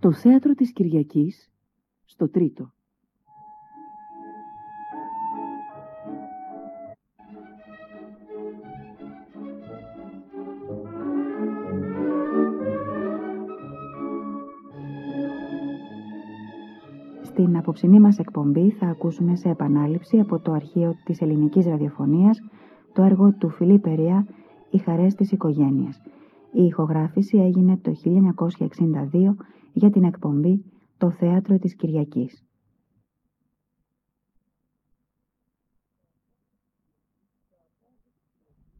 Το θέατρο της Κυριακής στο τρίτο. Στην απόψινή μας εκπομπή θα ακούσουμε σε επανάληψη από το αρχείο της ελληνικής ραδιοφωνίας το έργο του Φιλίπ Περιά «Οι χαρές της οικογένειας». Η ηχογράφηση έγινε το 1962 για την εκπομπή «Το θέατρο της Κυριακής».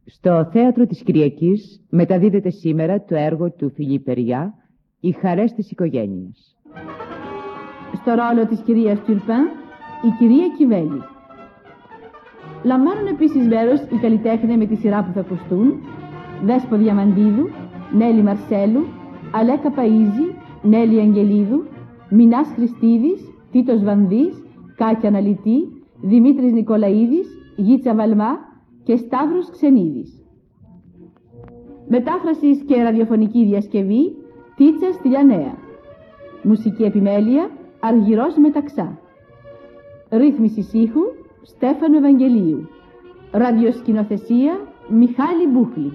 Στο θέατρο της Κυριακής μεταδίδεται σήμερα το έργο του Φιλίπ Περιά «Οι χαρές της οικογένειας». Στο ρόλο της κυρίας Τουρπάν, η κυρία Κιβέλη. Λαμβάνουν επίσης μέρος οι καλλιτέχνες με τη σειρά που θα ακουστούν Δέσπο Διαμαντίδου, Νέλη Μαρσέλου, Αλέκα Παΐζη, Νέλη Αγγελίδου, Μινάς Χριστίδης, Τίτος Βανδής, Κάκια Αναλυτή, Δημήτρης Νικολαίδης, Γίτσα Βαλμά και Σταύρος Ξενίδης. Μετάφρασης και ραδιοφωνική διασκευή Τίτσα Στυλιανέα. Μουσική επιμέλεια Αργυρός Μεταξά. Ρύθμιση ήχου Στέφανο Ευαγγελίου. Ραδιοσκηνοθεσία Μιχάλη Μπούχλη.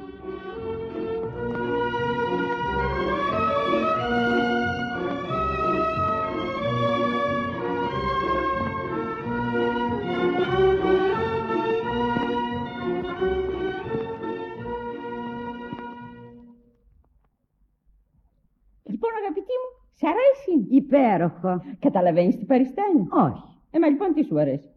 Υπέροχο. Καταλαβαίνεις τι παριστάνει; Όχι. Ε, μα λοιπόν τι σου αρέσει;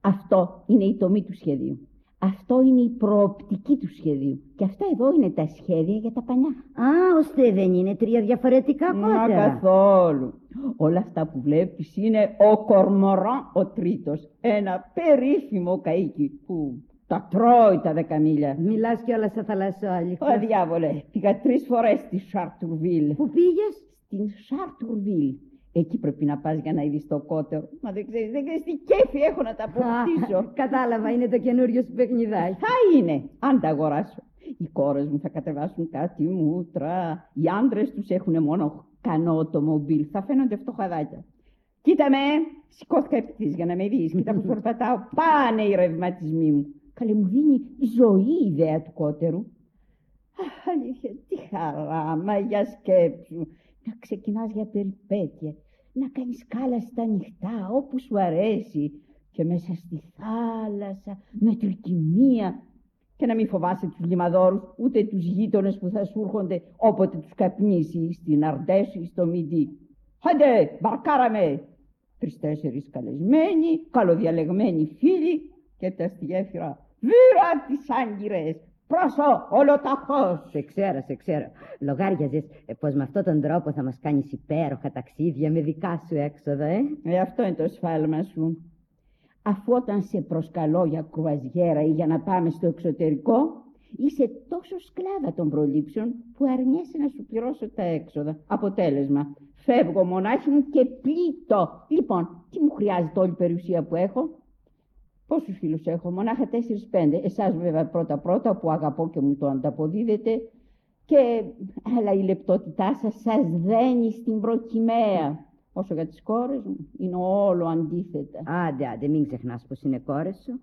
Αυτό είναι η τομή του σχεδίου. Αυτό είναι η προοπτική του σχεδίου. Και αυτά εδώ είναι τα σχέδια για τα πανιά. Α, ώστε δεν είναι τρία διαφορετικά Μα κότερα. καθόλου. Όλα αυτά που βλέπεις είναι ο Κορμοράν ο τρίτος. Ένα περίφημο καΐκι που τα τρώει τα δεκαμίλια. Μιλάς κιόλας στα θαλασσόλιχα. Ω διάβολε, πήγα τρεις φορές στη Σαρτουρβίλ. Πού πήγες; Στην Σαρτουρβίλ. Εκεί πρέπει να πας για να είδεις το κότερο. Μα δεν ξέρεις, δεν ξέρεις τι κέφι έχω να τα αποκτήσω. Α, Κατάλαβα, είναι το καινούριο σου παιχνιδάκι. Θα είναι, αν τα αγοράσω. Οι κόρες μου θα κατεβάσουν κάτι μούτρα. Οι άντρες τους έχουν μόνο κανό αυτομόμπιλ. Θα φαίνονται φτωχαδάκια. Κοίτα με, σηκώθηκα ευθύς για να με δεις. Κοίτα πως περπατάω. Πάνε οι ρευματισμοί μου. Καλέ μου δίνει ζωή η ιδέα του κότερου. Αχ, αλήθεια, τι χαρά, μα για σκέψου. Να ξεκινάς για περιπέτεια. Να κάνεις κάλα στα ανοιχτά, όπου σου αρέσει. Και μέσα στη θάλασσα, με τρικυμία. Και να μην φοβάσαι τους λιμαδόρους, ούτε τους γείτονες που θα σου έρχονται όποτε τους καπνίσει στην Αρντέσου ή στο Μιντί. Άντε, μπαρκάραμε! Τρεις-τέσσερις καλεσμένοι, καλοδιαλεγμένοι φίλοι και τα στη γέφυρα. Βήρα τις άγκυρες! Πρόσω, ολοταχώς! Σε ξέρω, σε ξέρω. Λογάριαζες ε, πως με αυτόν τον τρόπο θα μας κάνεις υπέροχα ταξίδια με δικά σου έξοδα, ε; Ε, αυτό είναι το σφάλμα σου. Αφού όταν σε προσκαλώ για κρουαζιέρα ή για να πάμε στο εξωτερικό, είσαι τόσο σκλάβα των προλήψεων που αρνιέσαι να σου πληρώσω τα έξοδα. Αποτέλεσμα, φεύγω μονάχη μου και πλήττω. Λοιπόν, τι μου χρειάζεται όλη η περιουσία που έχω; Πόσους φίλους έχω, μονάχα τέσσερις-πέντε. Εσάς βέβαια πρώτα-πρώτα που αγαπώ και μου το ανταποδίδετε. Και, αλλά η λεπτότητά σας σας δένει στην προκυμαία. Όσο για τις κόρες μου, είναι όλο αντίθετα. Άντε, άντε, μην ξεχνάς πως είναι κόρες σου.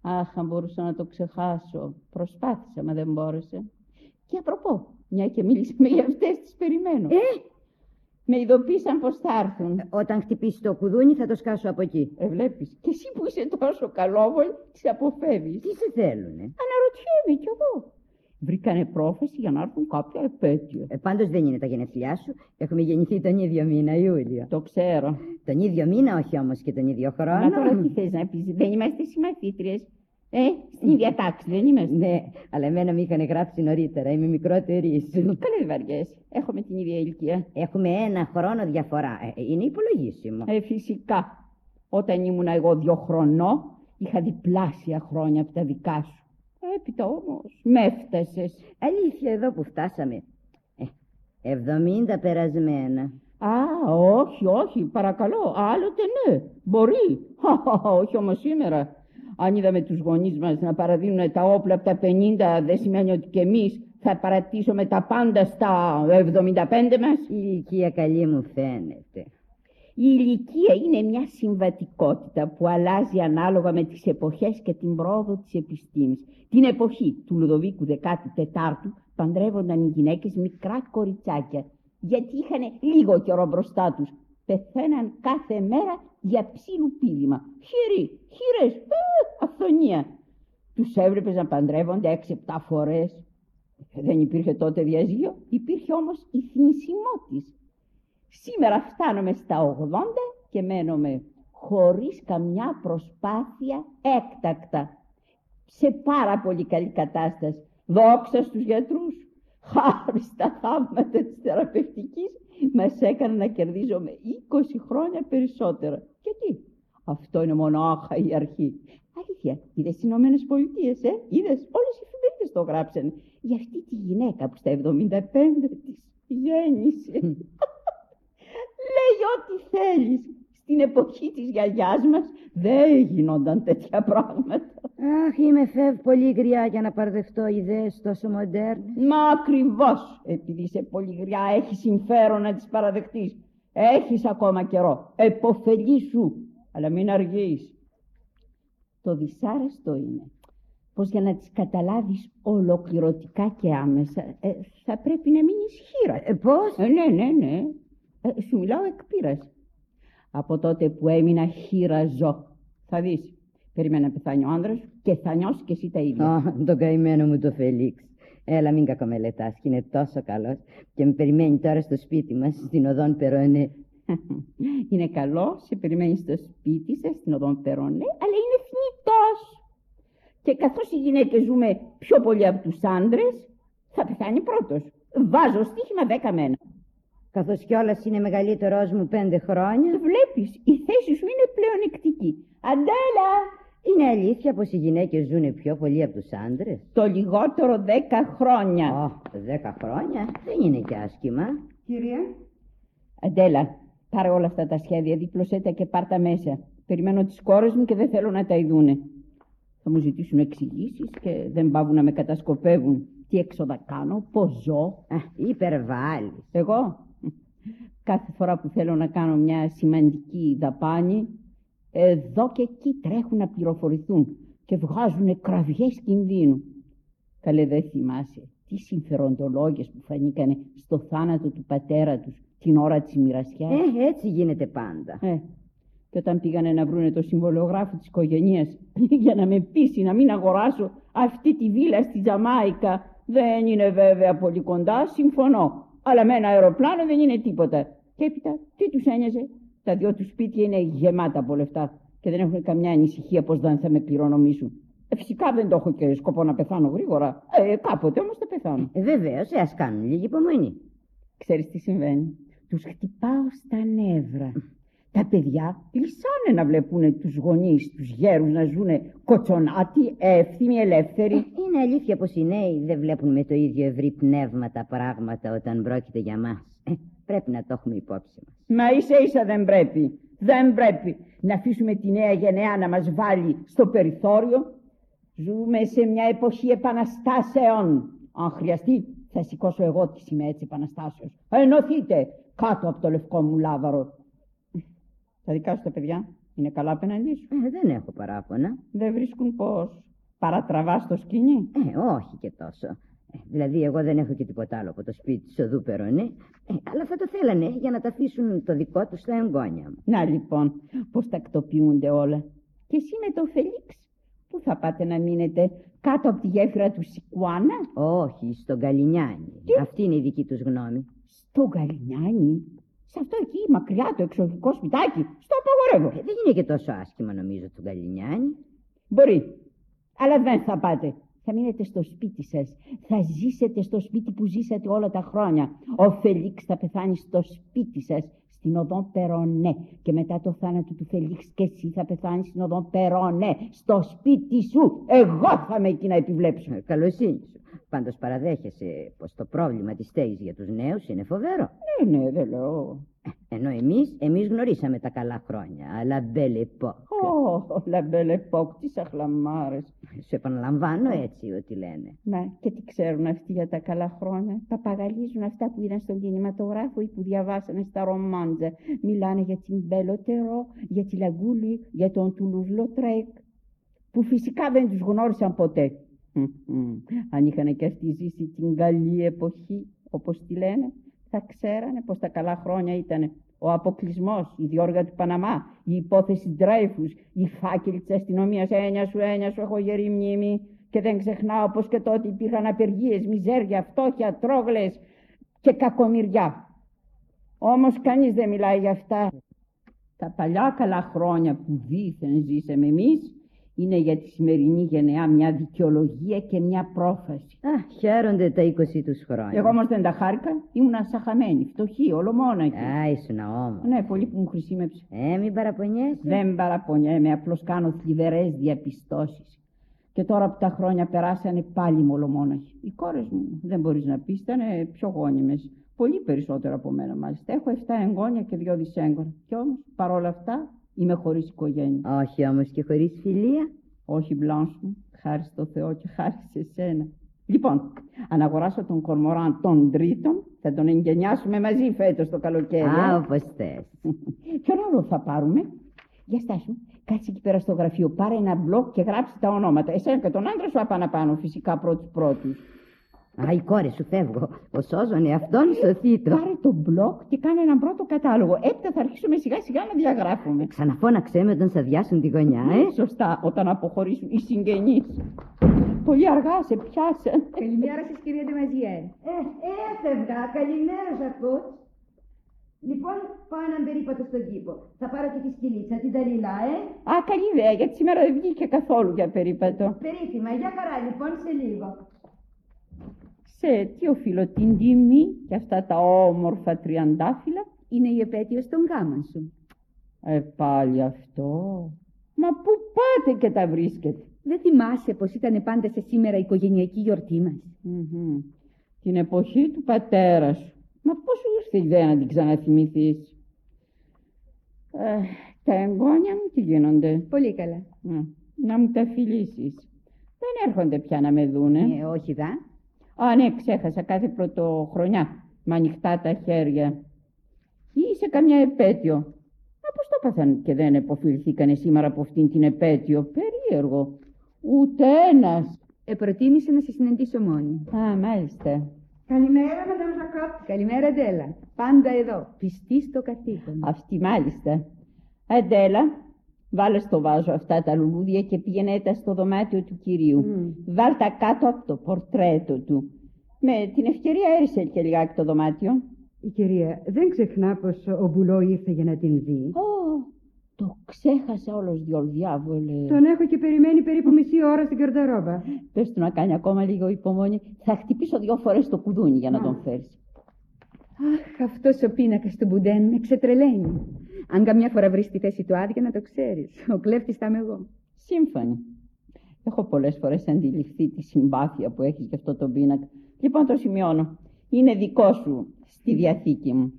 Αχ, αν μπορούσα να το ξεχάσω. Προσπάθησα, μα δεν μπόρεσε. Και απροπό, μια και μίλησαμε για αυτές τις περιμένω. Ε, Με ειδοποίησαν πως θα έρθουν. όταν χτυπήσει το κουδούνι θα το σκάσω από εκεί. Ε, βλέπεις. Και εσύ που είσαι τόσο καλόβολη, τις αποφεύγεις. Τι σε θέλουνε. Αναρωτιέμαι κι εγώ. Βρήκανε πρόφαση για να έρθουν κάποια επέτειο. Ε, πάντως δεν είναι τα γενέθλιά σου. Έχουμε γεννηθεί τον ίδιο μήνα, Ιούλιο. Το ξέρω. Τον ίδιο μήνα, όχι όμως και τον ίδιο χρόνο. Μα τώρα τι θες να πεις, δεν είμαστε συμμαθήτριες. Ε, στην ίδια τάξη δεν είμαστε. Ναι, αλλά εμένα με είχαν γράψει νωρίτερα. Είμαι μικρότερη σου. Καλές δεν βαριές. Έχουμε την ίδια ηλικία. Έχουμε ένα χρόνο διαφορά. Ε, είναι υπολογίσιμο. Ε, φυσικά. Όταν ήμουν εγώ δύο χρονών, είχα διπλάσια χρόνια από τα δικά σου. Έπειτα όμως, με έφτασες. Αλήθεια, εδώ που φτάσαμε. Ε, 70 περασμένα. Α, όχι, όχι, παρακαλώ, άλλοτε ναι, μπορεί. όχι όμως σήμερα. Αν είδαμε τους γονείς μας να παραδίνουν τα όπλα από τα 50, δεν σημαίνει ότι και εμείς θα παρατήσουμε τα πάντα στα 75 μας. Η ηλικία καλή μου φαίνεται. Η ηλικία είναι μια συμβατικότητα που αλλάζει ανάλογα με τις εποχές και την πρόοδο της επιστήμης. Την εποχή του Λουδοβίκου 14ου παντρεύονταν οι γυναίκες μικρά κοριτσάκια γιατί είχαν λίγο καιρό μπροστά τους. Πεθαίναν κάθε μέρα για ψήλου πίδημα. Χειροί, χειρές, ε, αυθονία. Τους έβλεπες να παντρεύονται έξι-επτά φορές. Δεν υπήρχε τότε διαζύγιο, υπήρχε όμως η θνησιμότης. Σήμερα φτάνομαι στα 80 και μένομαι χωρίς καμιά προσπάθεια έκτακτα. Σε πάρα πολύ καλή κατάσταση. Δόξα στους γιατρούς. Χάρη στα θαύματα της θεραπευτικής μας έκανε να κερδίζουμε 20 χρόνια περισσότερα. Γιατί; Αυτό είναι μονάχα η αρχή. Αλήθεια, είδες στι Ηνωμένες Πολιτείες, ε, είδες, όλες οι εφημερίδες το γράψανε. Για αυτή τη γυναίκα που στα 75 της γέννησε. Λέει ό,τι θέλεις. Στην εποχή της γιαγιάς μας δεν γινόταν τέτοια πράγματα. Αχ, είμαι φεύ πολύ γριά για να παρδευτώ ιδέες τόσο μοντέρνες. Μα ακριβώς επειδή είσαι πολύ γριά έχεις συμφέρον να τις παραδεχτείς. Έχεις ακόμα καιρό. Εποφελή σου. Αλλά μην αργείς. Το δυσάρεστο είναι πως για να τις καταλάβεις ολοκληρωτικά και άμεσα ε, θα πρέπει να μείνεις χείρας. Ε, πώς; Ε, ναι, ναι, ναι. Ε, σου μιλάω εκ πείρας. Από τότε που έμεινα χείρα ζω. Θα δεις. Περίμενα να πεθάνει ο άνδρας σου και θα νιώσεις και εσύ τα ίδια. Α, τον καημένο μου το Φελίξ. Έλα, μην κακομελετάς και είναι τόσο καλός και με περιμένει τώρα στο σπίτι μας, στην οδόν Περονέ. είναι καλό, σε περιμένεις στο σπίτι σας, στην οδόν Περονέ, αλλά είναι θνητός. Και καθώς οι γυναίκες ζούμε πιο πολύ από τους άντρες, θα πεθάνει πρώτος. Βάζω στοίχημα δέκα μένα. Καθώς κιόλας είναι μεγαλύτερός μου πέντε χρόνια. Βλέπεις, η θέση σου είναι πλεονεκτική. Αντέλα! Είναι αλήθεια πως οι γυναίκες ζουν πιο πολύ από τους άντρες; Το λιγότερο δέκα χρόνια. Ω, δέκα χρόνια; Δεν είναι και άσχημα. Κυρία, Αντέλα, πάρε όλα αυτά τα σχέδια, δίπλωσέ τα και πάρ' τα μέσα. Περιμένω τις κόρες μου και δεν θέλω να τα ειδούνε. Θα μου ζητήσουν εξηγήσεις και δεν πάβουν να με κατασκοπεύουν. Τι έξοδα κάνω, πώς ζω. Α, υπερβάλλεις. Εγώ, κάθε φορά που θέλω να κάνω μια σημαντική δαπάνη, εδώ και εκεί τρέχουν να πληροφορηθούν και βγάζουν κραυγές κινδύνου. Καλέ δεν θυμάσαι τι συμφεροντολόγες που φανήκανε στο θάνατο του πατέρα τους την ώρα της μοιρασιάς; Ε, έτσι γίνεται πάντα. Ε, και όταν πήγανε να βρούνε το συμβολογράφο της οικογένειας για να με πείσει να μην αγοράσω αυτή τη βίλα στη Τζαμάικα, δεν είναι βέβαια πολύ κοντά, συμφωνώ. Αλλά με ένα αεροπλάνο δεν είναι τίποτα. Και έπειτα, τι τους ένοιαζε; Τα δυο τους σπίτια είναι γεμάτα από λεφτά και δεν έχουν καμιά ανησυχία πως δεν θα με κληρονομήσουν. Ε, φυσικά δεν το έχω και σκοπό να πεθάνω γρήγορα. Ε, κάποτε όμως θα πεθάνω. Ε, βεβαίως, ε, ας κάνουν λίγη υπομονή. Ξέρεις τι συμβαίνει; Τους χτυπάω στα νεύρα. Τα παιδιά λυσάνε να βλέπουν τους γονείς, τους γέρους να ζουν κοτσονάτοι, εύθυμοι, ελεύθεροι. Ε, είναι αλήθεια πως οι νέοι δεν βλέπουν με το ίδιο ευρύ πνεύμα τα πράγματα όταν πρόκειται για μας. Ε, πρέπει να το έχουμε υπόψη μας. Μα ίσα ίσα δεν πρέπει. Δεν πρέπει να αφήσουμε τη νέα γενναία να μας βάλει στο περιθώριο. Ζούμε σε μια εποχή επαναστάσεων. Αν χρειαστεί θα σηκώσω εγώ τη σημαία της επαναστάσεως. Ενωθείτε κάτω από το λευκό μου λάβαρο. Τα δικά σου τα παιδιά είναι καλά απέναντί σου; Ε, δεν έχω παράπονα. Δεν βρίσκουν πως παρατραβάς το σκηνή. Ε, όχι και τόσο. Ε, δηλαδή, εγώ δεν έχω και τίποτα άλλο από το σπίτι της οδού Περονέ, ε, αλλά θα το θέλανε για να τα αφήσουν το δικό τους στα εγγόνια μου. Να λοιπόν, πώς τακτοποιούνται όλα. Και εσύ με το Φελίξ, πού θα πάτε να μείνετε, κάτω από τη γέφυρα του Σικουάνα, Όχι, στον Καλινιάνι. Αυτή είναι η δική τους γνώμη. στο Γαλινιάνι, σε αυτό εκεί μακριά το εξωτικό σπιτάκι, στο απαγορεύω. Ε, δεν είναι και τόσο άσχημα νομίζω του Καλινιάνι. Μπορεί, αλλά δεν θα πάτε. Θα μείνετε στο σπίτι σας. Θα ζήσετε στο σπίτι που ζήσατε όλα τα χρόνια. Ο Φελίξ θα πεθάνει στο σπίτι σας, στην οδόν Περονέ. Και μετά το θάνατο του Φελίξ και εσύ θα πεθάνεις στην οδόν Περονέ, στο σπίτι σου. Εγώ θα είμαι εκεί να επιβλέψω. Ε, Καλοσύνη σου. Πάντως παραδέχεσαι πως το πρόβλημα της στέγης για τους νέους είναι φοβερό. Ναι, ναι, δεν λέω. Ε, Ενώ εμείς, εμείς γνωρίσαμε τα καλά χρόνια. Αλλά belle époque. Ω, la belle époque, τις σαχλαμάρες. Σου επαναλαμβάνω έτσι ότι λένε. Μα και τι ξέρουν αυτοί για τα καλά χρόνια; Παπαγαλίζουν αυτά που είδαν στον κινηματογράφο ή που διαβάσανε στα ρομάντζα. Μιλάνε για την Μπελ Οτερό, για τη Λα Γκουλύ, για τον Τουλούζ Λοτρέκ. Που φυσικά δεν τους γνώρισαν ποτέ. Μμμ. Αν είχαν και αυτοί ζήσει την καλή εποχή, όπως τη λένε, θα ξέρανε πως τα καλά χρόνια ήταν ο αποκλεισμός, η διώρυγα του Παναμά, η υπόθεση Ντρέιφους, οι φάκελοι της αστυνομίας, έννοια σου, έννοια σου, έχω γερή μνήμη και δεν ξεχνάω πως και τότε υπήρχαν απεργίες, μιζέρια, φτώχεια, τρόγλες και κακομοιριά. Όμως κανείς δεν μιλάει για αυτά. Τα παλιά καλά χρόνια που δίθεν ζήσαμε εμείς είναι για τη σημερινή γενεά μια δικαιολογία και μια πρόφαση. Α, χαίρονται τα 20 τους χρόνια. Εγώ όμως δεν τα χάρηκα, ήμουν ασαχαμένη, φτωχή, ολομόναχη. Α, ήσουν όμω. Ναι, πολύ που μου χρησιμεύσε. Ε, μην παραπονιέσαι. Δεν παραπονιέμαι, απλώς κάνω θλιβερές διαπιστώσεις. Και τώρα που τα χρόνια περάσανε πάλι είμαι ολομόναχη. Οι κόρες μου, δεν μπορείς να πεις, ήταν πιο γόνιμες. Πολύ περισσότερο από μένα μάλιστα. Έχω 7 εγγόνια και 2 δυσέγγωνα. Κι όμως, παρόλα αυτά, είμαι χωρίς οικογένεια. Όχι όμως και χωρίς φιλία. Όχι, Μπλάνς μου, χάρη στο Θεό και χάρη σε σένα. Λοιπόν, αν αγοράσω τον κορμοράν των τρίτων, θα τον εγγενιάσουμε μαζί φέτος το καλοκαίρι. Α, ε. όπως θες. Ποιον άλλο θα πάρουμε; Για στάσου, κάτσε εκεί πέρα στο γραφείο, πάρε ένα μπλοκ και γράψε τα ονόματα. Εσένα και τον άντρα σου απάνω πάνω, φυσικά πρώτους πρώτους. Α, οι κόρες σου φεύγω. Ο σώζον εαυτόν σωθήτω. Πάρε το μπλοκ και κάνε έναν πρώτο κατάλογο. Έπειτα θα αρχίσουμε σιγά σιγά να διαγράφουμε. Ξαναφώναξέ με όταν σε αδειάσουν τη γωνιά, ε. Ε, σωστά, όταν αποχωρήσουν οι συγγενείς. Πολύ αργά σε πιάσαν. Καλημέρα σας κυρία Ντεμαζιέρ. Ε, έφευγα. Καλημέρα, Ζακό. Λοιπόν, πάω έναν περίπατο στον κήπο. Θα πάρω και τη σκυλίτσα, την Ταλίλα, ε. Α, καλή ιδέα, γιατί σήμερα δεν βγήκε καθόλου για περίπατο. Περίφημα, για χαρά λοιπόν σε λίγο. Σε τι οφείλω την τιμή και αυτά τα όμορφα τριαντάφυλλα. Είναι η επέτειος των γάμων σου. Ε, πάλι αυτό. Μα πού πάτε και τα βρίσκετε; Δεν θυμάσαι πως ήταν πάντα σε σήμερα η οικογενειακή γιορτή μας; Μμμ. Την εποχή του πατέρα σου. Μα πώς σου ήρθε η ιδέα να την ξαναθυμηθείς; Ε, τα εγγόνια μου τι γίνονται; Πολύ καλά. Ε, να μου τα φιλήσεις. Δεν έρχονται πια να με δούνε. Ε, όχι δα. Α, ναι, ξέχασα κάθε πρωτοχρονιά. Με ανοιχτά τα χέρια. Ή σε καμιά επέτειο. Μα πώς το πάθαν και δεν εποφεληθήκανε σήμερα από αυτήν την επέτειο. Περίεργο. Ούτε ένας. Ε, προτίμησε να σε συναντήσω μόνη. Α, μάλιστα. Καλημέρα, Μαντάμ Ζακόπ. Καλημέρα, Ντέλα. Πάντα εδώ. Πιστή στο καθήκον. Αυτή μάλιστα. Αντέλα, βάλε στο βάζο αυτά τα λουλούδια και πήγαινε τα στο δωμάτιο του κυρίου. Βάλ τα κάτω από το πορτρέτο του. Με την ευκαιρία έρισε και λιγάκι το δωμάτιο. Η κυρία δεν ξεχνά πως ο Μπουλό ήρθε για να την δει. Ω, το ξέχασα όλος δυο διάβολε. Τον έχω και περιμένει περίπου μισή ώρα στην καρδαρόμπα. Πες του να κάνει ακόμα λίγο υπομονή. Θα χτυπήσω δυο φορές το κουδούνι για να τον φέρεις. Αχ, αυτός ο πίνακας του Μπουντέν με ξετρελαίνει. Αν καμιά φορά βρεις τη θέση του άδεια να το ξέρεις. Ο κλέφτης θα είμαι εγώ. Σύμφωνοι. Έχω πολλές φορές αντιληφθεί τη συμπάθεια που έχεις για αυτό το πίνακα. Λοιπόν, το σημειώνω. Είναι δικό σου στη διαθήκη μου.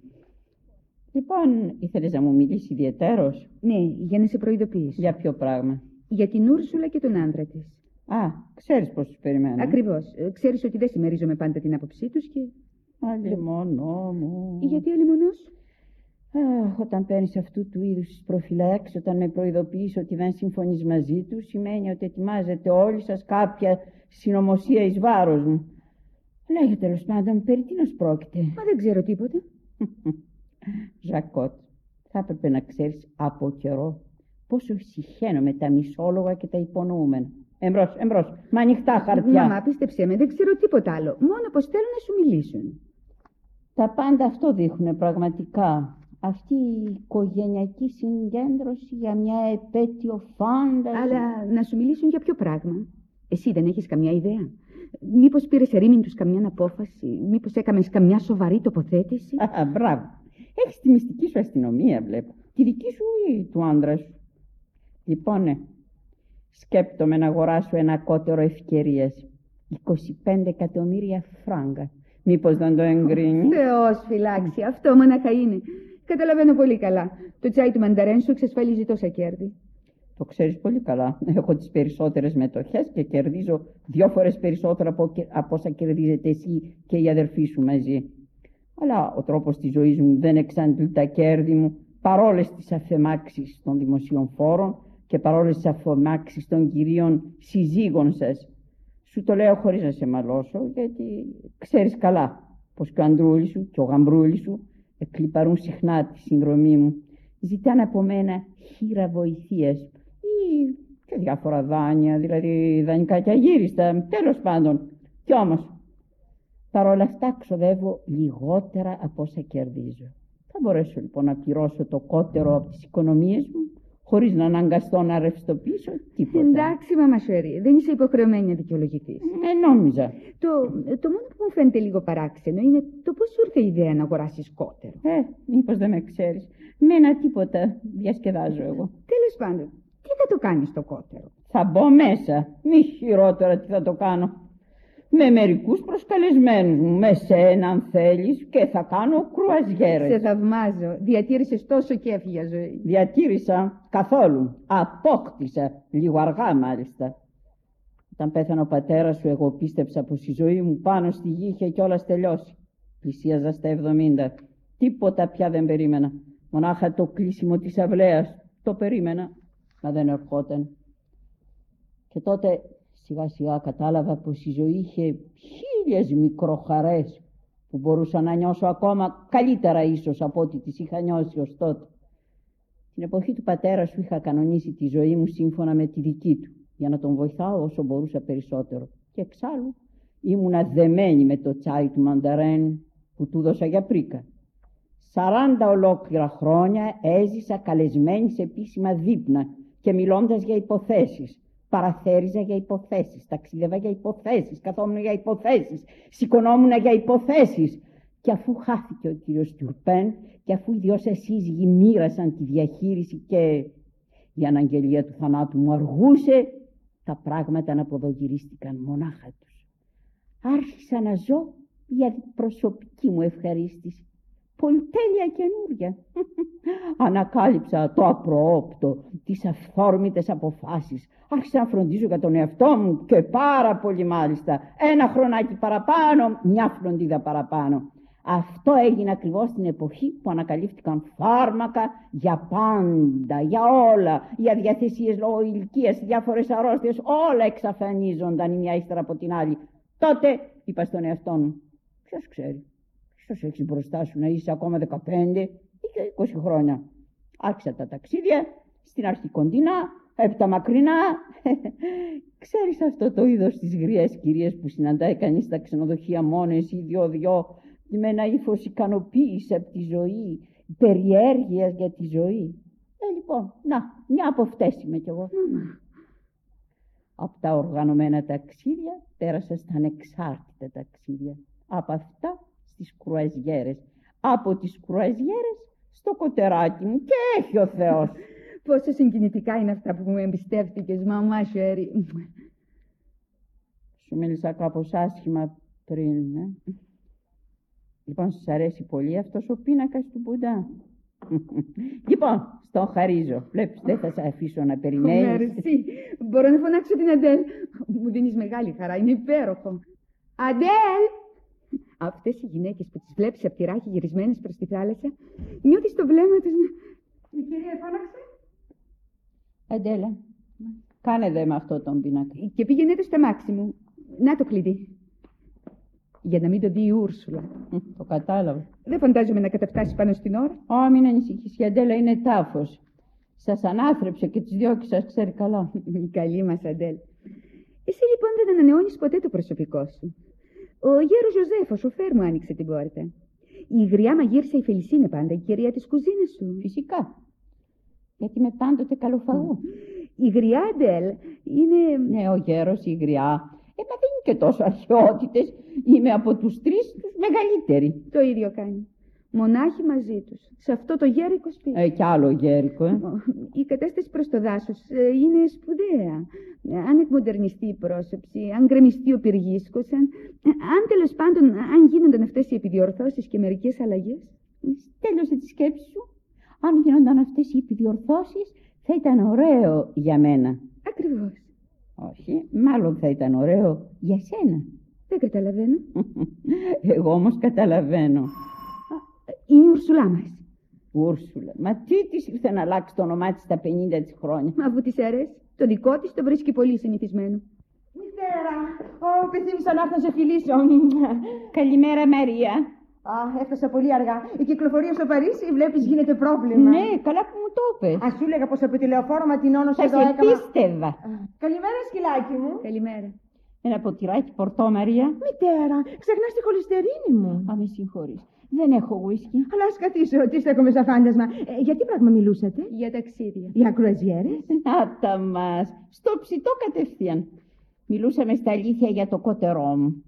Λοιπόν, ήθελες να μου μιλήσεις ιδιαιτέρως; Ναι, για να σε προειδοποιήσω. Για ποιο πράγμα; Για την Ούρσουλα και τον άντρα της. Α, ξέρεις πώς τους περιμένω. Ακριβώς. Ε, Ξέρεις ότι δεν συμμερίζομαι πάντα την άποψή τους και... Αλλημονό μου. Γιατί ο λιμονός; Αχ, όταν παίρνεις αυτού του είδους τις προφυλάξεις, όταν με προειδοποιείς ότι δεν συμφωνείς μαζί τους, σημαίνει ότι ετοιμάζετε όλοι σας κάποια συνωμοσία εις βάρος μου. Λέγε τέλος πάντων, περί τίνος πρόκειται; Μα δεν ξέρω τίποτα. Ζακότ, θα έπρεπε να ξέρεις από καιρό πόσο συχαίνω με τα μισόλογα και τα υπονοούμενα. Εμπρός, εμπρός, με ανοιχτά χαρτιά. Μαμά, πίστεψέ με, δεν ξέρω τίποτα άλλο. Μόνο πως θέλουν να σου μιλήσουν. Τα πάντα αυτό δείχνουν πραγματικά. Αυτή η οικογενειακή συγκέντρωση για μια επέτειο φάνταση. Αλλά να σου μιλήσουν για ποιο πράγμα. Εσύ δεν έχεις καμιά ιδέα. Μήπως πήρες ερήμην τους καμιά απόφαση; Μήπως έκαμες καμιά σοβαρή τοποθέτηση; Α, μπράβο. Έχεις τη μυστική σου αστυνομία, βλέπω. Τη δική σου ή του άντρα σου; Λοιπόν, ναι. Σκέπτομαι να αγοράσω ένα κότερο ευκαιρία. 25 εκατομμύρια φράγκα. Μήπως δεν το εγκρίνεις; Θεός φυλάξει, αυτό μονάχα είναι. Καταλαβαίνω πολύ καλά. Το τσάι του μανταρέν σου εξασφαλίζει τόσα κέρδη. Το ξέρεις πολύ καλά. Έχω τις περισσότερες μετοχές και κερδίζω δυο φορές περισσότερο από, από όσα κερδίζετε εσύ και οι αδερφοί σου μαζί. Αλλά ο τρόπος της ζωής μου δεν εξαντλεί τα κέρδη μου παρόλες τις αφεμάξεις των δημοσίων φόρων και παρόλες τις αφεμάξεις των κυρίων συζύγων σας. Σου το λέω χωρίς να σε μαλώσω γιατί ξέρεις καλά πως και ο Αντρούλης σου και ο Γαμπρούλης σου εκλυπαρούν συχνά τη συνδρομή μου. Ζητάνε από μένα χείρα βοηθείας ή και διάφορα δάνεια, δηλαδή δανεικά και αγύριστα, τέλος πάντων. Κι όμως, παρόλα αυτά ξοδεύω λιγότερα από όσα κερδίζω. Θα μπορέσω λοιπόν να πληρώσω το κότερο από τις οικονομίες μου χωρίς να αναγκαστώ να ρευστοποιήσω τίποτα. Εντάξει, μαμά Σέρι, δεν είσαι υποχρεωμένη να δικαιολογηθείς. Ε, νόμιζα. Το, το μόνο που μου φαίνεται λίγο παράξενο είναι το πώς σου ήρθε η ιδέα να αγοράσεις κότερο. Ε, μήπως δεν με ξέρεις. Με ένα τίποτα διασκεδάζω εγώ. Τέλος πάντων, τι θα το κάνεις το κότερο; Θα μπω μέσα. Μη χειρότερα τι θα το κάνω με μερικούς προσκαλεσμένους μου, με σένα αν θέλεις και θα κάνω κρουαζιέρες. Σε θαυμάζω. Διατήρησες τόσο κέφι για ζωή. Διατήρησα καθόλου. Απόκτησα. Λίγο αργά μάλιστα. Όταν πέθανε ο πατέρας σου, εγώ πίστεψα πως η ζωή μου πάνω στη γη είχε κιόλας τελειώσει. Πλησίαζα στα 70. Τίποτα πια δεν περίμενα. Μονάχα το κλείσιμο της αυλαίας. Το περίμενα, μα δεν ερχόταν. Και τότε Σιγά σιγά κατάλαβα πως η ζωή είχε χίλιες μικροχαρές που μπορούσα να νιώσω ακόμα καλύτερα ίσως από ό,τι τις είχα νιώσει ως τότε. Την εποχή του πατέρα σου είχα κανονίσει τη ζωή μου σύμφωνα με τη δική του για να τον βοηθάω όσο μπορούσα περισσότερο. Και εξάλλου ήμουνα δεμένη με το τσάι του μανταρέν που του δώσα για πρίκα. Σαράντα ολόκληρα χρόνια έζησα καλεσμένη σε επίσημα δείπνα και μιλώντας για υποθέσεις Παραθέριζα για υποθέσεις, ταξίδευα για υποθέσεις, καθόμουν για υποθέσεις, σηκωνόμουν για υποθέσεις. Και αφού χάθηκε ο κύριος Τουρπέν και αφού οι δυο σας σύζυγοι μοίρασαν τη διαχείριση και η αναγγελία του θανάτου μου αργούσε, τα πράγματα αναποδογυρίστηκαν μονάχα τους. Άρχισα να ζω για προσωπική μου ευχαρίστηση πολυτέλεια καινούρια. Ανακάλυψα το απρόοπτο, τις αυθόρμητες αποφάσεις. Άρχισα να φροντίζω για τον εαυτό μου και πάρα πολύ μάλιστα. Ένα χρονάκι παραπάνω, μια φροντίδα παραπάνω. Αυτό έγινε ακριβώς στην εποχή που ανακαλύφθηκαν φάρμακα για πάντα, για όλα, για διαθεσίες λόγω ηλικίας, διάφορες αρρώστιες, όλα εξαφανίζονταν η μια ύστερα από την άλλη. Τότε είπα στον εαυτό μου, ποιος ξέρει, Ίσως έχει μπροστά σου να είσαι ακόμα 15 ή και 20 χρόνια. Άρχισα τα ταξίδια, στην αρχή κοντινά, έπειτα μακρινά. Ξέρεις αυτό το είδος της γριές κυρίες που συναντάει κανείς στα ξενοδοχεία μόνες ή δυο-δυο με ένα ύφος ικανοποίηση από τη ζωή, περιέργειας για τη ζωή. Ε, λοιπόν, να, μια από αυτές είμαι κι εγώ. Από τα οργανωμένα ταξίδια πέρασα στα ανεξάρτητα ταξίδια. Από αυτά στις κρουαζιέρες. Από τις κρουαζιέρες στο κοτεράκι μου και έχει ο Θεός. Πόσο συγκινητικά είναι αυτά που μου εμπιστεύτηκες, μαμά σου, Έρη. Σου μίλησα κάπως άσχημα πριν, ε. Λοιπόν, σας αρέσει πολύ αυτός ο πίνακας του Μπουντά; λοιπόν, στον χαρίζω. Βλέπεις, δεν θα σε αφήσω να περιμένεις. Μερσή. Μπορώ να φωνάξω την Αντέλ. Μου δίνεις μεγάλη χαρά, είναι υπέροχο. Αντέλ! Αυτές οι γυναίκες που τις βλέπεις από τη ράχη γυρισμένες προς τη θάλασσα, νιώθεις το βλέμμα τους να. Η κυρία φώναξε. Εντέλα, κάνε δε με αυτό τον πίνακα. Και πήγαινε το στα μάξι μου. Να το κλειδί. Για να μην το δει η Ούρσουλα. Το κατάλαβα. Δεν φαντάζομαι να καταφτάσει πάνω στην ώρα. Ω, μην ανησυχείς. Η Αντέλα είναι τάφος. Σας ανάθρεψε και τις δυο και σας ξέρει καλά. Η καλή μας Αντέλ. Εσύ λοιπόν δεν ανανεώνεις ποτέ το προσωπικό σου. Ο γέρος Ζωζέφ, ο σοφέρ μου άνοιξε την πόρτα. Η γριά μαγείρισα η Φελισίνε πάντα, η κυρία της κουζίνας σου. Φυσικά. Γιατί με πάντοτε καλοφαγού. Η γριά Αντέλ είναι. Ναι, ο γέρος, η γριά. Ε, μα δεν είναι και τόσο αρχαιότητες. Είμαι από τους τρεις τους μεγαλύτεροι. Το ίδιο κάνει μονάχοι μαζί τους, σε αυτό το γέρικο σπίτι. Ε, κι άλλο γέρικο, ε. Η κατάσταση προς το δάσος ε, είναι σπουδαία. Ε, αν εκμοντερνιστεί η πρόσωψη, αν γκρεμιστεί ο πυργίσκος, αν, αν τέλος πάντων, αν γίνονταν αυτές οι επιδιορθώσεις και μερικές αλλαγές, τέλειωσε τη σκέψη σου. Αν γίνονταν αυτές οι επιδιορθώσεις, θα ήταν ωραίο για μένα. Ακριβώς. Όχι, μάλλον θα ήταν ωραίο για σένα. Δεν καταλαβαίνω. Εγώ όμως καταλαβαίνω. Είναι η Ουρσουλά μας. Ούρσουλα, μα τι της ήρθε να αλλάξει το όνομά της στα 50 της χρόνια; Μα αφού της αρέσει. Το δικό της το βρίσκει πολύ συνηθισμένο. Μητέρα, Ω, επιθύμησα να έρθω να σε φιλήσω. Καλημέρα Μαρία. Α, έφτασα πολύ αργά. Η κυκλοφορία στο Παρίσι, βλέπεις, γίνεται πρόβλημα. Ναι, καλά που μου το είπες. Α σου έλεγα πως από τη λεωφόρο ματινώνω Θα εδώ σε έκανα. πίστευα. Καλημέρα, σκυλάκι μου. Καλημέρα. Ένα ποτηράκι πορτό Μαρία. Μητέρα, ξεχνάς τη χολυστερίνη μου. Α, με συγχωρείς. Δεν έχω ουίσκι. Αλλά ας καθίσω, τι στέκομαι σαν φάντασμα. Ε, για τι πράγμα μιλούσατε, Για ταξίδια. Για κρουαζιέρε. Να τα μας. Στο ψητό κατευθείαν. Μιλούσαμε στα αλήθεια για το κότερό μου.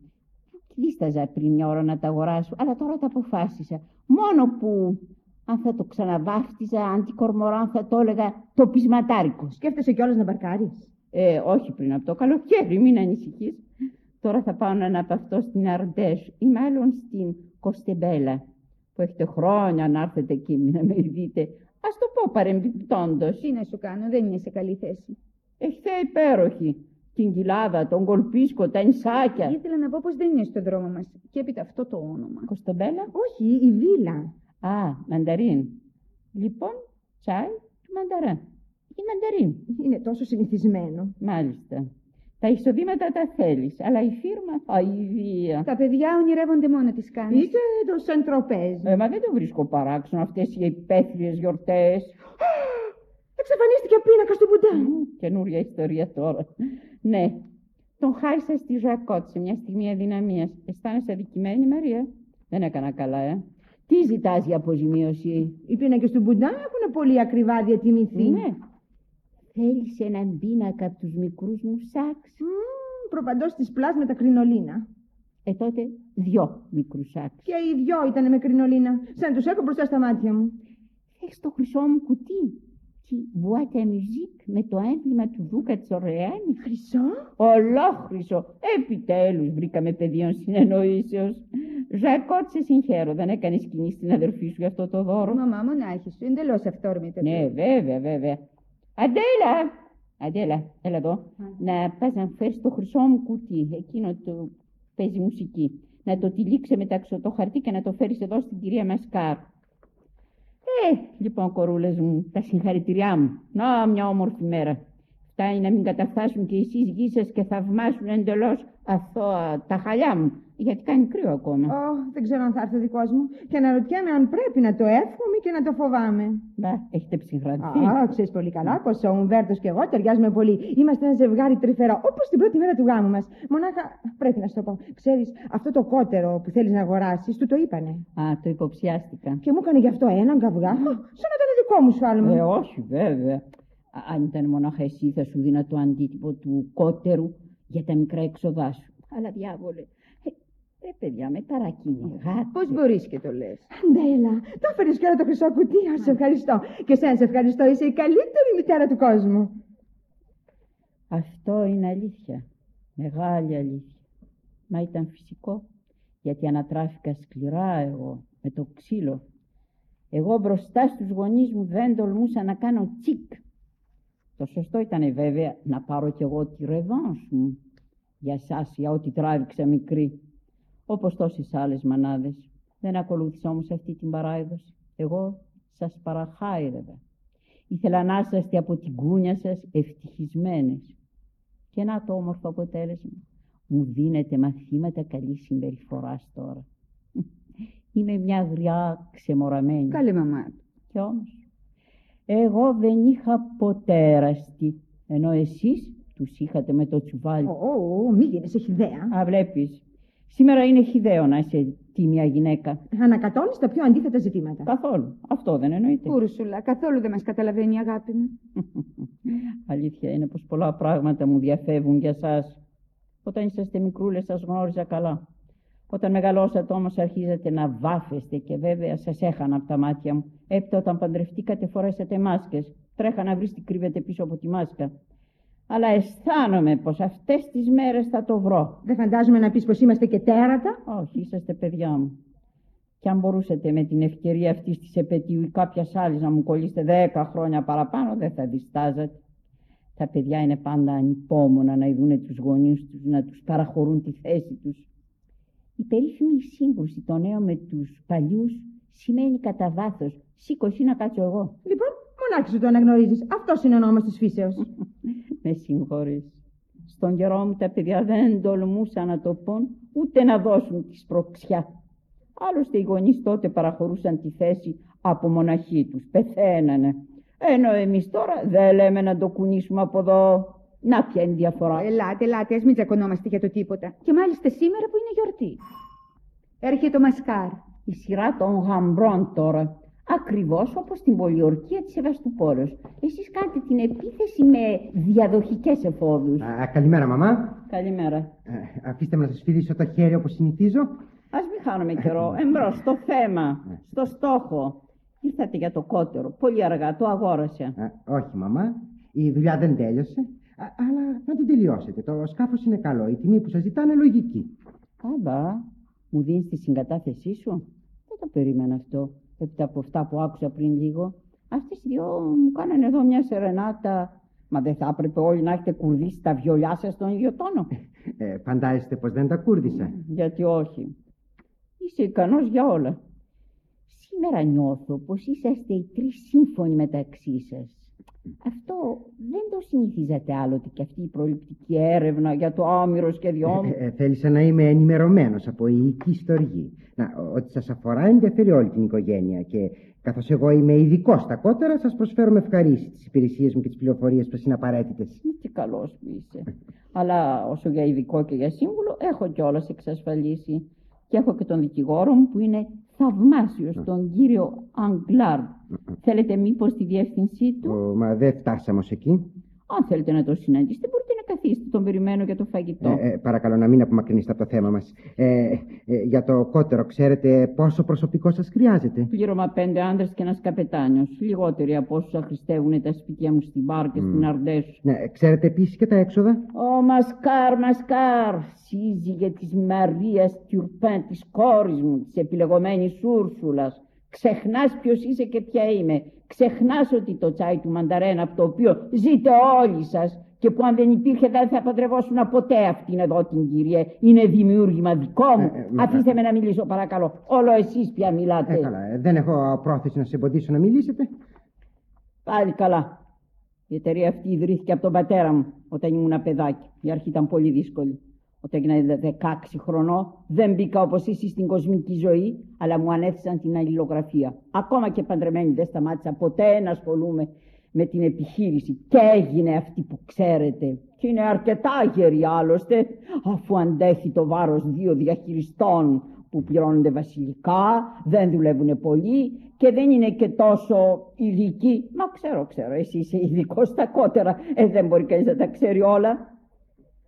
Δίσταζα πριν μια ώρα να τα αγοράσω, αλλά τώρα τα αποφάσισα. Μόνο που αν θα το ξαναβάφτιζα αντικορμοράν θα το έλεγα το πεισματάρικος. Σκέφτεσαι κιόλας να μπαρκάρεις; Ε, όχι πριν από το καλοκαίρι, μην ανησυχείς. Τώρα θα πάω να αναπαυτώ στην Αρντές ή μάλλον στην Κοστεμπέλα, που έχετε χρόνια να έρθετε εκεί να με δείτε. Ας το πω παρεμπιπτόντος. Τι να σου κάνω, δεν είναι σε καλή θέση. Έχετε υπέροχη. Την κοιλάδα, τον κολπίσκο, τα ενσάκια. Ήθελα να πω πως δεν είναι στο δρόμο μας. Και έπειτα αυτό το όνομα. Κοστομπέλα. Όχι, η βίλα. Α, μανταρίν. Λοιπόν, τσάι του μανταρά. Ή μανταρίν. Είναι τόσο συνηθισμένο. Μάλιστα. Τα εισοδήματα τα θέλεις, αλλά η φίρμα, αηδία. Τα παιδιά ονειρεύονται μόνο τις κάνεις. Είτε το Σεντροπέζ. Ε, μα δεν το βρίσκω παράξενο αυτές οι υπαίθριες γιορτές. Εξαφανίστηκε ο πίνακας του Μπουντά. Μμ, Καινούρια ιστορία τώρα. ναι. Τον χάρισα στη Ζακότ σε μια στιγμή αδυναμίας. Αισθάνεσαι αδικημένη, Μαρία; Δεν έκανα καλά, ε. Τι ζητάς για αποζημίωση; Οι πίνακες του Μπουντά έχουν πολύ ακριβά διατιμηθεί. Ναι. Θέλεις έναν πίνακα από τους μικρούς μου σάξ. Προπαντός της πλάς με τα κρινολίνα. Ε, τότε δυο μικρούς σάξ. Και οι δυο ήταν με κρινολίνα. Σαν τους έχω μπροστά στα μάτια μου. Έχεις το χρυσό μου κουτί. Και boîte à musique με το έμβλημα του Δούκα της Ορλεάνης. Χρυσό; Ολόχρυσο. Επιτέλους βρήκαμε πεδίων συνεννοήσεως. Ζακότ, σε συγχαίρω. Δεν έκανες σκηνή στην αδερφή σου για αυτό το δώρο. Μαμά μονάχη σου, εντελώς αυθόρμητα. Ναι, βέβαια, βέβαια. Αντέλα! Αντέλα, έλα εδώ. Να πας να φέρεις το χρυσό μου κουτί. Εκείνο το παίζει μουσική. Να το τυλίξε μεταξύ το χαρτί και να το φέρεις εδώ στην κυρία Μασκάρ. Ε, λοιπόν, κορούλες μου, τα συγχαρητηριά μου. Να, μια όμορφη μέρα. Φτάνει να μην καταφτάσουν και οι σύζυγοί σας και θαυμάσουν εντελώς αθώα τα χαλιά μου. Γιατί κάνει κρύο ακόμα. Ω, δεν ξέρω αν θα έρθει ο δικός μου. Και αναρωτιέμαι αν πρέπει να το εύχομαι και να το φοβάμαι. Να, έχετε ψυχραντθεί. Α, ξέρεις πολύ καλά πως ο Ουμβέρτος και εγώ ταιριάζουμε πολύ. Είμαστε ένα ζευγάρι τρυφερό, όπως την πρώτη μέρα του γάμου μας. Μονάχα, πρέπει να σου το πω. Ξέρεις, αυτό το κότερο που θέλεις να αγοράσεις, του το είπανε. Α, το υποψιάστηκα. Και μου έκανε γι' αυτό έναν καυγά. Ω, Σαν να ήταν δικό μου σφάλμα. Ε, όχι, βέβαια. Α, Αν ήταν μονάχα εσύ θα σου δίνα το αντίτυπο του κότερου για τα μικρά έξοδά σου. Αλλά διάβολε. Ε, ρε παιδιά, με παρακυνηγάτε. Πώς μπορείς και το λες. Αντέλα, το έφερε και όλο το χρυσό κουτί. Α, σε ευχαριστώ. Και σένα σε ευχαριστώ. Είσαι η καλύτερη μητέρα του κόσμου. Αυτό είναι αλήθεια. Μεγάλη αλήθεια. Μα ήταν φυσικό. Γιατί ανατράφηκα σκληρά εγώ με το ξύλο. Εγώ μπροστά στους γονείς μου δεν τολμούσα να κάνω τσικ. Το σωστό ήταν βέβαια να πάρω κι εγώ τη ρεβάνς μου. Για σας, για ό,τι τράβηξα μικρή. Όπως τόσες άλλες μανάδες. Δεν ακολούθησα όμως αυτή την παράδοση. Εγώ σας παραχάιδευα. Ήθελα να είσαστε από την κούνια σας ευτυχισμένες. Και να το όμορφο αποτέλεσμα. Μου δίνετε μαθήματα καλής συμπεριφοράς τώρα. Είμαι μια γριά ξεμοραμένη. Καλή μαμά. Κι όμως, εγώ δεν είχα ποτέ εραστεί, ενώ εσείς τους είχατε με το τσουβάλι. Ω, ω, μη γίνεσαι χιδέα. Α, βλέπεις, σήμερα είναι χιδαίο να είσαι τίμια γυναίκα. Ανακατώνεις τα πιο αντίθετα ζητήματα. Καθόλου. Αυτό δεν εννοείται. Ούρσουλα, καθόλου δεν μας καταλαβαίνει η αγάπη μου. Αλήθεια είναι πως πολλά πράγματα μου διαφεύγουν για σας. Όταν είσαστε μικρούλες σας γνώριζα καλά. Όταν μεγαλώσατε όμως αρχίζατε να βάφεστε και βέβαια σας έχανα από τα μάτια μου. Έπειτα όταν παντρευτήκατε φορέσατε μάσκες. Τρέχα να βρεις τι κρύβεται πίσω από τη μάσκα. Αλλά αισθάνομαι πως αυτές τις μέρες θα το βρω. Δεν φαντάζομαι να πεις πως είμαστε και τέρατα; Όχι, είσαστε παιδιά μου. Και αν μπορούσατε με την ευκαιρία αυτή της επαιτίου ή κάποιας άλλης να μου κολλήσετε δέκα χρόνια παραπάνω, δεν θα διστάζατε. Τα παιδιά είναι πάντα ανυπόμονα να ειδούν τους γονείς τους, να τους παραχωρούν τη θέση τους. Η περίφημη σύγκρουση των νέων με τους παλιούς σημαίνει κατά βάθος σήκωση να κάτσω εγώ. Λοιπόν, μονάχη σου το αναγνωρίζεις. Αυτός είναι ο νόμος της φύσεως. με συγχωρείς. Στον καιρό μου τα παιδιά δεν τολμούσαν να το πούν, ούτε να δώσουν τη σπροξιά. Άλλωστε οι γονείς τότε παραχωρούσαν τη θέση από μοναχοί τους, πεθαίνανε. Ενώ εμείς τώρα δεν λέμε να το κουνήσουμε από εδώ. Να ποια είναι η διαφορά; Ελάτε, ελάτε, ας μην τσακωνόμαστε για το τίποτα. Και μάλιστα σήμερα που είναι γιορτή. Έρχεται το μασκάρ. Η σειρά των γαμπρών τώρα. Ακριβώς όπως στην πολιορκία της Σεβαστουπόλεως. Εσείς κάνετε την επίθεση με διαδοχικές εφόδους. Α, καλημέρα, μαμά. Καλημέρα. Ε, αφήστε με να σας φιλήσω το χέρι όπως συνηθίζω. Ας μην χάνουμε καιρό. Εμπρός, στο θέμα, στο στόχο. Ήρθατε για το κότερο. Πολύ αργά, το αγόρασα. Α, όχι, μαμά. Η δουλειά δεν τέλειωσε. Α, αλλά να την τελειώσετε. Το σκάφος είναι καλό. Η τιμή που σας ζητάνε λογική. Κάμπα, μου δίνεις τη συγκατάθεσή σου; Δεν το περίμενα αυτό. Έπειτα από αυτά που άκουσα πριν λίγο. Αυτές οι δυο μου κάνανε εδώ μια σερενάτα. Μα δεν θα έπρεπε όλοι να έχετε κουρδίσει τα βιολιά σας στον ίδιο τόνο. Ε, φαντάζεστε πως δεν τα κούρδισα. Γιατί όχι. Είσαι ικανός για όλα. Σήμερα νιώθω πως είσαστε οι τρεις σύμφωνοι μεταξύ σας. Αυτό δεν το συνηθίζατε άλλοτε και αυτή η προληπτική έρευνα για το άμυρο σχεδιό μου. Ε, ε, θέλησα να είμαι ενημερωμένος από ιική στοργή. Να, ότι σας αφορά ενδιαφέρει όλη την οικογένεια και καθώς εγώ είμαι ειδικός στα κότερα, σας προσφέρω με ευχαρίστηση τις υπηρεσίες μου και τις πληροφορίες που είναι απαραίτητες. Τι καλός που είσαι. Αλλά όσο για ειδικό και για σύμβουλο, έχω κιόλας εξασφαλίσει. Και έχω και τον δικηγόρο μου που είναι θαυμάσιος, τον κύριο Αγκλάρ. Θέλετε μήπως τη διεύθυνσή του; Ο, μα δεν φτάσαμε ως εκεί. Αν θέλετε να το συναντήσετε, μπορείτε να καθίσετε. Τον περιμένω για το φαγητό. Ε, ε, παρακαλώ να μην απομακρυνείστε από το θέμα μας. Ε, ε, για το κότερο, ξέρετε πόσο προσωπικό σας χρειάζεται; Πλήρωμα πέντε άντρες και ένας καπετάνιος. Λιγότεροι από όσου αχρηστεύουν τα σπίτια μου στην Μπάρ και στην Αρντέσου. Ναι, ξέρετε επίσης και τα έξοδα; Ω, Μασκάρ, Μασκάρ, σύζυγε της Μαρίας Τιουρπέν, της κόρης μου, της επιλεγωμένης Ούρσουλας. Ξεχνάς ποιος είσαι και ποια είμαι. Ξεχνάς ότι το τσάι του μανταρένα από το οποίο ζείτε όλοι σας και που αν δεν υπήρχε δεν θα παντρευόσουν ποτέ αυτήν εδώ την κυρία. Είναι δημιούργημα δικό μου. Ε, ε, μα- Αφήστε με να μιλήσω παρακαλώ. Όλο εσείς πια μιλάτε. Ε, καλά, ε, δεν έχω πρόθεση να σε εμποδίσω να μιλήσετε. Πάλι καλά. Η εταιρεία αυτή ιδρύθηκε από τον πατέρα μου όταν ήμουν παιδάκι. Η αρχή ήταν πολύ δύσκολη. Όταν έγινα 16 χρονών δεν μπήκα όπως εσείς στην κοσμική ζωή, αλλά μου ανέθεσαν την αλληλογραφία. Ακόμα και παντρεμένη δεν σταμάτησα ποτέ να ασχολούμαι με την επιχείρηση. Και έγινε αυτή που ξέρετε. Και είναι αρκετά γερή άλλωστε, αφού αντέχει το βάρος δύο διαχειριστών που πληρώνονται βασιλικά, δεν δουλεύουν πολύ και δεν είναι και τόσο ειδικοί. Μα ξέρω, ξέρω, εσύ είσαι ειδικός στα κότερα, ε, δεν μπορεί κανείς να τα ξέρει όλα.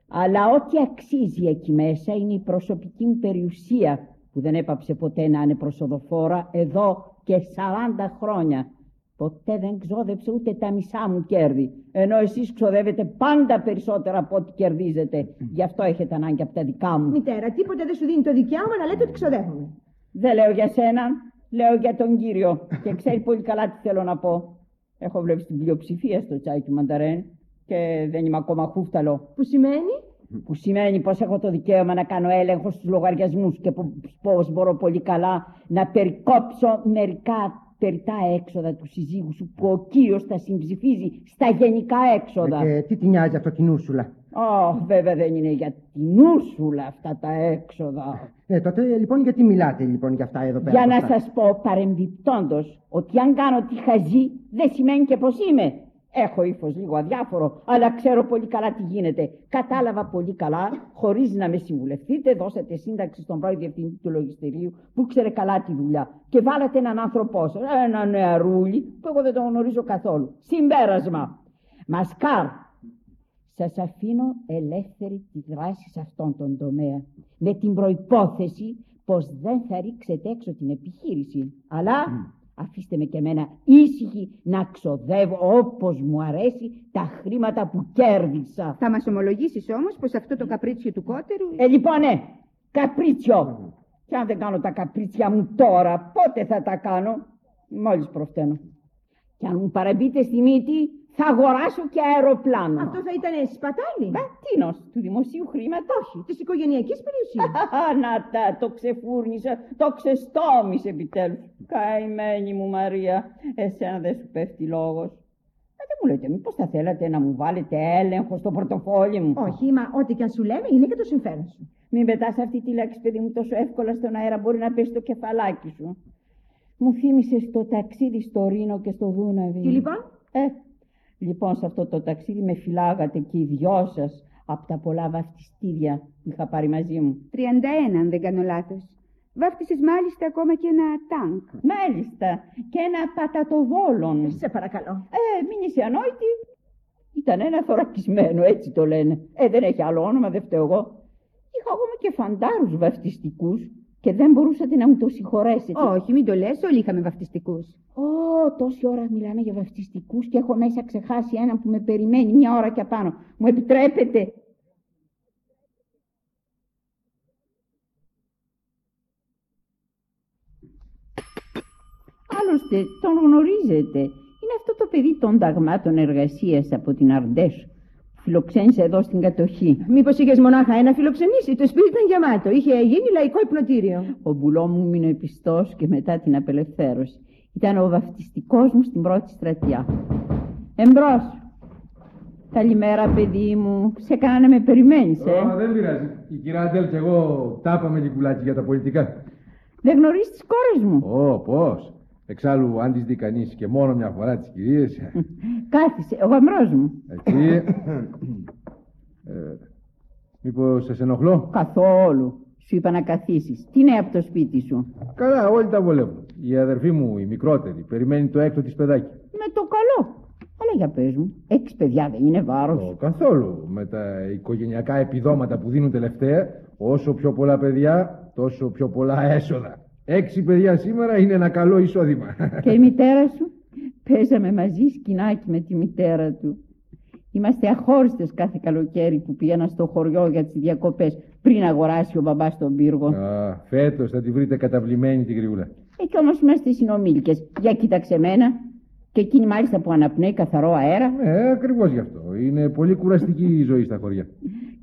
Αλλά ό,τι αξίζει εκεί μέσα είναι η προσωπική μου περιουσία που δεν έπαψε ποτέ να είναι προσοδοφόρα εδώ και 40 χρόνια. Ποτέ δεν ξόδεψε ούτε τα μισά μου κέρδη. Ενώ εσείς ξοδεύετε πάντα περισσότερα από ό,τι κερδίζετε. Γι' αυτό έχετε ανάγκη από τα δικά μου. Μητέρα, τίποτε δεν σου δίνει το δικαίωμα να λέτε ότι ξοδεύουμε. Δεν λέω για σένα, λέω για τον κύριο. Και ξέρει πολύ καλά τι θέλω να πω. Έχω βλέπει την πλειοψηφία στο τσάι του Μανταρέν και δεν είμαι ακόμα χούφταλο. Που σημαίνει; Που σημαίνει πως έχω το δικαίωμα να κάνω έλεγχο στους λογαριασμούς και που- πως μπορώ πολύ καλά να περικόψω μερικά περιτά έξοδα του συζύγου σου που ο κύριος τα συμψηφίζει στα γενικά έξοδα. Ε, Και τι τη νοιάζει αυτό την Ούρσουλα; Ω, βέβαια δεν είναι για την Ούρσουλα αυτά τα έξοδα. Ε, τότε λοιπόν γιατί μιλάτε λοιπόν για αυτά εδώ πέρα. Για να μπροστά. σας πω παρεμπιπτόντος ότι αν κάνω τη χαζή δεν σημαίνει και πως είμαι. Έχω ύφος λίγο αδιάφορο, αλλά ξέρω πολύ καλά τι γίνεται. Κατάλαβα πολύ καλά, χωρίς να με συμβουλευτείτε, δώσατε σύνταξη στον πρώην διευθυντή του λογιστηρίου που ξέρει καλά τη δουλειά. Και βάλατε έναν άνθρωπό σα, ένα νεαρούλι που εγώ δεν τον γνωρίζω καθόλου. Συμπέρασμα. Μασκάρ, σας αφήνω ελεύθερη τη δράση σε αυτόν τον τομέα. Με την προϋπόθεση πως δεν θα ρίξετε έξω την επιχείρηση. Αλλά αφήστε με και εμένα ήσυχη να ξοδεύω όπως μου αρέσει τα χρήματα που κέρδισα. Θα μας ομολογήσεις όμως πως αυτό το καπρίτσιο του κότερου... Ε, λοιπόν, ναι, καπρίτσιο. Και αν δεν κάνω τα καπρίτσια μου τώρα, πότε θα τα κάνω; Μόλις προφταίνω. Και αν μου παραμπείτε στη μύτη, θα αγοράσω και αεροπλάνο. Αυτό θα ήταν σπατάλη. Μπα, τίνος, του δημοσίου χρήματος. Όχι, της οικογενειακής περιουσίας. Να τα, το ξεφούρνησα, το ξεστόμησε επιτέλους. Καημένη μου Μαρία, εσένα δεν σου πέφτει λόγος. Ε, δεν μου λέτε, μήπως θα θέλατε να μου βάλετε έλεγχο στο πορτοφόλι μου; Όχι, μα ό,τι και αν σου λέμε είναι και το συμφέρον σου. Μην πετάς αυτή τη λέξη, παιδί μου, τόσο εύκολα στον αέρα μπορεί να πέσει το κεφαλάκι σου. Μου θύμισες το ταξίδι στο Ρήνο και στο Δούναβι. Τι λοιπόν; Ε, λοιπόν, σε αυτό το ταξίδι με φυλάγατε και οι δυο σας από τα πολλά βαφτιστήρια που είχα πάρει μαζί μου. 31, αν δεν κάνω λάθος. Βάφτισες μάλιστα ακόμα και ένα τάγκ. Μάλιστα, και ένα πατατοβόλον. Σε παρακαλώ. Ε, μην είσαι ανόητη. Ήταν ένα θωρακισμένο, έτσι το λένε. Ε, δεν έχει άλλο όνομα, δεν φταίω εγώ. Είχα ακόμα και φαντάρους βαφτιστικούς και δεν μπορούσατε να μου το συγχωρέσετε. Όχι, μην το λες, όλοι είχαμε βαφτιστικούς. Ω, τόση ώρα μιλάμε για βαφτιστικούς και έχω μέσα ξεχάσει ένα που με περιμένει μια ώρα και απάνω. Μου επιτρέπετε; Άλλωστε, τον γνωρίζετε. Είναι αυτό το παιδί των ταγμάτων εργασίας από την Αρντές που φιλοξένησε εδώ στην κατοχή. Μήπως είχες μονάχα ένα φιλοξενήσει. Το σπίτι ήταν γεμάτο. Είχε γίνει λαϊκό υπνοτήριο. Ο μπουλό μου μείνε πιστός και μετά την απελευθέρωση. Ήταν ο βαφτιστικός μου στην πρώτη στρατιά. Εμπρός. Καλημέρα παιδί μου. Σε έκανα να με περιμένεις, ε; Ω, δεν πειράζει. Η κυρία Αντέλ και εγώ τα είπαμε λιγουλάκι για τα πολιτικά. Δεν γνωρίζεις τις κόρες μου. Ω, πώς. Εξάλλου, αν τις δει κανείς και μόνο μια φορά τις κυρίες... Κάθισε, ο γαμρός μου. Εκεί... ε, μήπως σας ενοχλώ; Καθόλου. Σου είπα να καθίσεις. Τι είναι από το σπίτι σου; Καλά, όλοι τα βολεύουν. Η αδερφή μου, η μικρότερη, περιμένει το έκτο της παιδάκι. Με το καλό. Αλλά για πες μου, έξι παιδιά δεν είναι βάρος. Ω, καθόλου. Με τα οικογενειακά επιδόματα που δίνουν τελευταία, όσο πιο πολλά παιδιά, τόσο πιο πολλά έσοδα. Έξι παιδιά σήμερα είναι ένα καλό εισόδημα. Και η μητέρα σου; Παίζαμε μαζί σκηνάκι με τη μητέρα του. Είμαστε αχώριστες κάθε καλοκαίρι που πήγαινα στο χωριό για τις διακοπές πριν αγοράσει ο μπαμπάς τον πύργο. Α, φέτος θα τη βρείτε καταβλημένη τη γριούλα. Ε, κι όμως είμαστε συνομήλικες. Για κοίταξε μένα. Και εκείνη μάλιστα που αναπνέει καθαρό αέρα. Ε, ακριβώς γι' αυτό. Είναι πολύ κουραστική η ζωή στα χωριά.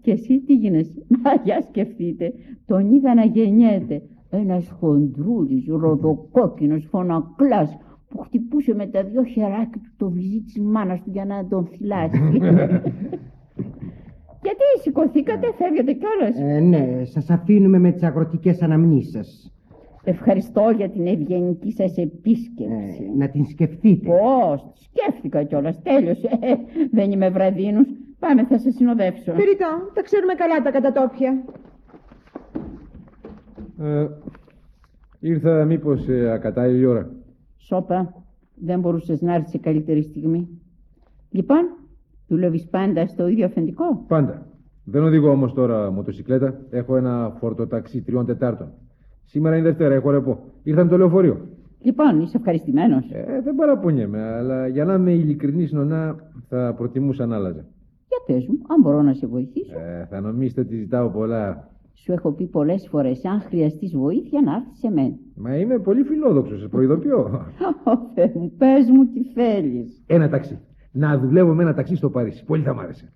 Και εσύ τι γίνεσαι; Μα για σκεφτείτε. Τον είδα να γεννιέται. Ένας χοντρούλης, ροδοκόκκινος, φωνακλάς που χτυπούσε με τα δυο χεράκια του το βυζί της μάνας του για να τον θυλάσει. Γιατί σηκωθήκατε, φεύγετε κιόλας; Ε, ναι, σας αφήνουμε με τις αγροτικές αναμνήσεις σας. Ευχαριστώ για την ευγενική σας επίσκεψη. Ε, να την σκεφτείτε. Πώς, σκέφτηκα κιόλας, τέλειωσε. Ε, δεν είμαι βραδίνους. Πάμε, θα σε συνοδεύσω. Περιτά, τα ξέρουμε καλά τα κατατόπια. Ε, ήρθα μήπως ε, ακατάλληλη ώρα. Σόπα, δεν μπορούσες να έρθεις σε καλύτερη στιγμή. Λοιπόν, δουλεύεις πάντα στο ίδιο αφεντικό; Πάντα. Δεν οδηγώ όμως τώρα μοτοσυκλέτα. Έχω ένα φορτοταξί τριών τετάρτων. Σήμερα είναι Δευτέρα, έχω ρεπό. Ήρθα με το λεωφορείο. Λοιπόν, είσαι ευχαριστημένος. Ε, δεν παραπονιέμαι, αλλά για να είμαι ειλικρινής νονά θα προτιμούσα να άλλαζα. Για πες μου, αν μπορώ να σε βοηθήσω. Ε, θα νομίζετε ότι ζητάω πολλά. Σου έχω πει πολλές φορές, αν χρειαστείς βοήθεια να έρθεις σε μένα. Μα είμαι πολύ φιλόδοξος, σε προειδοποιώ. Ω Θεέ μου, πες μου τι θέλεις. ένα ταξί. Να δουλεύω με ένα ταξί στο Παρίσι. Πολύ θα μ' άρεσε.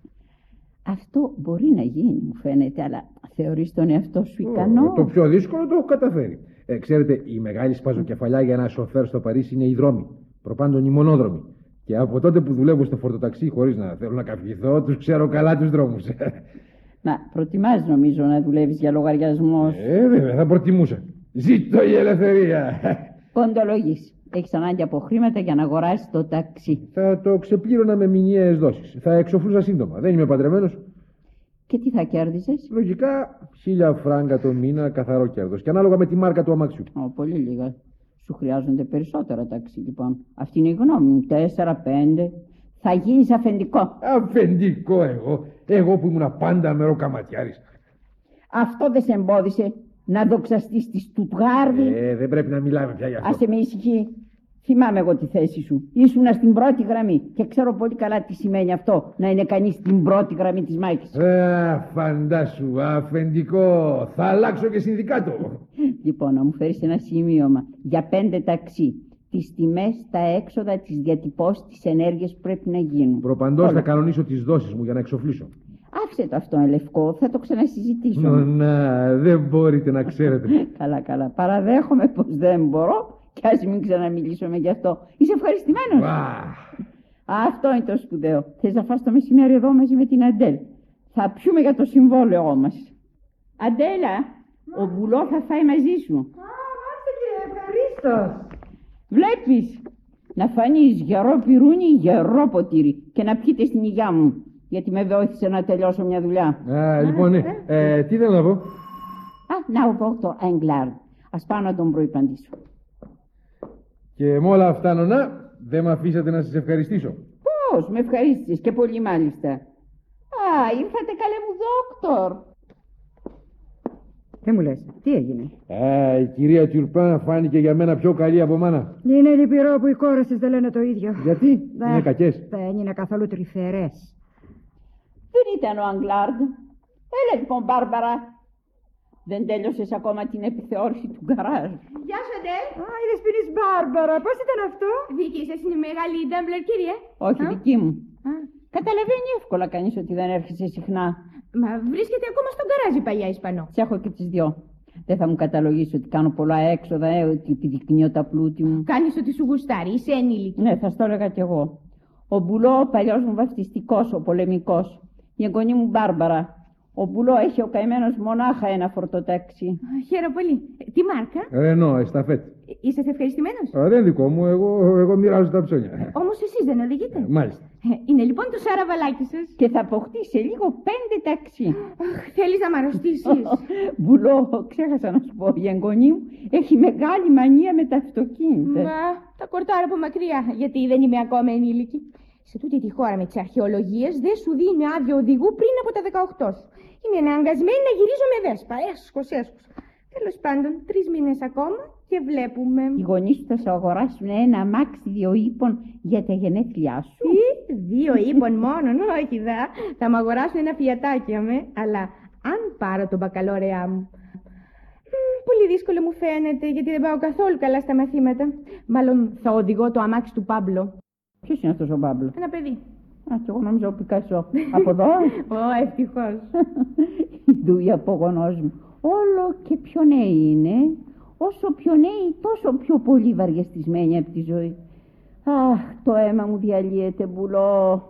Αυτό μπορεί να γίνει, μου φαίνεται, αλλά θεωρείς τον εαυτό σου Ω, ικανό. Το πιο δύσκολο το έχω καταφέρει. Ε, ξέρετε, η μεγάλη σπαζοκεφαλιά για ένα σοφέρ στο Παρίσι είναι οι δρόμοι. Προπάντων οι μονόδρομοι. Και από τότε που δουλεύω στο φορτοταξί, χωρίς να θέλω να καυχηθώ, τους ξέρω καλά τους δρόμους. Να, προτιμάς νομίζω να δουλεύεις για λογαριασμό σου. ε, βέβαια, θα προτιμούσα. Ζήτω η ελευθερία. Ποντολογείς. Έχεις ανάγκη από χρήματα για να αγοράσεις το ταξί. θα το ξεπλήρωνα με μηνιαίες δόσεις. Θα εξοφλούσα σύντομα. Δεν είμαι παντρεμένος. Και τι θα κέρδιζες; Λογικά, χίλια φράγκα το μήνα καθαρό κέρδος. Και ανάλογα με τη μάρκα του αμάξιου. Ω, πολύ λίγα. Σου χρειάζονται περισσότερα ταξί, λοιπόν. Αυτή είναι η γνώμη μου. Τέσσερα, πέντε. Θα γίνεις αφεντικό. Αφεντικό εγώ. Εγώ που ήμουν πάντα μεροκαματιάρη. Αυτό δεν σε εμπόδισε να δοξαστείς τη Στουτγάρδη; Ε, δεν πρέπει να μιλάμε πια γι' αυτό. Άσε με ησυχή. Θυμάμαι εγώ τη θέση σου. Ήσουν στην πρώτη γραμμή και ξέρω πολύ καλά τι σημαίνει αυτό να είναι κανείς στην πρώτη γραμμή της μάχης. Ε, φαντάσου, αφεντικό. Θα αλλάξω και συνδικάτο. Λοιπόν, να μου φέρεις ένα σημείωμα για πέντε ταξί. Τις τιμές, τα έξοδα, τι διατυπώσει, τι ενέργειε που πρέπει να γίνουν. Προπαντός Όλα. θα κανονίσω τις δόσεις μου για να εξοφλήσω. Άφησε το αυτό, Ελευκό, θα το ξανασυζητήσουμε. Νο, να, δεν μπορείτε να ξέρετε. Καλά, καλά. Παραδέχομαι πως δεν μπορώ και ας μην ξαναμιλήσουμε γι' αυτό. Είσαι ευχαριστημένος; Βα, Αυτό είναι το σπουδαίο. Θες να φας το μεσημέρι εδώ μαζί με την Αντέλ; Θα πιούμε για το συμβόλαιό μας. Αντέλα, ο Μπουλό θα φάει μαζί σου. Μάλιστα κύριε, ευχαρίστως. Βλέπεις, να φανείς γερό πυρούνι, γερό ποτήρι και να πιείτε στην υγειά μου. Γιατί με βοήθησε να τελειώσω μια δουλειά. Α, λοιπόν, ναι. Ε, τι θέλω να πω; Α, να εδώ το Έγκλαρντ. Ας πάω να τον προϋπαντήσω. Και με όλα αυτά, νονά, δεν με αφήσατε να σας ευχαριστήσω. Πώς, με ευχαρίστησες και πολύ μάλιστα. Α, ήρθατε καλέ μου δόκτωρ. Δεν μου λες, τι έγινε; Α, η κυρία Τιουρπάν φάνηκε για μένα πιο καλή από μάνα. Είναι λυπηρό που οι κόρες της δεν λένε το ίδιο. Γιατί, Ναι. είναι κακές; Δεν είναι καθόλου τρυφερές. Δεν ήταν ο Αγκλάρντ. Έλα λοιπόν, Μπάρμπαρα. Δεν τέλειωσες ακόμα την επιθεώρηση του γκαράζ. Γεια σου, Αντέλ. Α, είδες πριν εις Μπάρμπαρα, πώς ήταν αυτό; Δική σας είναι η μεγάλη Ντάμπλερ, κύριε. Όχι, δική μου. Α. Καταλαβαίνει εύκολα κανείς ότι δεν έρχεσαι συχνά. Μα βρίσκεται ακόμα στον καράζι παλιά Ισπανό. Τι έχω και τις δυο. Δεν θα μου καταλογίσει ότι κάνω πολλά έξοδα, ε, ότι επιδεικνύω τα πλούτη μου. Κάνεις ότι σου γουστάρει, είσαι ενήλικη. Ναι, θα στο έλεγα κι εγώ. Ο Μπουλό, ο παλιός μου βαφτιστικός, ο πολεμικός. Η εγγονή μου Μπάρμπαρα. Ο Μπουλό έχει ο καημένος μονάχα ένα φορτοτάξι. Α, Χαίρομαι πολύ. Ε, Τι μάρκα, Ρενό, εσταφέτ. Ε, είσαστε ευχαριστημένος; Α, δεν είναι δικό μου, εγώ, εγώ μοιράζω τα ψώνια. Όμως εσείς δεν οδηγείτε; Μάλιστα. Ε, Είναι λοιπόν το σαραβαλάκι σας. Και θα αποκτήσει σε λίγο πέντε ταξί. Αχ, θέλεις να μ' αρρωστήσεις. Μπουλό, ξέχασα να σου πω, η εγγονή μου έχει μεγάλη μανία με τα αυτοκίνητα. Μα, τα κορτάρω από μακριά, γιατί δεν είμαι ακόμα ενήλικη. Σε τούτη τη χώρα με τις αρχαιολογίες δεν σου δίνει άδειο οδηγού πριν από τα 18 σου. Είμαι αναγκασμένη να γυρίζω με βέσπα. Έσχος, έσχος. Τέλος πάντων, τρεις μήνες ακόμα και βλέπουμε. Οι γονείς σου θα σου αγοράσουν ένα αμάξι δύο ύπων για τα γενέθλιά σου. Τι, δύο ύπων μόνο, όχι δα. Θα μου αγοράσουν ένα φιατάκι αμέ, αλλά αν πάρω τον μπακαλόρεά μου. Μμ, Πολύ δύσκολο μου φαίνεται, γιατί δεν πάω καθόλου καλά στα μαθήματα. Μάλλον θα οδηγώ το αμάξι του Πάμπλο. Ποιος είναι αυτός ο Μπάμπλο. Ένα παιδί. Α, κι εγώ νόμιζα ο Πικάσο. Από εδώ. Ω, ευτυχώς. Η δούη απογονός μου. Όλο και πιο νέοι είναι. Όσο πιο νέοι, τόσο πιο πολύ βαριεστισμένοι από τη ζωή. Αχ, το αίμα μου διαλύεται, μπουλό.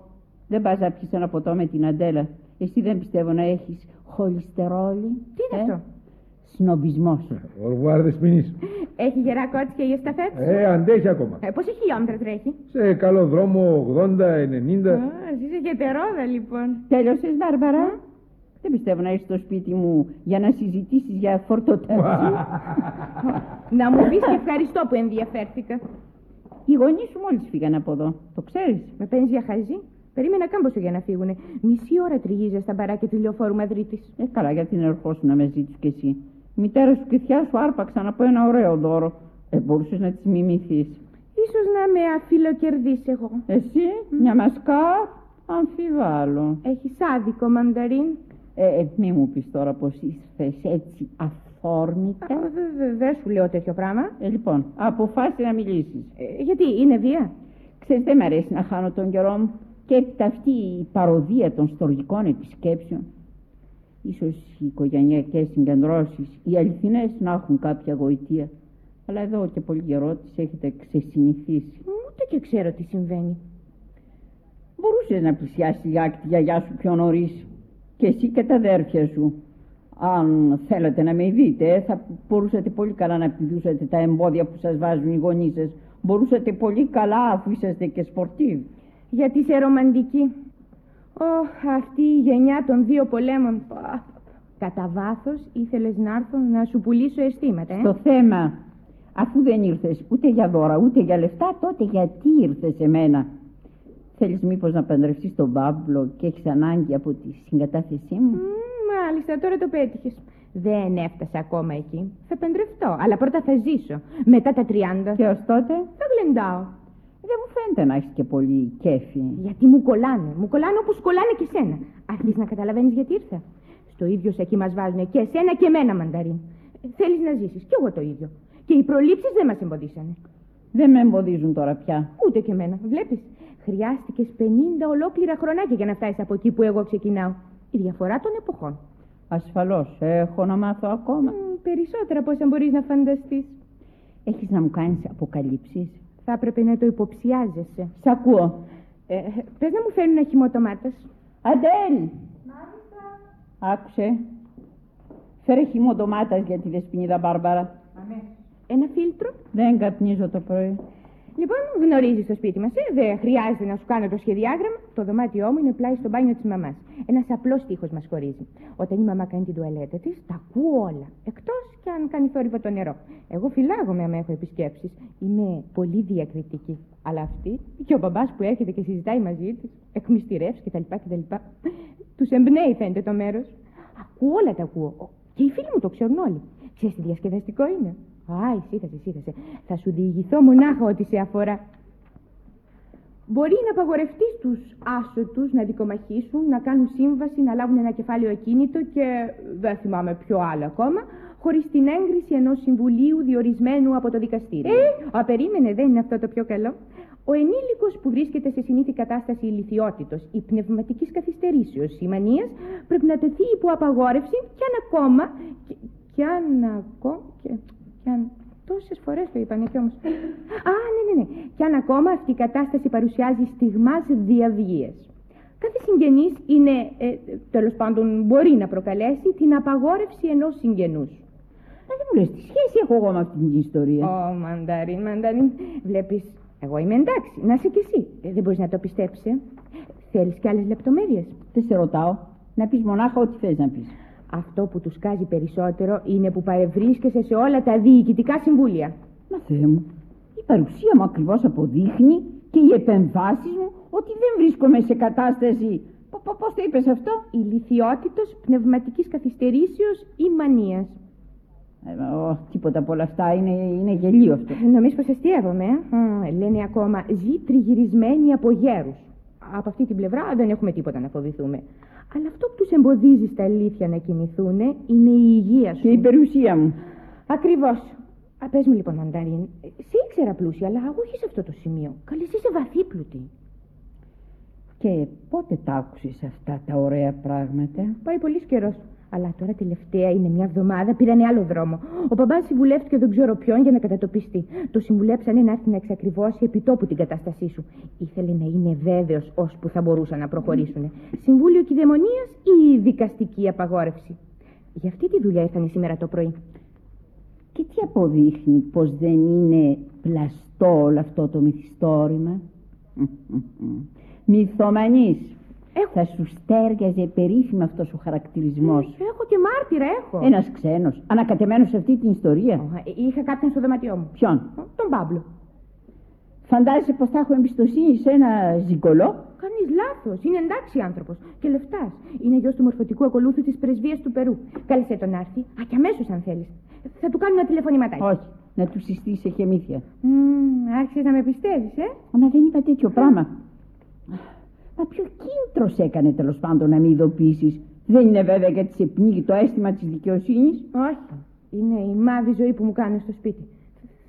Δεν πας να πιεις ένα ποτό με την Αντέλα. Εσύ δεν πιστεύω να έχεις χολυστερόλη. Τι είναι αυτό; Σνομπισμός. Ορβουάρ δεσποινής. Έχει γερά κότσια η εσταφέτ; Ε, αντέχει ακόμα. Ε, πόσα χιλιόμετρα τρέχει; Σε καλό δρόμο, 80, 90. Α, εσύ είσαι γετερόδα λοιπόν. Τέλειωσες, Μπάρμπαρα; Δεν πιστεύω να έρθει στο σπίτι μου για να συζητήσεις για φορτοταξί. Να μου πεις και ευχαριστώ που ενδιαφέρθηκα. Οι γονείς σου μόλις φύγαν από εδώ. Το ξέρεις; Με παίρνεις για χαζή; Περίμενα κάμποσο για να φύγουνε. Μισή ώρα τριγίζα στα μπαράκια του λεωφόρου Μαδρίτης. Ε, καλά, γιατί να ερχόσουν μαζί τους κι εσύ; Η μητέρας σου και η θιά σου άρπαξαν από ένα ωραίο δώρο. Ε, μπορούσες να τις μιμηθείς. Ίσως να με αφιλοκερδίσει εγώ. Εσύ, μια μασκά, αμφιβάλλω. Έχεις άδικο, μανταρίν. Ε, ε, μη μου πεις τώρα πως ήρθες έτσι αφόρμητα. Δεν σου λέω τέτοιο πράγμα. Ε, λοιπόν, αποφάσισε να μιλήσεις. Ε, γιατί είναι βία; Ξέρεις, δεν μ' αρέσει να χάνω τον καιρό μου. Και έπειτα αυτή η παροδία των στοργικών επισκέψεων. Ίσως οι οικογενειακές συγκεντρώσεις, οι αληθινές να έχουν κάποια γοητεία. Αλλά εδώ και πολύ καιρό τις έχετε ξεσυνηθίσει. Ούτε και ξέρω τι συμβαίνει. Μπορούσες να πλησιάσεις λιγάκι τη γιαγιά σου πιο νωρίς. Και εσύ και τα αδέρφια σου. Αν θέλατε να με δείτε, θα μπορούσατε πολύ καλά να πηδούσατε τα εμπόδια που σας βάζουν οι γονείς σας. Μπορούσατε πολύ καλά αφού είσαστε και σπορτίβ. Γιατί είσαι ρομαντική. Ωχ, αυτή η γενιά των δύο πολέμων. Πα, Κατά βάθος ήθελες να έρθω να σου πουλήσω αισθήματα, ε; Το θέμα, αφού δεν ήρθες ούτε για δώρα ούτε για λεφτά, τότε γιατί ήρθες σε μένα. Θέλεις μήπως να παντρευτείς τον Παύλο και έχεις ανάγκη από τη συγκατάθεσή μου; Μ, μάλιστα, τώρα το πέτυχες. Δεν έφτασα ακόμα εκεί. Θα παντρευτώ, αλλά πρώτα θα ζήσω. Μετά τα 30. Και ως τότε; Θα γλεντάω. Δεν μου φαίνεται να έχεις και πολύ κέφι. Γιατί μου κολλάνε. Μου κολλάνε όπως κολλάνε και σένα. Αρχίζεις να καταλαβαίνεις γιατί ήρθα. Στο ίδιο σε εκεί μας βάζουν και εσένα και εμένα, μανταρίν. Θέλεις να ζήσεις. Κι εγώ το ίδιο. Και οι προλήψεις δεν μας εμποδίσανε. Δεν με εμποδίζουν τώρα πια. Ούτε και εμένα. Βλέπεις. Χρειάστηκες 50 ολόκληρα χρονάκια για να φτάσεις από εκεί που εγώ ξεκινάω. Η διαφορά των εποχών. Ασφαλώς. Έχω να μάθω ακόμα. Μ, περισσότερα από όσα μπορείς να φανταστείς. Έχεις να μου κάνεις αποκαλύψεις; Θα έπρεπε να το υποψιάζεσαι. Σ' ακούω. Ε, Πες να μου φέρουν ένα χυμό ντομάτας. Αντέλ! Άκουσε. Φέρε χυμό ντομάτας για τη δεσποινίδα Μπάρμπαρα. Ένα φίλτρο. Δεν καπνίζω το πρωί. Λοιπόν, γνωρίζεις το σπίτι μας, ε; δεν χρειάζεται να σου κάνω το σχεδιάγραμμα. Το δωμάτιό μου είναι πλάι στο μπάνιο της μαμάς. Ένας απλός τείχο μας χωρίζει. Όταν η μαμά κάνει την τουαλέτα της, τα ακούω όλα. Εκτός κι αν κάνει θόρυβο το νερό. Εγώ φυλάγομαι άμα έχω επισκέψεις. Είμαι πολύ διακριτική. Αλλά αυτή και ο μπαμπάς που έρχεται και συζητάει μαζί της, εκμυστηρεύσει κτλ. κτλ. Τους εμπνέει φαίνεται το μέρος. Ακούω όλα τα ακούω. Και οι φίλοι μου το ξέρουν όλοι. Ξέρεις τι διασκεδαστικό είναι; Α, ησύχασε, ησύχασε. Θα σου διηγηθώ μονάχα ό,τι σε αφορά. Μπορεί να απαγορευτείς στου άσωτους να δικομαχήσουν, να κάνουν σύμβαση, να λάβουν ένα κεφάλαιο ακίνητο και δεν θυμάμαι ποιο άλλο ακόμα, χωρίς την έγκριση ενός συμβουλίου διορισμένου από το δικαστήριο. Ε, α, περίμενε, δεν είναι αυτό το πιο καλό. Ο ενήλικος που βρίσκεται σε συνήθη κατάσταση ηλικιότητος ή πνευματικής καθυστερήσεως ή μανία πρέπει να τεθεί υπό απαγόρευση και αν ακόμα. Και, και αν ακόμα. Και, και αν. Τόσες φορές το είπανε κι όμως. Α, ναι, ναι, ναι. Και αν ακόμα αυτή η κατάσταση παρουσιάζει στιγμάς διαβγεία. Κάθε συγγενής είναι, ε, τέλος πάντων, μπορεί να προκαλέσει την απαγόρευση ενός συγγενούς. Ε, δεν μου λες, τι σχέση έχω εγώ με αυτήν την ιστορία; Ω, μανταρίν, μανταρίν. Βλέπεις, εγώ είμαι εντάξει. Να είσαι κι εσύ. Ε, δεν μπορείς να το πιστέψεις. Ε. Θέλεις κι άλλες λεπτομέρειες; Δεν σε ρωτάω. Να πεις μονάχα ό,τι θες να πεις. Αυτό που τους κάζει περισσότερο είναι που παρευρίσκεσαι σε όλα τα διοικητικά συμβούλια. Μα Θεέ μου, η παρουσία μου ακριβώς αποδείχνει και οι επεμβάσεις μου ότι δεν βρίσκομαι σε κατάσταση... Πο- πο- Πώς το είπες αυτό; Ηλικιότητος πνευματικής καθυστερήσεως ή μανίας. Ε, ω, τίποτα από όλα αυτά είναι, είναι γελίο αυτό. Νομίζω πως αστείευομαι. ε. Α, λένε ακόμα ζει τριγυρισμένη από γέρους. Από αυτή την πλευρά δεν έχουμε τίποτα να φοβηθούμε. Αλλά αυτό που τους εμποδίζει στα αλήθεια να κινηθούν είναι η υγεία σου. Και η περιουσία μου. Ακριβώς. Α, πες μου λοιπόν, Μανταρίν, σε ήξερα πλούσια, αλλά όχι σε αυτό το σημείο. Καλή, εσύ είσαι βαθύπλουτη. Και πότε τα άκουσες αυτά τα ωραία πράγματα; Πάει πολύς καιρός. Αλλά τώρα τελευταία είναι μια εβδομάδα, πήρανε άλλο δρόμο. Ο μπαμπά συμβουλεύτηκε δεν ξέρω ποιον για να κατατοπιστεί. Το συμβουλέψανε να έρθει να εξακριβώσει επιτόπου την κατάστασή σου. Ήθελε να είναι βέβαιος ώσπου θα μπορούσαν να προχωρήσουν. Συμβούλιο κυδαιμονίας ή δικαστική απαγόρευση; Για αυτή τη δουλειά ήρθανε σήμερα το πρωί. Και τι αποδείχνει πως δεν είναι πλαστό όλο αυτό το μυθιστόρημα; Μυθομανής. Έχω. Θα σου στέργαζε περίφημα αυτός ο χαρακτηρισμός. Έχω και μάρτυρα, έχω. Ένας ξένος, ανακατεμένος σε αυτή την ιστορία. Ε, Είχα κάποιον στο δωμάτιό μου. Ποιον; Τον Παύλο. Φαντάζεσαι πως θα έχω εμπιστοσύνη σε ένα ζυγκολό. Κανεί λάθος. Είναι εντάξει άνθρωπος. Και λεφτάς. Είναι γιος του μορφωτικού ακολούθου της πρεσβείας του Περού. Κάλεσε τον να έρθει. Α, και αμέσως αν θέλεις. Θα του κάνω ένα τηλεφωνηματάκι. Όχι, να του συστήσει σε χεμήθεια. Άρχισες να με πιστεύεις, ε; Μα δεν είπα τέτοιο πράγμα. Μα ποιο κίνητρος σε έκανε τέλος πάντων να με ειδοποιήσεις. Δεν είναι βέβαια γιατί σε πνίγει το αίσθημα της δικαιοσύνης. Όχι. Είναι η μαύρη ζωή που μου κάνει στο σπίτι.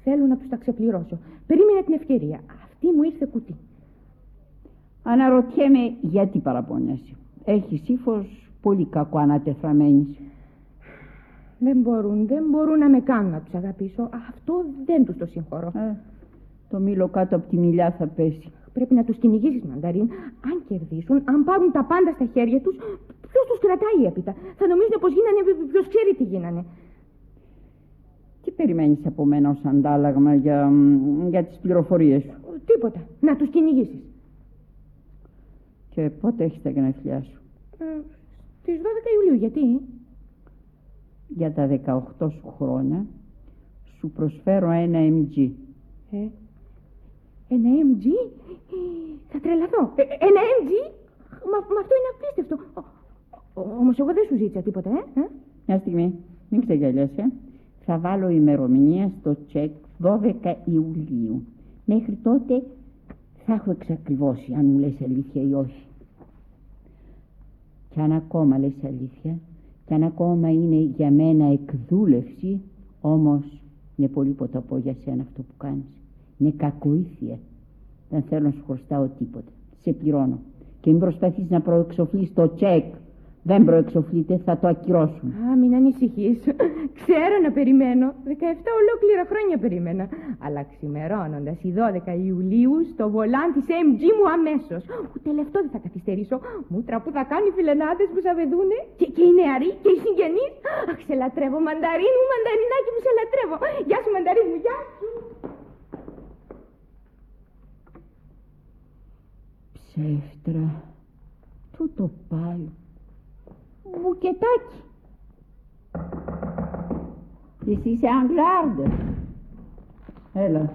Θέλω να τους τα ξεπληρώσω. Περίμενε την ευκαιρία. Αυτή μου ήρθε κουτί. Αναρωτιέμαι γιατί παραπονιάσαι. Έχεις ύφος πολύ κακό ανατεθραμένης. Δεν μπορούν, δεν μπορούν να με κάνουν να τους αγαπήσω. Αυτό δεν τους το συγχωρώ. Ε, το μήλο κάτω από τη μιλιά θα πέσει. Πρέπει να τους κυνηγήσεις, Μανταρίν. Αν κερδίσουν, αν πάρουν τα πάντα στα χέρια τους, ποιος τους κρατάει έπειτα; Θα νομίζουν πως γίνανε, ποιος ξέρει τι γίνανε. Τι περιμένεις από μένα ως αντάλλαγμα για, μ, για τις πληροφορίες σου; Τίποτα. Να τους κυνηγήσεις. Και πότε έχεις τα γενέθλιά σου; Ε, Στις 12 Ιουλίου, γιατί; Για τα 18 σου χρόνια σου προσφέρω ένα MG. Ε, ένα MG. Ε, θα τρελαθώ. Ε, ένα MG. Μα, μα αυτό είναι απίστευτο. Όμως εγώ δεν σου ζήτησα τίποτα, ε. ε; Μια στιγμή, μην ξεγελιέσαι. Θα βάλω ημερομηνία στο τσεκ 12 Ιουλίου. Μέχρι τότε θα έχω εξακριβώσει αν μου λες αλήθεια ή όχι. Κι αν ακόμα λες αλήθεια, κι αν ακόμα είναι για μένα εκδούλευση, όμως είναι πολύ ποταπό για σένα αυτό που κάνεις. Είναι κακοήθεια. Δεν θέλω να σου χρωστάω τίποτα. Σε πληρώνω. Και μην προσπαθείς να προεξοφλείς το τσεκ. Δεν προεξοφλείται, θα το ακυρώσουν. Α, μην ανησυχείς. Ξέρω να περιμένω. 17 ολόκληρα χρόνια περίμενα. Αλλά ξημερώνοντας η 12 Ιουλίου στο βολάν της MG μου αμέσως. Ούτε λεφτό δεν θα καθυστερήσω. Μούτρα που θα κάνει οι φιλενάδες που θα βεδούνε. Και, και οι νεαροί και οι συγγενείς. Αχ, σε λατρεύω μανταρίνι μου, μανταρινάκι μου, σε λατρεύω. Γεια σου μανταρίνι μου, γεια σου. Ψεύτρα. Τούτο πάλι. Μπουκετάκι. Εσύ είσαι Αγγλάρντερ. Έλα.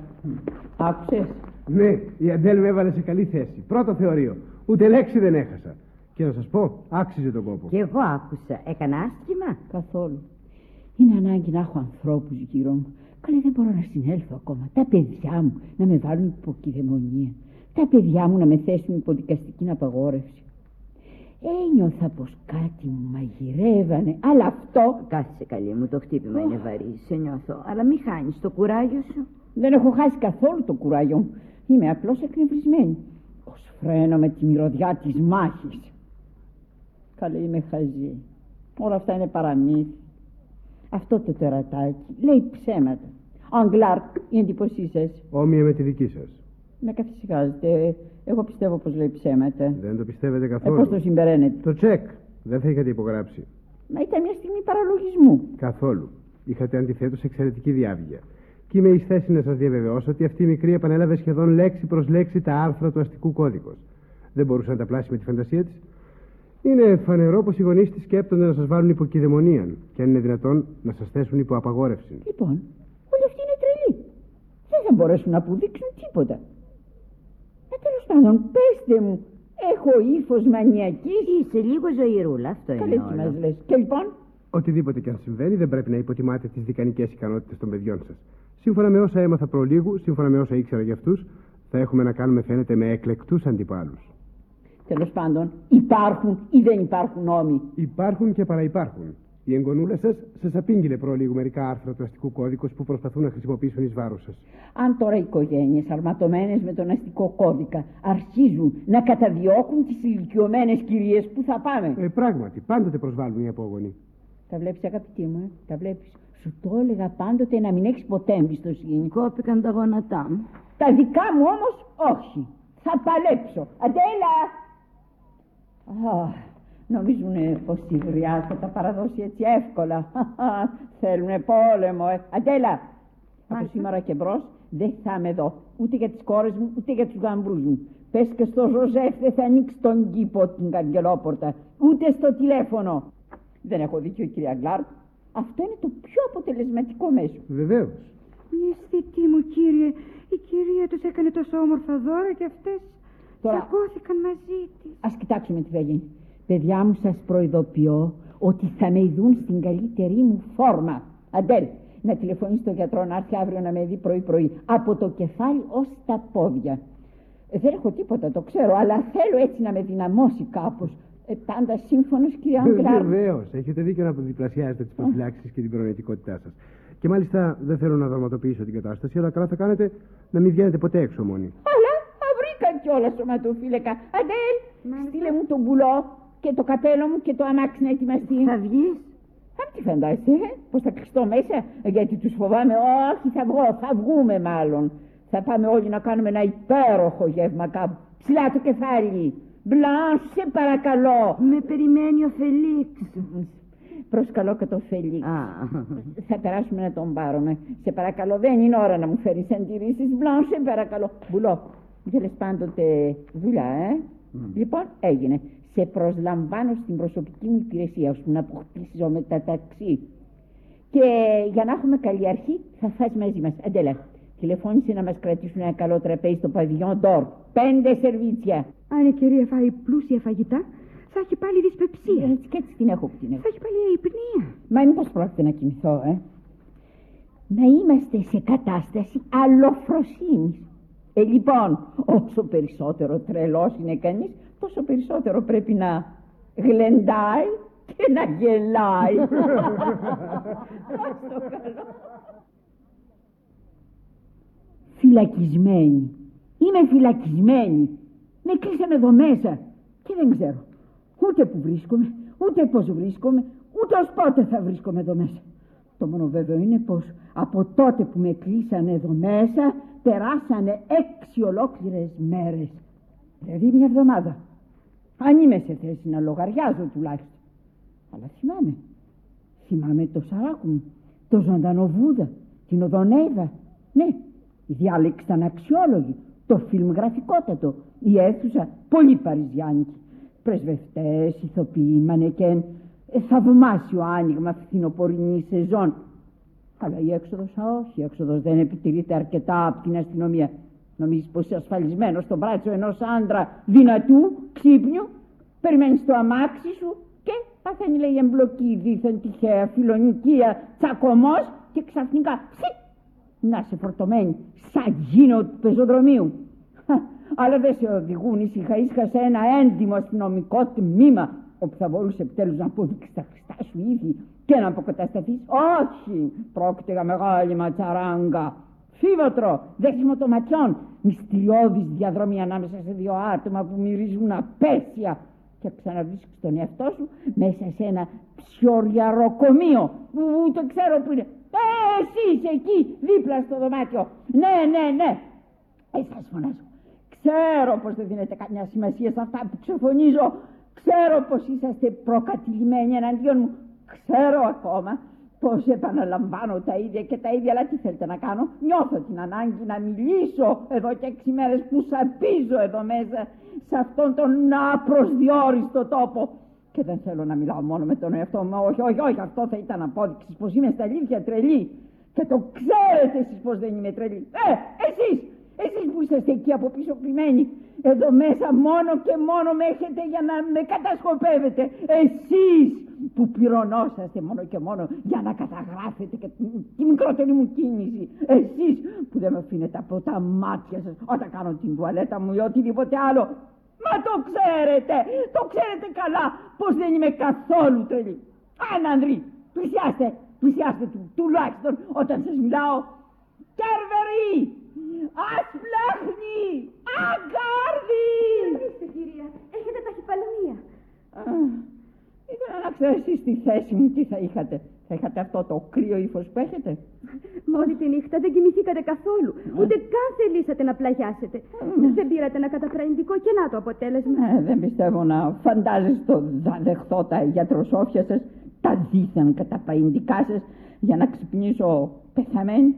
Άκουσες; Ναι, η Αντέλ με έβαλε σε καλή θέση. Πρώτο θεωρείο. Ούτε λέξη δεν έχασα. Και να σας πω, άξιζε τον κόπο. Και εγώ άκουσα. Έκανα άσχημα; Καθόλου. Είναι ανάγκη να έχω ανθρώπους γύρω μου. Καλέ δεν μπορώ να συνέλθω ακόμα. Τα παιδιά μου να με βάλουν υποκειδαιμονία. Τα παιδιά μου να με θέσουν υποδικαστική απαγόρευση. Ένιωθα πως κάτι μου μαγειρεύανε, αλλά αυτό... Κάθισε καλή μου, το χτύπημα είναι βαρύ, σε νιώθω. Αλλά μη χάνεις το κουράγιο σου. Δεν έχω χάσει καθόλου το κουράγιο μου. Είμαι απλώς εκνευρισμένη. Πως φρένω με τη μυρωδιά της μάχης. Καλή είμαι χαζή. Όλα αυτά είναι παραμύθι. Αυτό το τερατάκι λέει ψέματα. Αγγλάρ, η εντύπωσή σας. Όμοια με τη δική σας. Με καθησυχάζετε. Εγώ πιστεύω πως λέει ψέματα. Δεν το πιστεύετε Ε, καθόλου. πώς το συμπεραίνετε; Το τσεκ. Δεν θα είχατε υπογράψει. Μα ήταν μια στιγμή παραλογισμού. Καθόλου. Είχατε αντιθέτως εξαιρετική διάβγεια. Και είμαι εις θέση να σας διαβεβαιώσω ότι αυτή η μικρή επανέλαβε σχεδόν λέξη προς λέξη τα άρθρα του αστικού κώδικος. Δεν μπορούσε να τα πλάσει με τη φαντασία της. Είναι φανερό πως οι γονείς της σκέπτονται να σας βάλουν υποκειδαιμονία και αν είναι δυνατόν να σας θέσουν υπό απαγόρευση. Λοιπόν, όλοι αυτοί είναι τρελοί. Δεν θα μπορέσουν να αποδείξουν τίποτα. Ε, τέλος πάντων, πέστε μου, έχω ύφος μανιακής. Είσαι λίγο ζωηρούλα, αυτό Καλή είναι τι όλο. μας λες. Και λοιπόν, Οτιδήποτε και αν συμβαίνει, δεν πρέπει να υποτιμάτε τις δικανικές ικανότητες των παιδιών σας. Σύμφωνα με όσα έμαθα προλίγου, σύμφωνα με όσα ήξερα για αυτούς, θα έχουμε να κάνουμε φαίνεται με εκλεκτούς αντιπάλους. τέλος πάντων, υπάρχουν ή δεν υπάρχουν νόμοι; Υπάρχουν και παραυπάρχουν. Η εγγονούλα σας σας απήγγειλε προλίγου μερικά άρθρα του αστικού κώδικου που προσπαθούν να χρησιμοποιήσουν εις βάρος σας. Αν τώρα οι οικογένειες αρματωμένες με τον αστικό κώδικα αρχίζουν να καταδιώκουν τις ηλικιωμένες κυρίες, που θα πάμε. Ε, πράγματι, πάντοτε προσβάλλουν οι απόγονοι. Τα βλέπεις, αγαπητή μου, ε; τα βλέπεις. Σου το έλεγα πάντοτε να μην έχεις ποτέ εμπιστοσύνη. Κόπηκαν τα γόνατά μου. Τα δικά μου όμως όχι. Θα παλέψω. Αντέλα! Α, νομίζουνε πως η γριά θα τα παραδώσει έτσι εύκολα. Θέλουνε πόλεμο, ε. Αντέλ! Από σήμερα και μπρος δεν θα είμαι εδώ. Ούτε για τις κόρες μου, ούτε για τους γαμπρούς μου. Πες και στο Ζωζέφ δεν θα ανοίξει τον κήπο την καγκελόπορτα. Ούτε στο τηλέφωνο. Δεν έχω δίκιο, κυρία Κλαρ. Αυτό είναι το πιο αποτελεσματικό μέσο. Βεβαίως. Αισθητή μου, κύριε, η κυρία τους έκανε τόσο όμορφα δώρα και αυτές Τώρα- τσακώθηκαν μαζί της. Ας κοιτάξουμε τι θα γίνει. Παιδιά μου σας προειδοποιώ ότι θα με ειδούν στην καλύτερη μου φόρμα. Αντέλ, να τηλεφωνήσει στον γιατρό να έρθει αύριο να με δει πρωί-πρωί. Από το κεφάλι ως τα πόδια. Ε, δεν έχω τίποτα, το ξέρω, αλλά θέλω έτσι να με δυναμώσει κάπως. Ε, πάντα σύμφωνος, κυρία Αγγλάρ. Βεβαίως. Έχετε δίκιο να διπλασιάζετε τις προφυλάξεις και την προνοητικότητά σας. Και μάλιστα δεν θέλω να δραματοποιήσω την κατάσταση, αλλά καλά θα κάνετε να μην βγαίνετε ποτέ έξω μόνοι. Αλλά α, βρήκα κιόλας σωματοφύλακα. Αντέλ, στείλε μου τον πουλό και το καπέλο μου και το αμάξι να ετοιμαστεί. Θα βγεις; Αν τι φαντάζεσαι, ε; πως θα κλειστώ μέσα, ε, γιατί τους φοβάμαι. Όχι, θα βγω, θα βγούμε μάλλον. Θα πάμε όλοι να κάνουμε ένα υπέροχο γεύμα κάπου. Ψηλά το κεφάλι. Μπλαν, σε παρακαλώ. Με περιμένει ο Φελίξ. Προσκαλώ και το Φελίξ. Α, Θα περάσουμε να τον πάρουμε. Σε παρακαλώ, δεν είναι ώρα να μου φέρεις αντιρρήσεις. Μπλαν, σε παρακαλώ. Μπουλό, θέλεις πάντοτε δουλειά, ε; Λοιπόν, έγινε. Σε προσλαμβάνω στην προσωπική μου υπηρεσία, ώστε να αποκτήσω με τα ταξί. Και για να έχουμε καλή αρχή, θα φας μαζί μας. Αντέλα, τηλεφώνησε να μας κρατήσουν ένα καλό τραπέζι στο παβιόν Ντόρ. Πέντε σερβίτσια. Αν η κυρία φάει πλούσια φαγητά, θα έχει πάλι δυσπεψία. Έτσι και έτσι την έχω που την έχω. Θα έχει πάλι αϊπνία. Μα μήπως πρόκειται να κοιμηθώ, ε. Να είμαστε σε κατάσταση αλλοφροσύνης. Ε, λοιπόν, όσο περισσότερο τρελός είναι κανείς, τόσο περισσότερο πρέπει να γλεντάει και να γελάει. Φυλακισμένη. Είμαι φυλακισμένη. Με κλείσανε εδώ μέσα και δεν ξέρω ούτε που βρίσκομαι, ούτε πώς βρίσκομαι, ούτε ως πότε θα βρίσκομαι εδώ μέσα. Το μόνο βέβαιο είναι πως από τότε που με κλείσανε εδώ μέσα περάσανε έξι ολόκληρες μέρες. Δηλαδή μια εβδομάδα. Αν είμαι σε θέση να λογαριάζω τουλάχιστον. Αλλά θυμάμαι. Θυμάμαι το σαράκου μου, το ζωντανό Βούδα, την Οδονέιδα. Ναι, η διάλεξη ήταν αξιόλογη, το φιλμ γραφικότατο, η αίθουσα πολύ παριζιάνικη. Πρεσβευτές, ηθοποιοί, μανεκέν, ε, θαυμάσιο άνοιγμα φθινοπορεινή σεζόν. Αλλά η έξοδος, α, όχι, η έξοδος δεν επιτηρείται αρκετά από την αστυνομία. Νομίζεις πως είσαι ασφαλισμένος στο μπράτσο ενός άντρα δυνατού, ξύπνιου, περιμένεις το αμάξι σου και παθαίνει λέει εμπλοκή, δίθεν τυχαία, φιλονικία, τσακωμός και ξαφνικά ψικ, να σε φορτωμένη, σαν γίνο του πεζοδρομίου. Αλλά δεν σε οδηγούν ήσυχα ήσυχα σε ένα έντιμο αστυνομικό τμήμα όπου θα μπορούσε επιτέλους να αποδείξεις τα χρηστά σου ήδη και να αποκατασταθείς. Όχι, πρόκειται για μεγάλη ματσαράγκα. Φίβοτρο, δέσιμο των ματιών, μυστηριώδης διαδρομή ανάμεσα σε δύο άτομα που μυρίζουν απέσια και ξαναβρίσκεις τον εαυτό σου μέσα σε ένα ψιοριαροκομείο που ούτε ξέρω που είναι. Ε, εσύ εκεί, δίπλα στο δωμάτιο. Ναι, ναι, ναι. Ε, σας φωνάζω. Ξέρω πως δεν δίνετε καμιά σημασία σε αυτά που ξεφωνίζω. Ξέρω πως είσαστε προκατηλημένοι εναντίον μου. Ξέρω ακόμα πως επαναλαμβάνω τα ίδια και τα ίδια, αλλά τι θέλετε να κάνω; Νιώθω την ανάγκη να μιλήσω εδώ και έξι μέρες που σαπίζω εδώ μέσα σε αυτόν τον απροσδιόριστο τόπο. Και δεν θέλω να μιλάω μόνο με τον εαυτό μου. Όχι, όχι, όχι. Αυτό θα ήταν απόδειξη πως είμαι στα αλήθεια τρελή. Και το ξέρετε εσείς πως δεν είμαι τρελή. Ε, εσείς εσείς που είσαστε εκεί από πίσω κρυμμένοι, εδώ μέσα μόνο και μόνο με έχετε για να με κατασκοπεύετε. Εσείς που πληρωνόσαστε μόνο και μόνο για να καταγράφετε και τη μικρότερη μου κίνηση. Εσείς που δεν με αφήνετε από τα μάτια σας όταν κάνω την τουαλέτα μου ή οτιδήποτε άλλο. Μα το ξέρετε, το ξέρετε καλά πως δεν είμαι καθόλου τρελή. Αν Ανδρή, πλησιάστε, πλησιάστε τουλάχιστον όταν σας μιλάω. Κέρβερι, Ασπλάχνη! Αγκάρδι! Ορίστε κυρία, έχετε ταχυπαλμία. Ήθελα να ξέρω εσείς στη θέση μου τι θα είχατε. Θα είχατε αυτό το κρύο ύφος που έχετε; Μόλι τη νύχτα δεν κοιμηθήκατε καθόλου. Ούτε καν θελήσατε να πλαγιάσετε. Δεν πήρατε ένα καταπραγητικό και να το αποτέλεσμα. Ε, δεν πιστεύω να φαντάζεστε το θα δεχθώ τα γιατροσόφια σας, τα δίθεν καταπραγητικά σας για να ξυπνήσω πεθαμένη.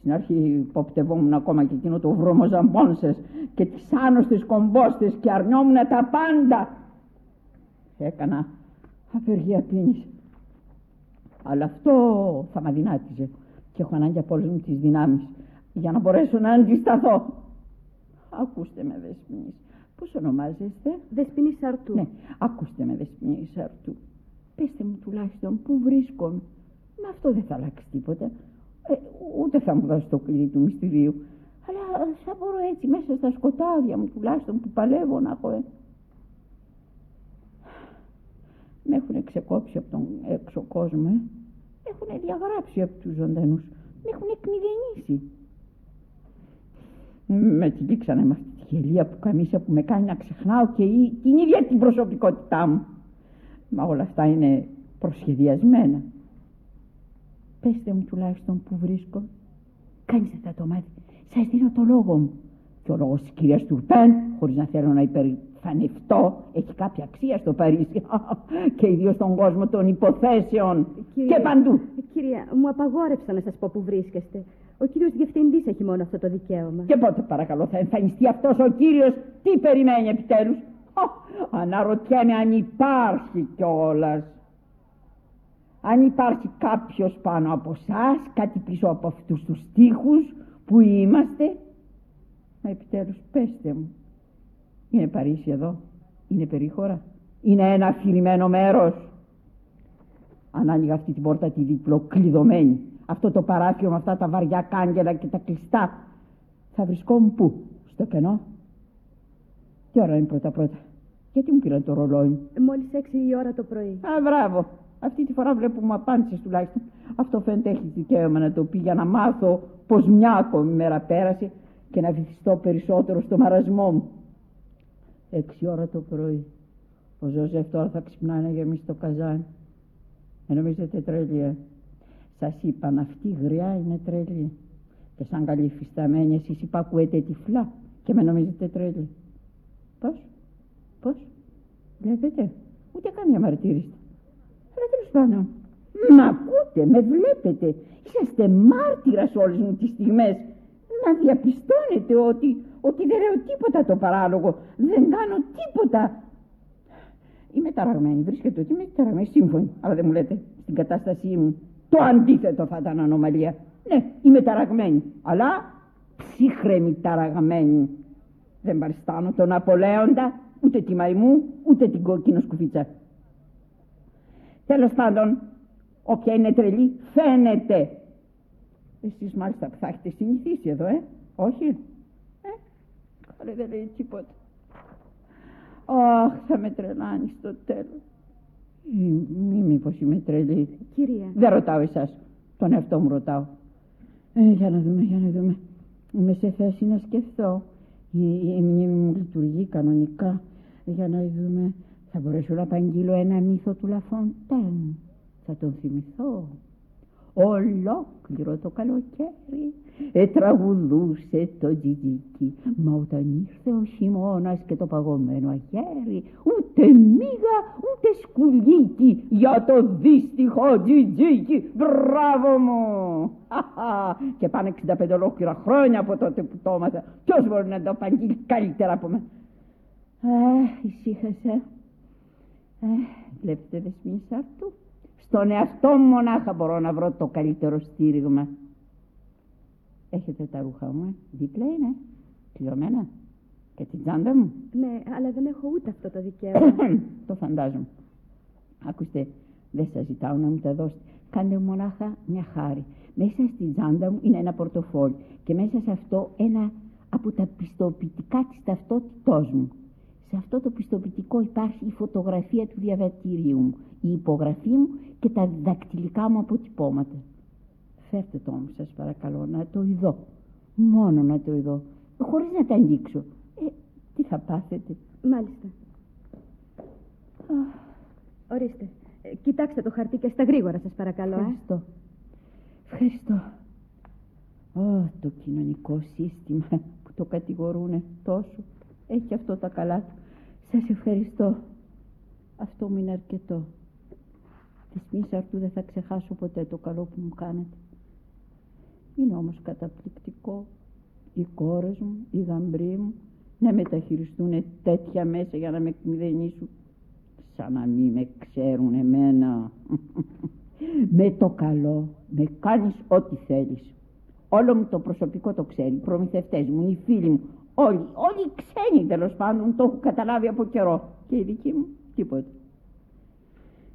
Στην αρχή υποπτευόμουν ακόμα και εκείνο το βρωμοζαμπόν σας και τις άνοστες κομπόστες και αρνιόμουν τα πάντα. Έκανα απεργία πίνης. Αλλά αυτό θα με αδυνάτιζε και έχω ανάγκη από όλες μου τις δυνάμεις για να μπορέσω να αντισταθώ. Ακούστε με Δεσποινής. Πώς ονομάζεστε; Δεσποινής Σαρτού. Ναι, ακούστε με Δεσποινής Σαρτού. Πεςτε μου τουλάχιστον πού βρίσκομαι. Με αυτό δεν θα αλλάξει τίποτα. Ε, ούτε θα μου δώσει το κλειδί του μυστηρίου. Αλλά θα μπορώ έτσι μέσα στα σκοτάδια μου τουλάχιστον που παλεύω να έχω. Ε. Με έχουν ξεκόψει από τον έξω κόσμο. Ε. Έχουν διαγράψει από τους ζωντανούς. Με έχουν εκμηδενήσει. Με την δείξανε με αυτή τη γελία που καμίσα που με κάνει να ξεχνάω και την ίδια την προσωπικότητά μου. Μα όλα αυτά είναι προσχεδιασμένα. Πεςτε μου τουλάχιστον που βρίσκω. Κάνεις αυτά το μάτι. Σας δίνω το λόγο μου. Και ο λόγος της κυρίας Τουρπέν, χωρίς να θέλω να υπερφανευτώ, έχει κάποια αξία στο Παρίσι και ιδίως στον κόσμο των υποθέσεων Κυρία, και παντού. Κυρία, μου απαγόρεψα να σας πω που βρίσκεστε. Ο κύριος Διευθυντής έχει μόνο αυτό το δικαίωμα. Και πότε παρακαλώ θα εμφανιστεί αυτός ο κύριος, τι περιμένει επιτέλους; Αναρωτιέμαι αν υπάρχει κιόλας. Αν υπάρχει κάποιος πάνω από εσά, κάτι πίσω από αυτούς τους τοίχους που είμαστε, μα επιτέλους πέστε μου. Είναι Παρίσι εδώ, είναι περίχωρα, είναι ένα αφηρημένο μέρος. αν άνοιγα αυτή την πόρτα τη διπλοκλειδωμένη, αυτό το παράθυρο με αυτά τα βαριά κάγκελα και τα κλειστά, θα βρισκόμουν πού, στο κενό. Τι ώρα είναι πρώτα πρώτα. Γιατί μου πήραν το ρολόι μου; Μόλις έξι η ώρα το πρωί. Α, μπράβο. Αυτή τη φορά βλέπω που μου απάντησες τουλάχιστον. Αυτό φαίνεται έχεις δικαίωμα να το πει για να μάθω πως μια ακόμη μέρα πέρασε και να βυθιστώ περισσότερο στο μαρασμό μου. Έξι ώρα το πρωί. Ο Ζωζέφ τώρα θα ξυπνάει να γεμίσει το καζάνι. Ε, νομίζετε τρελή, ε. Σας είπαν αυτή η γριά είναι τρελή. Και σαν καλή υφισταμένη εσείς υπακούετε τυφλά και με νομίζετε τρελή. Πώς, πώς, βλέπετε, ούτε καν διαμαρτύρεστε. Αλλά τέλος πάντων, με ακούτε, με βλέπετε, είσαστε μάρτυρας όλες μου τις στιγμές. Να διαπιστώνετε ότι, ότι δεν λέω τίποτα το παράλογο, δεν κάνω τίποτα. Είμαι ταραγμένη, βρίσκεται ότι είμαι ταραγμένη, σύμφωνη, αλλά δεν μου λέτε στην κατάστασή μου. Το αντίθετο θα ήταν ανομαλία. Ναι, είμαι ταραγμένη, αλλά ψύχρεμη ταραγμένη. Δεν παριστάνω τον Απολέοντα, ούτε τη μαϊμού, ούτε την κόκκινο σκουφίτσα. Τέλος πάντων, όποια είναι τρελή, φαίνεται. Εσείς μάλιστα που θα έχετε συνηθίσει εδώ, ε, όχι; Ε, καλέ δεν λέει τίποτα. Αχ, θα με τρελάνεις στο τέλος. Μη μήπως είμαι τρελή. Κυρία. Δεν ρωτάω εσάς. Τον εαυτό μου ρωτάω. Ε, για να δούμε, για να δούμε. Είμαι σε θέση να σκεφτώ. Η, η μνήμη μου λειτουργεί κανονικά. Για να δούμε. Θα μπορέσω να απαγγείλω ένα μύθο του Λαφοντέν. Θα τον θυμηθώ. Ολόκληρο το καλοκαίρι ετραγουδούσε το τζιτζίκι. Μα όταν ήρθε ο χειμώνας και το παγωμένο αγέρι, ούτε μίγα ούτε σκουλίκι για το δύστιχο τζιτζίκι. Μπράβο μου! και πάνε 65 ολόκληρα χρόνια από τότε που το έμαθα. Ποιος μπορεί να το απαγγείλει καλύτερα από μένα; Αχ, ησύχασε. Ε, βλέπετε δεσμοί σάρτου. Στον εαυτό μου μονάχα μπορώ να βρω το καλύτερο στήριγμα. Έχετε τα ρούχα μου, ε; δίπλα είναι, κλειωμένα. Και την τσάντα μου. Ναι, αλλά δεν έχω ούτε αυτό το δικαίωμα. το φαντάζομαι. Ακούστε, δεν σας ζητάω να μου τα δώσετε. Κάντε μου μονάχα μια χάρη. Μέσα στην τσάντα μου είναι ένα πορτοφόλι και μέσα σε αυτό ένα από τα πιστοποιητικά της ταυτότητός μου. Σε αυτό το πιστοποιητικό υπάρχει η φωτογραφία του διαβατηρίου μου, η υπογραφή μου και τα δακτυλικά μου αποτυπώματα. Φέρτε το όμως σας παρακαλώ να το ειδώ. Μόνο να το ειδώ. Χωρίς να τα αγγίξω. Ε, τι θα πάθετε. Μάλιστα. Ορίστε. Ε, κοιτάξτε το χαρτί και στα γρήγορα σας παρακαλώ. ε. Ευχαριστώ. Ευχαριστώ. Ω, το κοινωνικό σύστημα που το κατηγορούνε τόσο. Έχει αυτό τα καλά του. Σας ευχαριστώ. Αυτό μου είναι αρκετό. Της μης αυτού δεν θα ξεχάσω ποτέ το καλό που μου κάνετε. Είναι όμως καταπληκτικό οι κόρες μου, οι γαμπροί μου να μεταχειριστούν τέτοια μέσα για να με εκμηδενήσουν σαν να μην με ξέρουν εμένα. με το καλό με κάνεις ό,τι θέλεις. Όλο μου το προσωπικό το ξέρει, οι προμηθευτές μου, οι φίλοι μου, όλοι, όλοι οι ξένοι τέλος πάντων το έχουν καταλάβει από καιρό. Και οι δικοί μου τίποτα.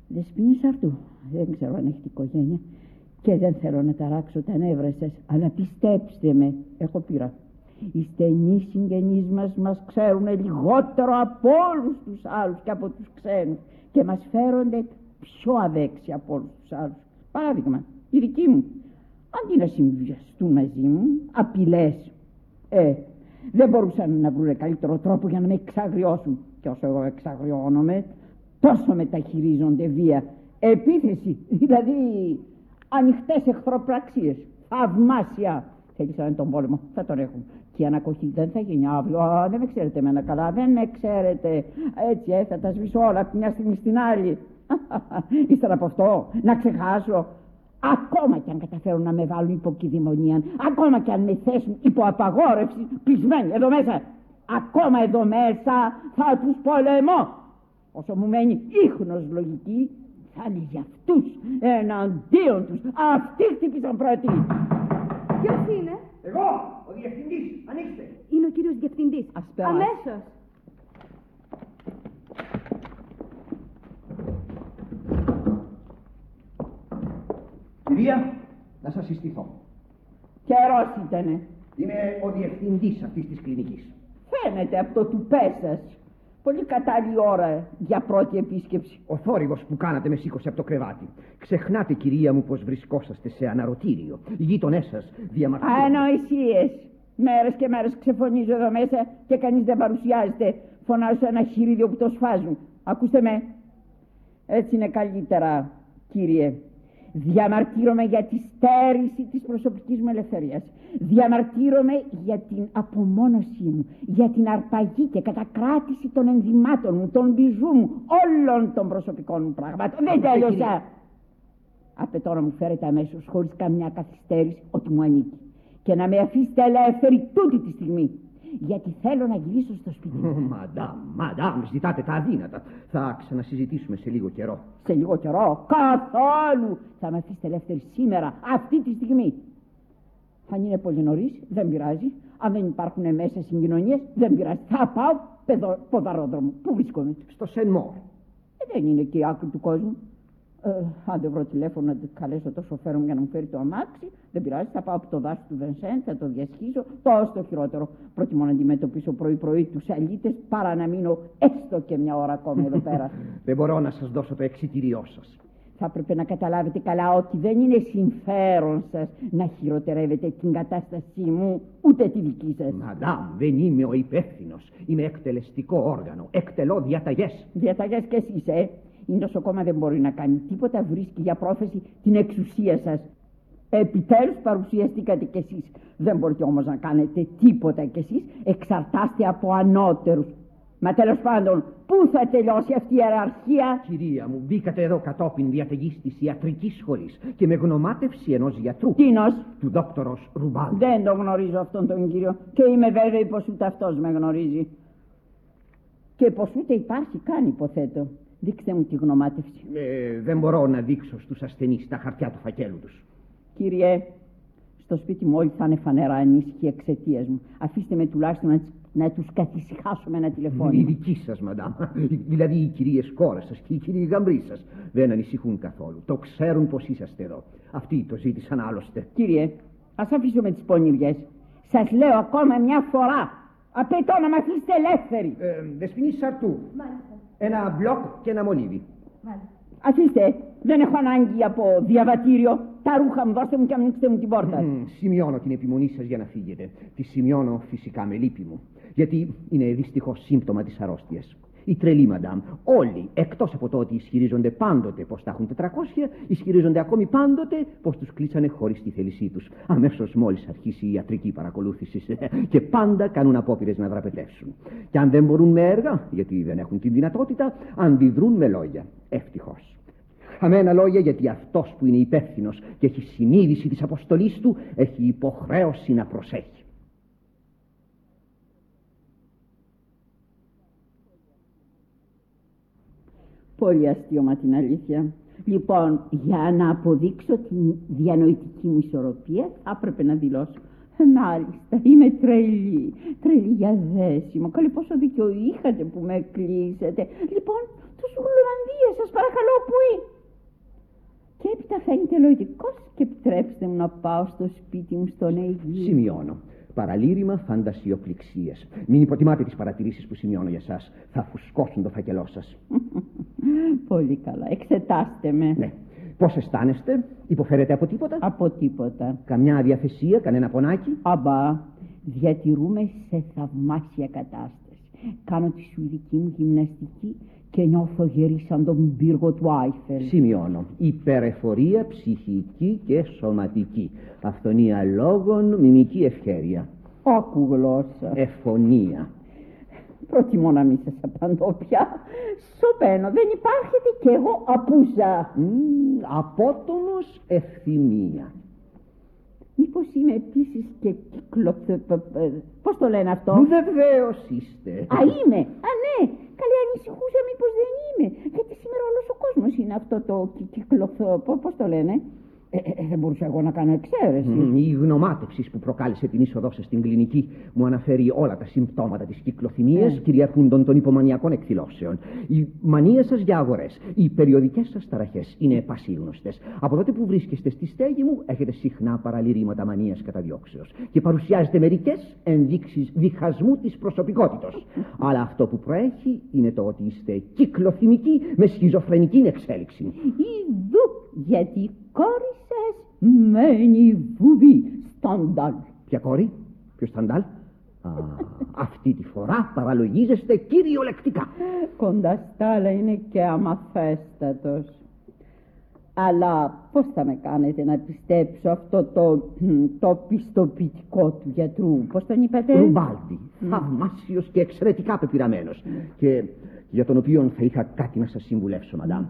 Δεσποινής αυτού, δεν ξέρω αν έχετε οικογένεια και δεν θέλω να ταράξω τα νεύρα σας, αλλά πιστέψτε με, έχω πείρα. Οι στενοί συγγενείς μας μας ξέρουν λιγότερο από όλους τους άλλους και από τους ξένους και μας φέρονται πιο αδέξια από όλους τους άλλους. Παράδειγμα, οι δικοί μου, αντί να συμβιαστούν μαζί μου, απειλές. Ε, δεν μπορούσαν να βρουν καλύτερο τρόπο για να με εξαγριώσουν. Και όσο εγώ εξαγριώνομαι, τόσο μεταχειρίζονται βία. Επίθεση, δηλαδή ανοιχτές εχθροπραξίες. Θαυμάσια. Θέλησαν τον πόλεμο, θα τον έχουν. Και η ανακοχή δεν θα γίνει αύριο. Α, δεν με ξέρετε εμένα καλά, δεν με ξέρετε. Έτσι, ε, θα τα σβήσω όλα από τη μια στιγμή στην άλλη. Ύστερα από αυτό, να ξεχάσω. Ακόμα και αν καταφέρουν να με βάλουν υποκειδημονία, ακόμα και αν με θέσουν υπό απαγόρευση, κλεισμένοι εδώ μέσα, ακόμα εδώ μέσα θα τους πολεμώ. Όσο μου μένει ίχνος λογική, θα είναι για αυτούς, εναντίον τους. Αυτοί χτύπησαν πρώτοι. Ποιος είναι; Εγώ, ο διευθυντής, ανοίξτε. Είναι ο κύριος διευθυντής. Ας περάσεις. Αμέσως. Κυρία, να σας συστηθώ. Καιρός ήτανε; Είμαι ο διευθυντής αυτής της κλινικής. Φαίνεται από το τουπέ σας. Πολύ κατάλληλη ώρα για πρώτη επίσκεψη. Ο θόρυβος που κάνατε με σήκωσε από το κρεβάτι. Ξεχνάτε, κυρία μου, πως βρισκόσαστε σε αναρωτήριο. Οι γείτονές σας διαμαρτύρονται. Ανοησίες. Μέρες και μέρες ξεφωνίζω εδώ μέσα και κανείς δεν παρουσιάζεται. Φωνάζω ένα χειρίδιο που το σφάζουν. Ακούστε με. Έτσι είναι καλύτερα, κύριε. Διαμαρτύρομαι για τη στέρηση της προσωπικής μου ελευθερίας. Διαμαρτύρομαι για την απομόνωσή μου, για την αρπαγή και κατακράτηση των ενδυμάτων μου, των μπιζού μου, όλων των προσωπικών μου πραγμάτων. Δεν τέλειωσα. Απαιτώ να μου φέρετε αμέσως χωρίς καμιά καθυστέρηση ότι μου ανήκει και να με αφήσετε ελεύθερη τούτη τη στιγμή. Γιατί θέλω να γυρίσω στο σπίτι μου. Μαντάμ, μαντάμ, ζητάτε τα αδύνατα. Θα ξανασυζητήσουμε σε λίγο καιρό. Σε λίγο καιρό, καθόλου. Θα με αφήσετε ελεύθερη σήμερα, αυτή τη στιγμή. Αν είναι πολύ νωρίς, δεν πειράζει. Αν δεν υπάρχουν μέσα συγκοινωνίες, δεν πειράζει. Θα πάω παιδο, ποδαρόδρομο. Πού βρίσκομαι; Στο Σεν Μόρ. Ε, δεν είναι και η άκρη του κόσμου. Ε, αν δεν βρω τηλέφωνο να καλέσω το σοφέρο μου για να μου φέρει το αμάξι, δεν πειράζει. Θα πάω από το δάσος του Βενσέν, θα το διασχίσω. Τόσο το χειρότερο. Προτιμώ να αντιμετωπίσω πρωί-πρωί τους αλήτες παρά να μείνω έστω και μια ώρα ακόμη εδώ πέρα. δεν μπορώ να σας δώσω το εξητήριό σας. Θα έπρεπε να καταλάβετε καλά ότι δεν είναι συμφέρον σας να χειροτερεύετε την κατάστασή μου, ούτε τη δική σας. Μαντάμ, δεν είμαι ο υπεύθυνος. Είμαι εκτελεστικό όργανο. Εκτελώ διαταγές. Διαταγές κι εσείς, ε. Η νοσοκόμα δεν μπορεί να κάνει τίποτα, βρίσκει για πρόθεση την εξουσία σας. Επιτέλους παρουσιαστήκατε κι εσείς. Δεν μπορείτε όμως να κάνετε τίποτα κι εσείς. Εξαρτάστε από ανώτερους. Μα τέλος πάντων, πού θα τελειώσει αυτή η ιεραρχία; Κυρία μου, μπήκατε εδώ κατόπιν διαταγής της ιατρικής σχολής και με γνωμάτευση ενός γιατρού. Τίνος. Του δόκτωρος Ρουμπάλ. Δεν τον γνωρίζω αυτόν τον κύριο και είμαι βέβαιη πως ούτε αυτός με γνωρίζει. Και πως ούτε υπάρχει καν υποθέτω. Δείξτε μου τη γνωμάτευση. Ε, δεν μπορώ να δείξω στους ασθενείς τα χαρτιά του φακέλου τους. Κύριε, στο σπίτι μου όλοι θα είναι φανερά ανήσυχοι εξαιτίας μου. Αφήστε με τουλάχιστον να, να τους καθησυχάσω με ένα τηλεφώνημα. Οι δικοί σας, μαντάμ. δηλαδή οι κυρίες κόρες σας και οι κύριοι γαμπροί σας δεν ανησυχούν καθόλου. Το ξέρουν πως είσαστε εδώ. Αυτοί το ζήτησαν άλλωστε. Κύριε, ας αφήσουμε τις πονηριές. Σας λέω ακόμα μια φορά. Απαιτώ να με αφήσετε ελεύθεροι. Ε, δεσποινής Σαρτού. Μάλιστα. Ένα μπλοκ και ένα μολύβι. Μάλιστα. Αφήστε, δεν έχω ανάγκη από διαβατήριο. Τα ρούχα μου, δώστε μου και ανοίξτε μου την πόρτα. Mm, σημειώνω την επιμονή σας για να φύγετε. Τη σημειώνω φυσικά με λύπη μου. Γιατί είναι δυστυχώς σύμπτωμα της αρρώστιας. Οι τρελοί, μαντάμ, όλοι, εκτός από το ότι ισχυρίζονται πάντοτε πως τα έχουν 400, ισχυρίζονται ακόμη πάντοτε πως τους κλείσανε χωρίς τη θέλησή τους. Αμέσως μόλις αρχίσει η ιατρική παρακολούθηση. και πάντα κάνουν απόπειρες να δραπετεύσουν. Και αν δεν μπορούν με έργα, γιατί δεν έχουν την δυνατότητα, αντιδρούν με λόγια. Ευτυχώς. Χαμένα λόγια γιατί αυτός που είναι υπεύθυνος και έχει συνείδηση της αποστολής του έχει υποχρέωση να προσέχει. Πολύ αστείωμα την αλήθεια. Λοιπόν, για να αποδείξω την διανοητική μου ισορροπία, θα έπρεπε να δηλώσω. «Ε, Μάλιστα, είμαι τρελή. Τρελή για δέσιμο. Καλή πόσο δίκιο είχατε που με κλείσετε. Λοιπόν, τους Γουλομανδίες, σας παρακαλώ, πού είναι; Και έπειτα φαίνεται λογικός και επιτρέψτε μου να πάω στο σπίτι μου στον Αίγυο. Σημειώνω. Παραλήρημα φαντασιοπληξίας. Μην υποτιμάτε τις παρατηρήσεις που σημειώνω για εσά. Θα φουσκώσουν το φακελό σας. Πολύ καλά. Εξετάστε με. Ναι. Πώς αισθάνεστε, υποφέρετε από τίποτα; Από τίποτα. Καμιά αδιαθεσία, κανένα πονάκι; Αμπά, διατηρούμε σε θαυμάσια κατάσταση. Κάνω τη σουηδική μου γυμναστική και νιώθω γερή σαν τον πύργο του Άιφελ. Σημειώνω. Υπερεφορία ψυχική και σωματική. Αυθονία λόγων, μιμική ευχέρεια. Άκου γλώσσα. Εφωνία. Προτιμώ να μην σας απαντώ πια. Σωπαίνω, δεν υπάρχετε κι εγώ απούσα. Μ, απότονος ευθυμία. Μήπως είμαι επίσης και κύκλο... Πώς το λένε αυτό; Βεβαίως είστε. Α, είμαι. Α, ναι. Καλή ανησυχούσα μήπως δεν είμαι. Γιατί σήμερα όλος ο κόσμος είναι αυτό το κύκλο... Πώς το λένε; Ε, ε, δεν μπορούσα εγώ να κάνω εξαίρεση. Μμ, Η γνωμάτευσης που προκάλεσε την είσοδό σας στην κλινική μου αναφέρει όλα τα συμπτώματα της κυκλοθυμίας, Ε. κυριαρχούντων των υπομανιακών εκδηλώσεων. Η μανία σας για αγορές, οι περιοδικές σας ταραχές είναι πασίγνωστε. Από τότε που βρίσκεστε στη στέγη μου, έχετε συχνά παραλυρήματα μανίας καταδιώξεως και παρουσιάζετε μερικές ενδείξεις διχασμού της προσωπικότητα. Αλλά αυτό που προέχει είναι το ότι είστε κυκλοθυμικοί με σχιζοφρενική εξέλιξη. Ιδού, γιατί η κόρη σας μένει βουβή. Σταντάλ. Ποια κόρη, ποιος σταντάλ; Α, αυτή τη φορά παραλογίζεστε κυριολεκτικά. Κοντά στα άλλα είναι και αμαθέστατος. Αλλά πώς θα με κάνετε να πιστέψω αυτό το, το πιστοποιητικό του γιατρού; Πώς τον είπατε; Ρουμπάλτι, θαυμάσιος και εξαιρετικά πεπειραμένος. Και για τον οποίο θα είχα κάτι να σας συμβουλεύσω, μαντάμ.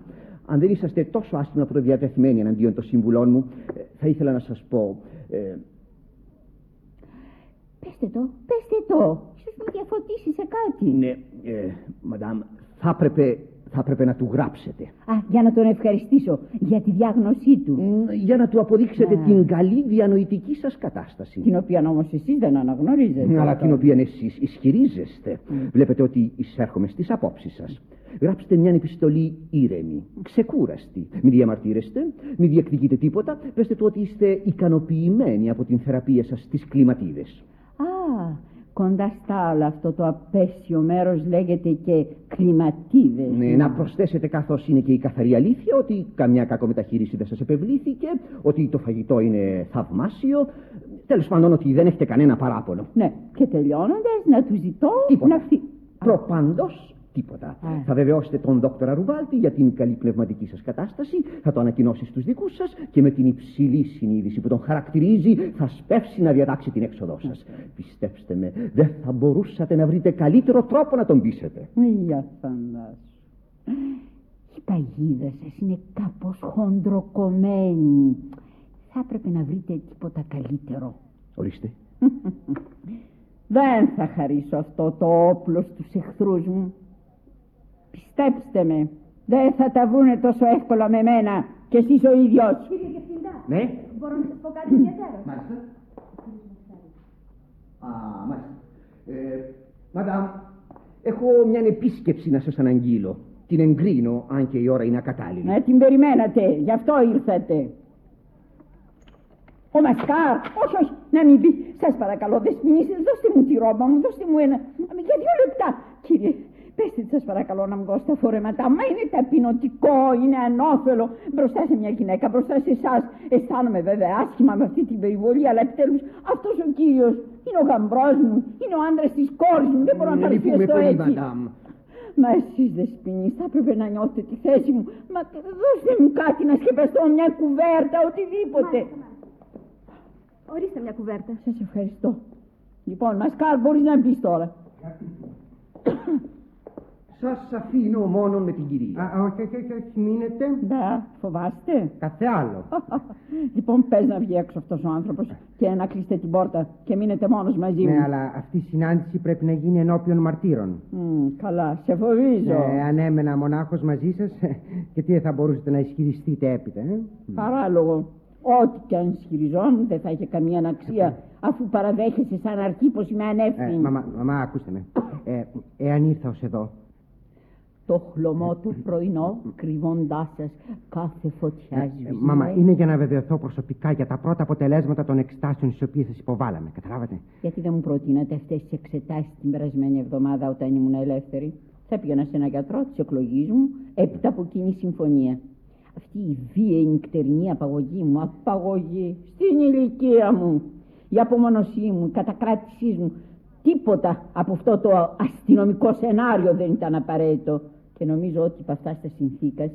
Αν δεν είσαστε τόσο άσχημα προδιατεθειμένοι εναντίον των συμβουλών μου, ε, θα ήθελα να σας πω. ε, Πέστε το, πέστε το. Ίσως με διαφωτίσει σε κάτι. ναι, ε, μαντάμ, θα έπρεπε, θα έπρεπε να του γράψετε. Α, για να τον ευχαριστήσω για τη διάγνωσή του. Μ, Για να του αποδείξετε την καλή διανοητική σας κατάσταση. Την οποία όμως εσείς δεν αναγνωρίζετε. Αλλά την οποία εσείς ισχυρίζεστε. Βλέπετε ότι εισέρχομαι στις απόψεις σας. Γράψτε μια επιστολή ήρεμη, ξεκούραστη. Μην διαμαρτύρεστε, μην διεκδικείτε τίποτα. Πεστε του ότι είστε ικανοποιημένοι από την θεραπεία σας στις κλιματίδες. Α, κοντά στα άλλα αυτό το απέσιο μέρος λέγεται και κλιματίδες. Ναι, να προσθέσετε καθώς είναι και η καθαρή αλήθεια ότι καμιά κακομεταχείριση δεν σας επευλήθηκε, ότι το φαγητό είναι θαυμάσιο, τέλος πάντων ότι δεν έχετε κανένα παράπονο. Ναι, και τελειώνοντας να του ζητώ Τίποτα. να φύγει. Προπαντός τίποτα. Θα βεβαιώσετε τον δόκτωρα Ρουβάλτη για την καλή πνευματική σας κατάσταση, θα το ανακοινώσει στους δικούς σας και με την υψηλή συνείδηση που τον χαρακτηρίζει θα σπεύσει να διατάξει την έξοδό σας. Πιστέψτε με, δεν θα μπορούσατε να βρείτε καλύτερο τρόπο να τον πείσετε. Για φαντάσου. Η παγίδα σας είναι κάπως χοντροκομμένη. Θα έπρεπε να βρείτε τίποτα καλύτερο. Ορίστε. Δεν θα χαρίσω αυτό το όπλο στους εχθρούς μου. Πιστέψτε με, δεν θα τα βρούνε τόσο εύκολα με μένα και εσείς ο ίδιος. Κύριε Διευθυντά, Ναι. μπορώ να σας πω κάτι ιδιαίτερο; Μάλιστα. Α, μάλιστα. Ε, μαντάμ, έχω μια επίσκεψη να σας αναγγείλω. Την εγκρίνω, αν και η ώρα είναι ακατάλληλη. Ναι, την περιμένατε, γι' αυτό ήρθατε. Ο Μασκάρ, όχι, όχι, να μην πει. Σας παρακαλώ, δεσποινίστε, δώστε μου τη ρόμπα μου, δώστε μου ένα. Αμέ, Για δύο λεπτά. Κύριε, πέστε σας παρακαλώ να μου δώσετε τα φορέματα. Μα είναι ταπεινωτικό, είναι ανώφελο. Μπροστά σε μια γυναίκα, μπροστά σε εσάς. Αισθάνομαι βέβαια άσχημα με αυτή την περιβολή, αλλά επιτέλους αυτός ο κύριος είναι ο γαμπρός μου, είναι ο άντρας της κόρης μου. Δεν μπορώ να Ε, λυπούμε παρουσιαστώ πολύ, έτσι. μαντάμ. Μα εσείς δεσποινείς θα έπρεπε να νιώθετε τη θέση μου. Μα δώστε μου κάτι να σκεπαστώ, μια κουβέρτα, οτιδήποτε. Μάλιστα, μάλιστα. Ορίστε μια κουβέρτα. Σας ευχαριστώ. Λοιπόν, Μασκάλ, μπορείς να μπεις τώρα. Σας αφήνω μόνο με την κυρία. Α, όχι, όχι, όχι, όχι, μείνετε. Ναι, φοβάστε. Καθε άλλο. λοιπόν, πες να βγει έξω αυτός ο άνθρωπος και να κλείσετε την πόρτα και μείνετε μόνος μαζί μου. Ναι, αλλά αυτή η συνάντηση πρέπει να γίνει ενώπιον μαρτύρων. Μμ, καλά, σε φοβίζω. Ε, αν έμενα μονάχος μαζί σας, και τι θα μπορούσατε να ισχυριστείτε έπειτα, ε; Παράλογο. Ό,τι και αν ισχυριζόμουν δεν θα είχε καμία αξία αφού παραδέχεσαι σαν αρχή πως είμαι Ε, ανεύθυνη. μαμά, μαμά, ακούστε με. Ε, εάν ήρθα ως εδώ, Το χλωμό του πρωινό κρυβώντάς σας κάθε φωτιά ε, σβησμένη. μαμά, είναι για να βεβαιωθώ προσωπικά για τα πρώτα αποτελέσματα των εξτάσεων στις οποίες σας υποβάλαμε. Καταλάβατε; Γιατί δεν μου προτείνατε αυτές τις εξετάσεις την περασμένη εβδομάδα όταν ήμουν ελεύθερη; Θα πήγαινα σε ένα γιατρό της εκλογής μου έπειτα από κοινή συμφωνία. Αυτή η βίαιη νυχτερινή απαγωγή μου, απαγωγή στην ηλικία μου, η απομονωσή μου, η κατακράτησή μου, τίποτα από αυτό το αστυνομικό σενάριο δεν ήταν απαραίτητο. Και νομίζω ότι από αυτά στα συνθήκας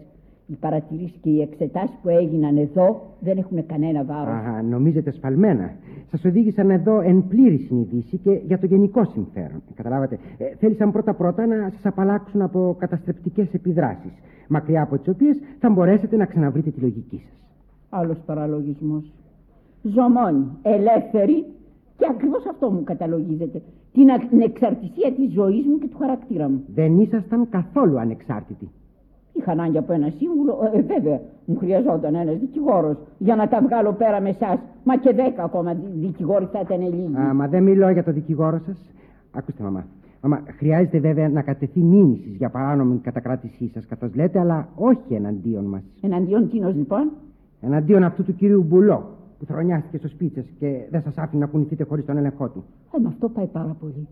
οι παρατηρήσεις και οι εξετάσεις που έγιναν εδώ δεν έχουν κανένα βάρος. Α, νομίζετε σφαλμένα. Σας οδήγησαν εδώ εν πλήρη συνειδήση και για το γενικό συμφέρον. Καταλάβατε. Ε, θέλησαν πρώτα-πρώτα να σας απαλλάξουν από καταστρεπτικές επιδράσεις, μακριά από τις οποίες θα μπορέσετε να ξαναβρείτε τη λογική σας. Άλλος παραλογισμός. Ζωμόνι, ελεύθερη και ακριβώς αυτό μου καταλογίζεται. Την ανεξαρτησία της ζωής μου και του χαρακτήρα μου. Δεν ήσασταν καθόλου ανεξάρτητοι. Είχα ανάγκη από ένα σύμβουλο. Ε, βέβαια, μου χρειαζόταν ένας δικηγόρος για να τα βγάλω πέρα με εσάς. Μα και δέκα ακόμα δικηγόροι θα ήταν λίγοι. Α, μα δεν μιλώ για το δικηγόρο σας. Ακούστε, μαμά. Μαμά, χρειάζεται βέβαια να κατεθεί μήνυσης για παράνομη κατακράτησή σας, καθώς λέτε, αλλά όχι εναντίον μας. Εναντίον τίνος, λοιπόν; Εναντίον αυτού του κυρίου Μπουλό, που θρονιάστηκε στο σπίτι σας και δεν σας άφηνε να κουνηθείτε χωρίς τον έλεγχό του. Ε, με αυτό πάει πάρα πολύ.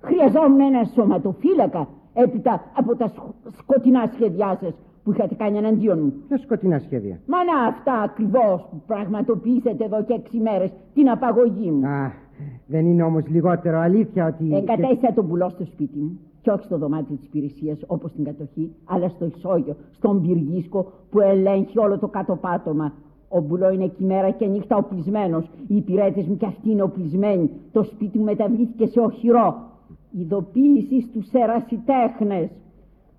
Χρειαζόμουν ένα σωματοφύλακα έπειτα από τα σκοτεινά σχέδιά σας που είχατε κάνει εναντίον μου. Ποια σκοτεινά σχέδια; Μα να, αυτά ακριβώς που πραγματοποιήσατε εδώ και έξι μέρες την απαγωγή μου. Α, δεν είναι όμως λιγότερο αλήθεια ότι. Εγκατέστησα τον πουλό στο σπίτι μου και όχι στο δωμάτιο της υπηρεσίας όπως στην κατοχή, αλλά στο ισόγειο, στον πυργίσκο που ελέγχει όλο το κάτω πάτωμα. Ο μπουλό είναι εκεί μέρα και νύχτα οπλισμένος. Οι υπηρέτες μου κι αυτοί είναι οπλισμένοι. Το σπίτι μου μεταβλήθηκε σε οχυρό. Ειδοποίησης στους ερασιτέχνες.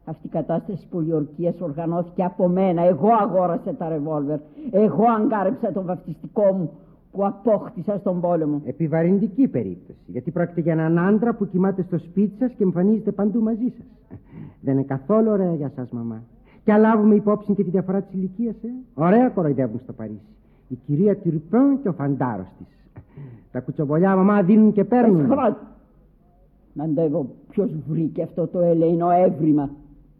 Αυτή η κατάσταση πολιορκίας οργανώθηκε από μένα. Εγώ αγόρασα τα ρεβόλβερ. Εγώ αγκάρεψα τον βαφτιστικό μου που απόκτησα στον πόλεμο. Επιβαρυντική περίπτωση. Γιατί πρόκειται για έναν άντρα που κοιμάται στο σπίτι σας και εμφανίζεται παντού μαζί σας. Δεν είναι καθόλου ωραία για εσά, μαμά. Και αν λάβουμε υπόψη και τη διαφορά της ηλικίας, ε. Ωραία κοροϊδεύουν στο Παρίσι. Η κυρία Τυρπέν και ο φαντάρος της. Τα κουτσομπολιά, μαμά, δίνουν και παίρνουν. Μαντεύω ποιος βρήκε αυτό το ελεηνό έβριμα.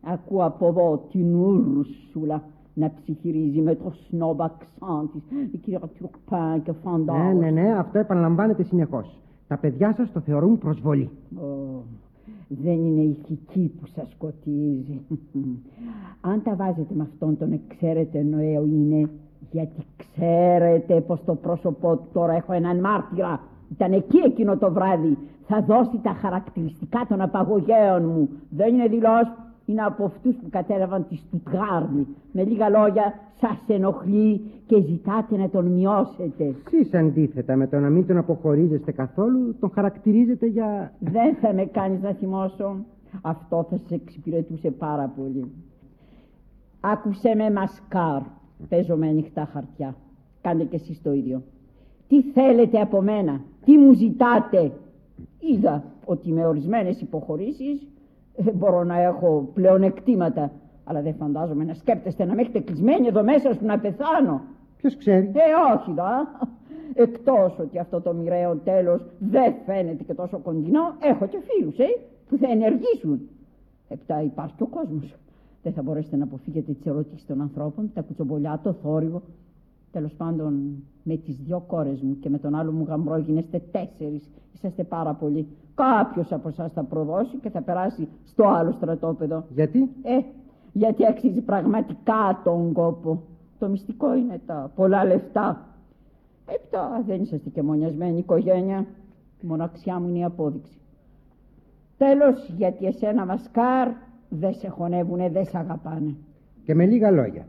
Ακούω από εδώ την Ούρσουλα να ψυχηρίζει με το σνόμπ αξάν της, η κυρία Τουρπάν και φαντάζω. Ναι, ναι, ναι, αυτό επαναλαμβάνεται συνεχώς. Τα παιδιά σας το θεωρούν προσβολή. Oh, δεν είναι η ηθική που σας σκοτίζει. Αν τα βάζετε με αυτόν τον εξαίρετο νοέο είναι γιατί ξέρετε πως το πρόσωπό του τώρα έχω έναν μάρτυρα. Ήταν εκεί εκείνο το βράδυ. Θα δώσει τα χαρακτηριστικά των απαγωγέων μου. Δεν είναι δηλώσει είναι από αυτούς που κατέλαβαν τη Στουτγάρδη. Με λίγα λόγια, σας ενοχλεί και ζητάτε να τον μειώσετε. Εσείς αντίθετα με το να μην τον αποχωρίζεστε καθόλου, τον χαρακτηρίζετε για. Δεν θα με κάνεις να θυμώσω. Αυτό θα σε εξυπηρετούσε πάρα πολύ. Άκουσε με μασκάρ. Παίζω με ανοιχτά χαρτιά. Κάντε κι εσείς το ίδιο. Τι θέλετε από μένα, τι μου ζητάτε; Είδα ότι με ορισμένες υποχωρήσεις ε, μπορώ να έχω πλεονεκτήματα. Αλλά δεν φαντάζομαι να σκέπτεστε να με έχετε κλεισμένοι εδώ μέσα σου να πεθάνω. Ποιος ξέρει; Ε, όχι, δα. Εκτός ότι αυτό το μοιραίο τέλος δεν φαίνεται και τόσο κοντινό, έχω και φίλους, ε, που θα ενεργήσουν. Επτά υπάρχει και ο κόσμος. Δεν θα μπορέσετε να αποφύγετε τις ερωτήσεις των ανθρώπων, τα κουτσομπολιά, το θόρυβο. Τέλος πάντων, με τις δυο κόρες μου και με τον άλλο μου γαμπρό γίνεστε τέσσερις. Είσαστε πάρα πολύ. Κάποιος από εσάς θα προδώσει και θα περάσει στο άλλο στρατόπεδο. Γιατί; Ε, γιατί αξίζει πραγματικά τον κόπο. Το μυστικό είναι τα πολλά λεφτά. Έπειτα δεν είσαστε και μονιασμένη οικογένεια. Η μοναξιά μου είναι η απόδειξη. Τέλος, γιατί εσένα μασκάρ δεν σε χωνεύουνε, δεν σε αγαπάνε. Και με λίγα λόγια.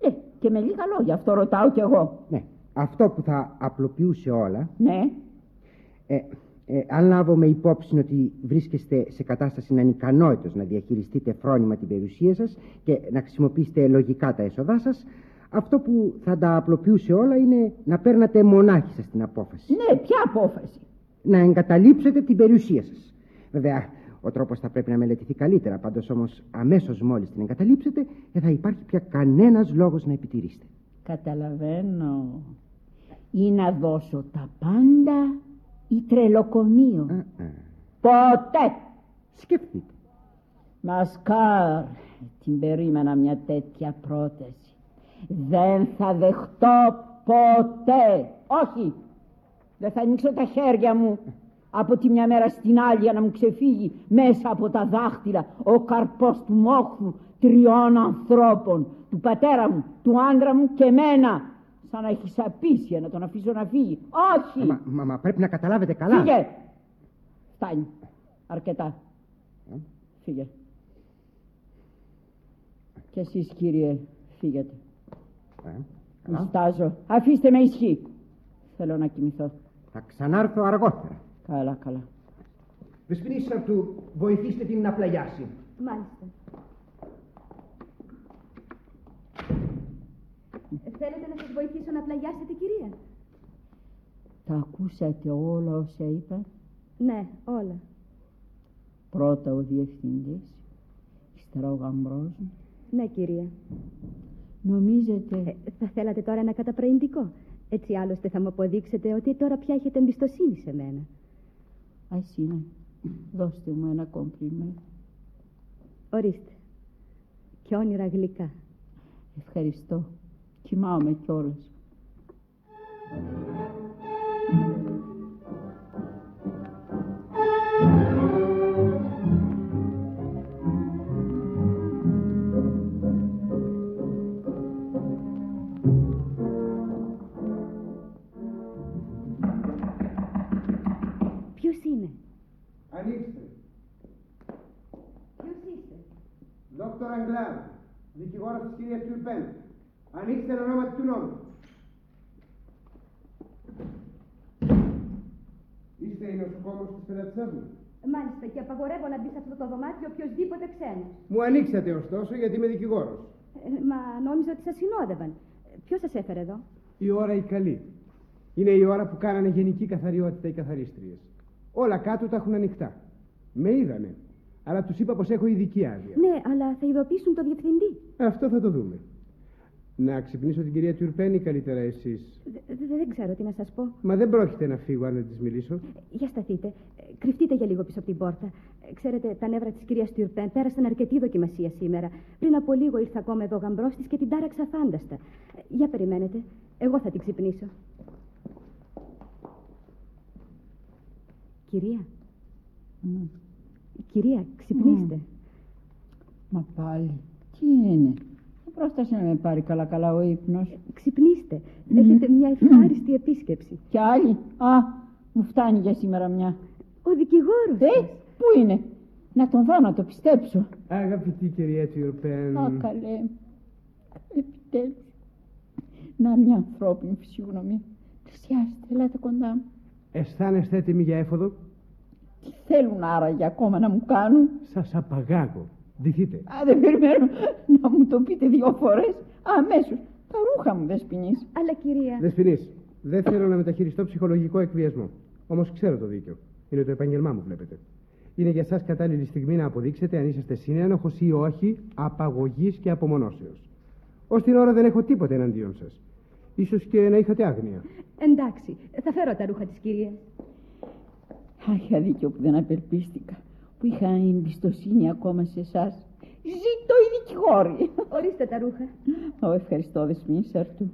Ε, και με λίγα λόγια, αυτό ρωτάω κι εγώ. Ναι, αυτό που θα απλοποιούσε όλα. Ναι. Ε, ε, αν λάβουμε υπόψη ότι βρίσκεστε σε κατάσταση να ανικανότητος να διαχειριστείτε φρόνημα την περιουσία σας και να χρησιμοποιήσετε λογικά τα έσοδά σας, αυτό που θα τα απλοποιούσε όλα είναι να παίρνατε μονάχη σας την απόφαση. Ναι, ποια απόφαση; Να εγκαταλείψετε την περιουσία σας. Βέβαια, ο τρόπος θα πρέπει να μελετηθεί καλύτερα, πάντως όμως αμέσως μόλις την εγκαταλείψετε δεν θα υπάρχει πια κανένας λόγος να επιτηρήσετε. Καταλαβαίνω. Ή να δώσω τα πάντα ή τρελοκομείο. Ποτέ. Σκεφτείτε. Μασκάρ, την περίμενα μια τέτοια πρόταση. Δεν θα δεχτώ ποτέ. Όχι. Δεν θα ανοίξω τα χέρια μου από τη μια μέρα στην άλλη για να μου ξεφύγει μέσα από τα δάχτυλα ο καρπός του μόχθου τριών ανθρώπων, του πατέρα μου, του άντρα μου και μένα σαν να έχεις σαπίσει να τον αφήσω να φύγει. Όχι! Μα, μα, μα πρέπει να καταλάβετε καλά. Φύγε! Φτάνει. Αρκετά. Ε; Φύγε. Και εσείς κύριε φύγετε. Ε, Στάζω. Αφήστε με ισχύ. Θέλω να κοιμηθώ. Θα ξανάρθω αργότερα. Καλά, καλά. Δεσποινίσσα του, βοηθήστε την να πλαγιάσει. Μάλιστα. Θέλετε να σας βοηθήσω να πλαγιάσετε, κυρία; Τα ακούσατε όλα όσα είπα; Ναι, όλα. Πρώτα ο διευθυντής, ύστερα ο γαμπρός μου, Ναι, κυρία. Νομίζετε... Ε, θα θέλατε τώρα ένα καταπραγητικό. Έτσι άλλωστε θα μου αποδείξετε ότι τώρα πια έχετε εμπιστοσύνη σε μένα. Ας είναι. Δώστε μου ένα κόμπλιμε. Ορίστε. Και όνειρα γλυκά. Ευχαριστώ. Κοιμάμαι κιόλας. Ποιος είναι; Ανοίξτε. Ποιος είστε; Δόκτωρ Αγγλάρ, δικηγόρος της κυρίας Τουρπέν. Ανοίξτε εν ονόματι του νόμου. Είστε η νοσοκόμος της πελατησάς μου. Μάλιστα και απαγορεύω να μπει σε αυτό το δωμάτιο οποιοδήποτε ξένος. Μου ανοίξατε ωστόσο γιατί είμαι δικηγόρος. Ε, μα νόμιζα ότι σας συνόδευαν. Ποιος σας έφερε εδώ; Η ώρα η καλή. Είναι η ώρα που κάνανε γενική καθαριότητα οι καθαρίστριες. Όλα κάτω τα έχουν ανοιχτά. Με είδανε. Αλλά τους είπα πως έχω ειδική άδεια. Ναι, αλλά θα ειδοποιήσουν το διευθυντή. Αυτό θα το δούμε. Να ξυπνήσω την κυρία Τιουρπέν ή καλύτερα εσείς. Δε- δε- δεν ξέρω τι να σας πω. Μα δεν πρόκειται να φύγω αν δεν της μιλήσω. Για σταθείτε. Ε, Κρυφτείτε για λίγο πίσω από την πόρτα. Ε, Ξέρετε, τα νεύρα της κυρίας Τιουρπέν πέρασαν αρκετή δοκιμασία σήμερα. Πριν από λίγο ήρθε ακόμα εδώ ο γαμπρός της και την τάραξα φάνταστα. Ε, Για περιμένετε. Εγώ θα την ξυπνήσω. Κυρία. Κυρία, ξυπνήστε. Μα πάλι. Τι είναι; Δεν πρόστασε να με πάρει καλά καλά ο ύπνος; Ξυπνήστε. Έχετε μια ευχάριστη επίσκεψη. Κι άλλη. Α, μου φτάνει για σήμερα μια. Ο δικηγόρος. Ε, πού είναι; Να τον δω να το πιστέψω. Αγαπητή κυρία Τιουρπέν. Α, καλέ. Επιτέλους. Να μια ανθρώπινη φυσιογνωμία. Πλησιάστε, ελάτε κοντά μου. Αισθάνεστε έτοιμοι για έφοδο; Τι θέλουν άραγε ακόμα να μου κάνουν; Σας απαγάγω. Ντυθείτε. Α, δεν περιμένω να μου το πείτε δύο φορές. Αμέσως. Τα ρούχα μου δεν σπινείς. Αλλά κυρία. Δεσποινής, δεν θέλω να μεταχειριστώ ψυχολογικό εκβιασμό. Όμως ξέρω το δίκιο. Είναι το επάγγελμά μου, βλέπετε. Είναι για σας κατάλληλη στιγμή να αποδείξετε αν είσαστε συνένοχος ή όχι απαγωγής και απομονώσεως. Ως την ώρα δεν έχω τίποτε εναντίον σας. Ίσως και να είχατε άγνοια. Εντάξει, θα φέρω τα ρούχα της κυρίας. Α, είχα δίκιο που δεν απελπίστηκα. Που είχα εμπιστοσύνη ακόμα σε εσάς. Ζήτω οι δικηγόροι. Ορίστε τα ρούχα. Ω, ευχαριστώ, δεσμοί, σαρτού.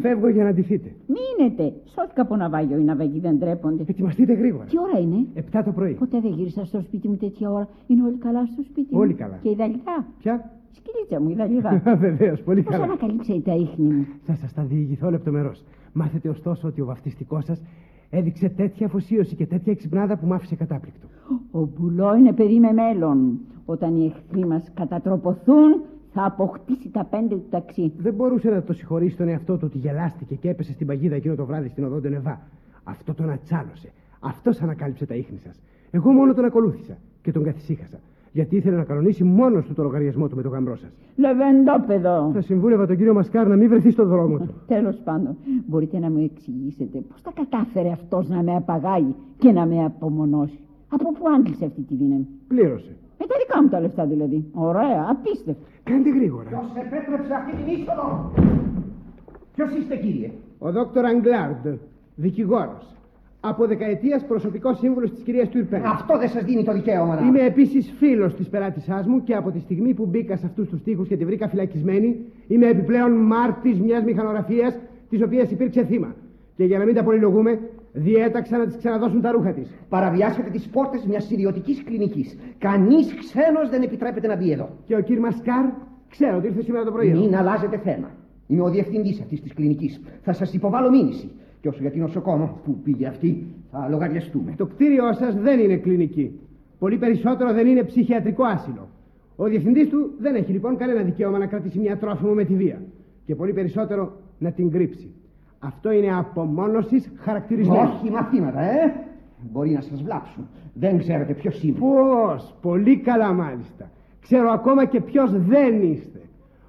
Φεύγω για να ντυθείτε. Μείνετε. Σώθηκα από ναυάγιο. Οι ναυαγοί δεν τρέπονται. Ετοιμαστείτε γρήγορα. Τι ώρα είναι; Επτά το πρωί. Ποτέ δεν γύρισα στο σπίτι μου τέτοια ώρα. Είναι όλοι καλά στο σπίτι μου. Όλοι καλά. Και η Δαλικά. Ποια; Σκυλίτσα μου, η Δαλικά. Βεβαίως, πολύ Πώς καλά. ανακαλύψατε τα ίχνη μου; Θα σας τα διηγηθώ λεπτομερώς. Μάθετε ωστόσο ότι ο βαφτιστικός σας έδειξε τέτοια αφοσίωση και τέτοια εξυπνάδα που μ' άφησε κατάπληκτο. Ο Μπουλό είναι παιδί με μέλλον. Όταν οι εχθροί μας κατατροποθούν, θα αποκτήσει τα πέντε του ταξί. Δεν μπορούσε να το συγχωρήσει τον εαυτό του ότι γελάστηκε και έπεσε στην παγίδα εκείνο το βράδυ στην οδό Ντενεβά. Αυτό τον ατσάλωσε. Αυτό ανακάλυψε τα ίχνη σας. Εγώ μόνο τον ακολούθησα και τον καθησύχασα. Γιατί ήθελε να κανονίσει μόνος του το λογαριασμό του με τον γαμπρό σας. Λεβεντόπεδο. Θα συμβούλευα τον κύριο Μασκάρ να μην βρεθεί στο δρόμο του. Τέλος πάντων, μπορείτε να μου εξηγήσετε πώς τα κατάφερε αυτός να με απαγάγει και να με απομονώσει. Από πού άντλησε αυτή τη δύναμη; Πλήρωσε. Με τα δικά μου τα λεφτά δηλαδή. Ωραία, απίστευτο. Κάντε γρήγορα. Ποιος επέτρεψε αυτή την είσοδο; Ποιος είστε κύριε; Ο δόκτωρ Αγγλάρντ, δικηγόρος. Από δεκαετίας προσωπικός σύμβουλος της κυρίας Τουρπέν. Αυτό δεν σας δίνει το δικαίωμα να... Είμαι επίσης φίλος της πελάτησάς μου και από τη στιγμή που μπήκα σε αυτούς τους τοίχου και τη βρήκα φυλακισμένη, είμαι επιπλέον μάρτη μιας μηχανογραφίας της οποίας υπήρξε θύμα. Και για να μην τα πολυλογούμε, διέταξα να της ξαναδώσουν τα ρούχα της. Παραβιάσετε τις πόρτες μιας ιδιωτικής κλινικής. Κανείς ξένος δεν επιτρέπεται να μπει εδώ. Και ο κύριο Μασκάρ, ξέρω ότι ήρθε σήμερα το πρωί. εδώ. Μην αλλάζετε θέμα. Είμαι ο διευθυντής αυτής της κλινικής. Θα σας υποβάλω μήνυση. Και όσο για την νοσοκόμο που πήγε αυτή, θα λογαριαστούμε. Το κτίριό σας δεν είναι κλινική. Πολύ περισσότερο δεν είναι ψυχιατρικό άσυλο. Ο διευθυντής του δεν έχει λοιπόν κανένα δικαίωμα να κρατήσει μια τρόφιμο με τη βία. Και πολύ περισσότερο να την κρύψει. Αυτό είναι απομόνωσης χαρακτηρισμένος. Όχι μαθήματα, ε! Μπορεί να σας βλάψουν. Δεν ξέρετε ποιος είμαι. Πώς, πολύ καλά μάλιστα. Ξέρω ακόμα και ποιος δεν είστε.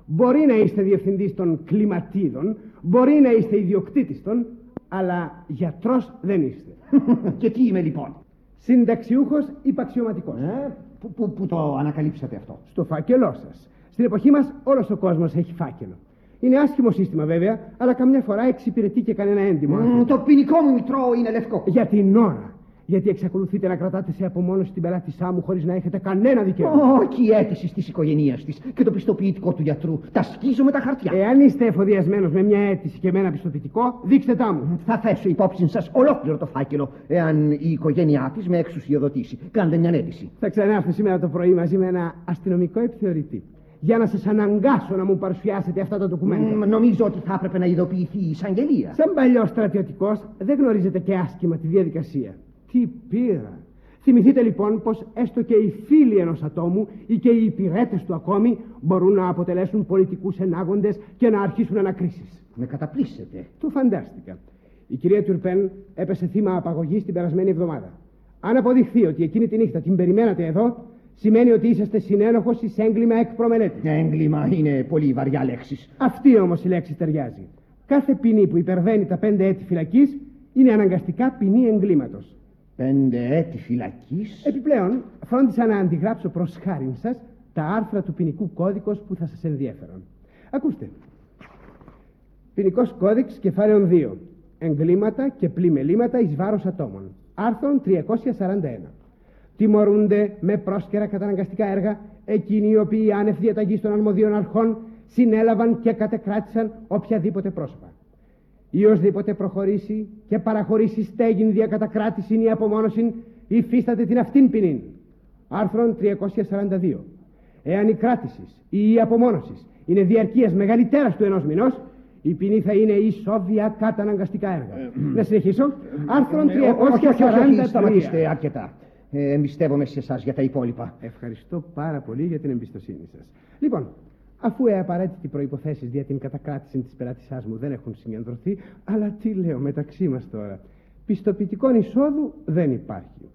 Μπορεί να είστε διευθυντής των κλιματίδων, μπορεί να είστε ιδιοκτήτης των, αλλά γιατρός δεν είστε. και τι είμαι λοιπόν; Συνταξιούχος υπαξιωματικός. Ε, που, που, που το ανακαλύψατε αυτό; Στο φάκελό σας. Στην εποχή μας όλος ο κόσμος έχει φάκελο. Είναι άσχημο σύστημα βέβαια, αλλά καμιά φορά εξυπηρετεί και κανένα έντιμο. Μ, το ποινικό μου μητρό είναι λευκό. Για την ώρα. Γιατί εξακολουθείτε να κρατάτε σε απομόνωση την πελάτησά μου χωρίς να έχετε κανένα δικαίωμα. Ω, και η αίτηση τη οικογένεια της και το πιστοποιητικό του γιατρού. Τα σκίζω με τα χαρτιά. Εάν είστε εφοδιασμένος με μια αίτηση και με ένα πιστοποιητικό, δείξτε τα μου. Θα θέσω υπόψη σας ολόκληρο το φάκελο, εάν η οικογένειά της με εξουσιοδοτήσει. Κάντε μια αίτηση. Θα ξανάρθω σήμερα το πρωί μαζί με ένα αστυνομικό επιθεωρητή. Για να σας αναγκάσω να μου παρουσιάσετε αυτά τα ντοκουμέντα. Μ, νομίζω ότι θα έπρεπε να ειδοποιηθεί η εισαγγελία. Σαν παλιός στρατιωτικός, δεν γνωρίζετε και άσχημα τη διαδικασία. Τι πείρα. Θυμηθείτε λοιπόν πως έστω και οι φίλοι ενός ατόμου ή και οι υπηρέτες του ακόμη μπορούν να αποτελέσουν πολιτικούς ενάγοντες και να αρχίσουν ανακρίσεις. Με καταπλήσετε. Το φαντάστηκα. Η κυρία Τουρπέν έπεσε θύμα απαγωγής την περασμένη εβδομάδα. Αν αποδειχθεί ότι εκείνη τη νύχτα την περιμένατε εδώ, σημαίνει ότι είσαστε συνένοχος εις έγκλημα εκ προμελέτη. Έγκλημα είναι πολύ βαριά λέξης. Αυτή όμως η λέξη ταιριάζει. Κάθε ποινή που υπερβαίνει τα πέντε έτη φυλακής είναι αναγκαστικά ποινή εγκλήματος. Πέντε έτη φυλακής. Επιπλέον, φρόντισα να αντιγράψω προς χάριν σας τα άρθρα του ποινικού κώδικος που θα σας ενδιαφέρον. Ακούστε. Ποινικός κώδικς κεφάλαιων 2. Εγκλήματα και πλημελήματα εις βάρος ατόμων. Άρθρον 341. Τιμωρούνται με πρόσκαιρα καταναγκαστικά έργα εκείνοι οι οποίοι άνευ διαταγής των αρμοδίων αρχών συνέλαβαν και κατεκράτησαν οποιαδήποτε πρόσωπα. Ή οσδήποτε προχωρήσει και παραχωρήσει στέγην διακατακράτηση ή απομόνωση υφίσταται την αυτήν ποινήν. Άρθρον 342. Εάν η κράτησης ή η απομόνωσης είναι διαρκείας μεγαλύτερας του ενός μηνός, η ποινή θα είναι ισόβια καταναγκαστικά έργα. Να συνεχίσω. Άρθρον 343. Ε, όχι, όχι, όχι, σταματήστε αρκετά. Ε, εμπιστεύομαι σε εσάς για τα υπόλοιπα. Ευχαριστώ πάρα πολύ για την εμπιστοσύνη σας. Λοιπόν, αφού οι απαραίτητοι προποθέσει για την κατακράτηση της πελάτησάς μου δεν έχουν συγκεντρωθεί, αλλά τι λέω μεταξύ μας τώρα. Πιστοποιητικών εισόδου δεν υπάρχει.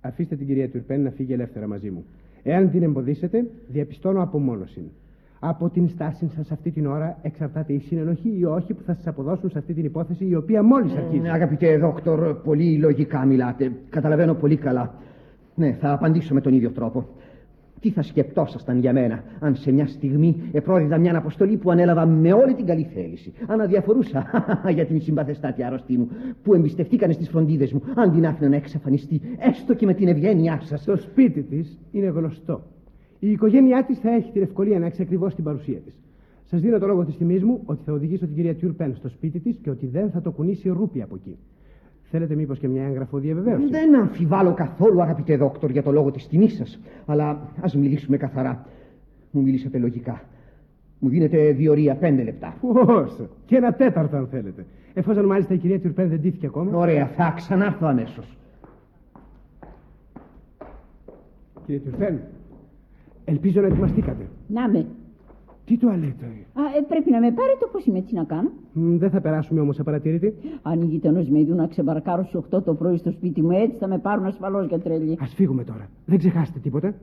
Αφήστε την κυρία Τουρπέν να φύγει ελεύθερα μαζί μου. Εάν την εμποδίσετε, διαπιστώνω απομόνωση. Από την στάση σας αυτή την ώρα εξαρτάται η συνενοχή ή όχι που θα σας αποδώσουν σε αυτή την υπόθεση η οποία μόλις αρχίζει. Ε, αγαπητέ δόκτωρ, πολύ λογικά μιλάτε. Καταλαβαίνω πολύ καλά. Ναι, θα απαντήσω με τον ίδιο τρόπο. Τι θα σκεπτόσασταν για μένα, αν σε μια στιγμή επρόδιδα μια αποστολή που ανέλαβα με όλη την καλή θέληση. Αν αδιαφορούσα για την συμπαθεστάτη αρρώστή μου, που εμπιστευτήκανε στις φροντίδες μου, αν την άφηνα να εξαφανιστεί, έστω και με την ευγένειά σας. Το σπίτι της είναι γνωστό. Η οικογένειά της θα έχει την ευκολία να εξακριβώσει την παρουσία της. Σας δίνω το λόγο της τιμής μου ότι θα οδηγήσω την κυρία Τιουρπέν στο σπίτι της και ότι δεν θα το κουνήσει ρούπι από εκεί. Θέλετε μήπως και μια έγγραφο διαβεβαίωσης; Δεν αμφιβάλλω καθόλου, αγαπητέ δόκτωρ, για το λόγο της τιμής σας. Αλλά ας μιλήσουμε καθαρά. Μου μιλήσατε λογικά. Μου δίνετε διορία πέντε λεπτά. Πώς! Και ένα τέταρτο, αν θέλετε. Εφόσον μάλιστα η κυρία Τιουρπέν δεν τύχηκε ακόμα. Ωραία, θα ξανάρθω αμέσως. Κύριε Τιουρπέν, ελπίζω να ετοιμαστήκατε. Να με. Τι το αλέτε. Α, ε, πρέπει να με πάρετε πώ είμαι, τι να κάνω. Μ, Δεν θα περάσουμε όμως απαρατήρητη. Αν οι γειτονέ με είδουν να ξεμπαρκάρω στις 8 το πρωί στο σπίτι μου, έτσι θα με πάρουν ασφαλώς για τρελή. Α φύγουμε τώρα. Δεν ξεχάσετε τίποτα.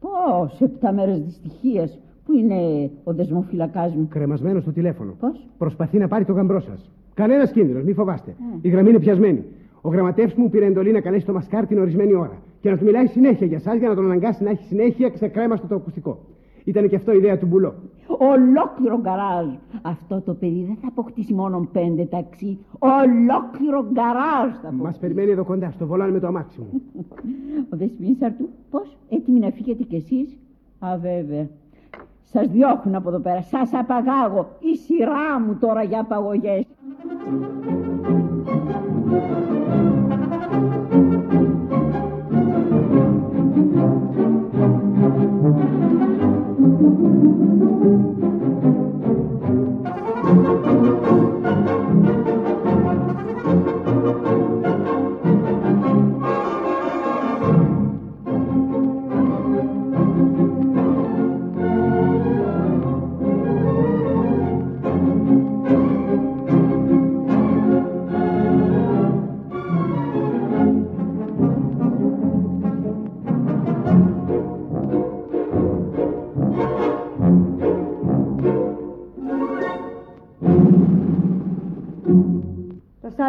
Πώς, σε 7 μέρες δυστυχίας. Πού είναι ο δεσμοφυλακάς μου; Κρεμασμένος στο τηλέφωνο. Πώς; Προσπαθεί να πάρει το γαμπρό σας. Κανένας κίνδυνος, μη φοβάστε. Η γραμμή είναι πιασμένη. Ο γραμματέα μου πήρε εντολή να καλέσει το μασκάρ την ορισμένη ώρα και να του μιλάει συνέχεια για εσά για να τον αναγκάσει να έχει συνέχεια ξεκρέμαστο το ακουστικό. Ήταν και αυτό η ιδέα του Μπουλό. Ολόκληρο γκαράζ. Αυτό το παιδί δεν θα αποκτήσει μόνο πέντε ταξί. Ολόκληρο γκαράζ θα αποκτήσει. Μα περιμένει εδώ κοντά, στο βολάν με το αμάξι μου. Ο Δεσποινής Αρτού, πώς, έτοιμοι να φύγετε κι εσείς; Α, βέβαια. Σας διώχνουν από εδώ πέρα, σας απαγάγω. Η σειρά μου τώρα για απαγωγές. Το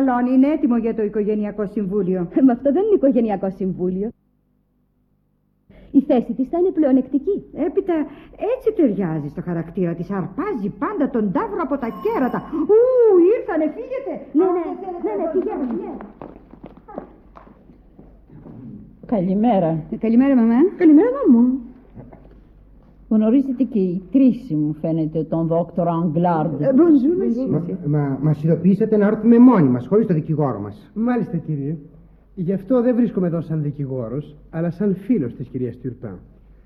σαλόνι είναι έτοιμο για το οικογενειακό συμβούλιο. Με αυτό δεν είναι οικογενειακό συμβούλιο. η θέση της θα είναι πλεονεκτική. Έπειτα έτσι ταιριάζει στο χαρακτήρα της. Αρπάζει πάντα τον τάβρο από τα κέρατα. Ου, ήρθανε, φύγετε. Ναι, ναι, ναι, ναι, πηγαίνω, ναι. Καλημέρα. Ε, καλημέρα, μαμά. Καλημέρα, μαμά. Γνωρίζετε και η κρίση μου φαίνεται τον δόκτωρο Αγγλάρντ. Ε, Μα, μα, μας ειδοποιήσατε να έρθουμε μόνοι μας, χωρίς το δικηγόρο μας. Μάλιστα, κύριε. Γι' αυτό δεν βρίσκομαι εδώ σαν δικηγόρος, αλλά σαν φίλος της κυρίας Τουρπάν.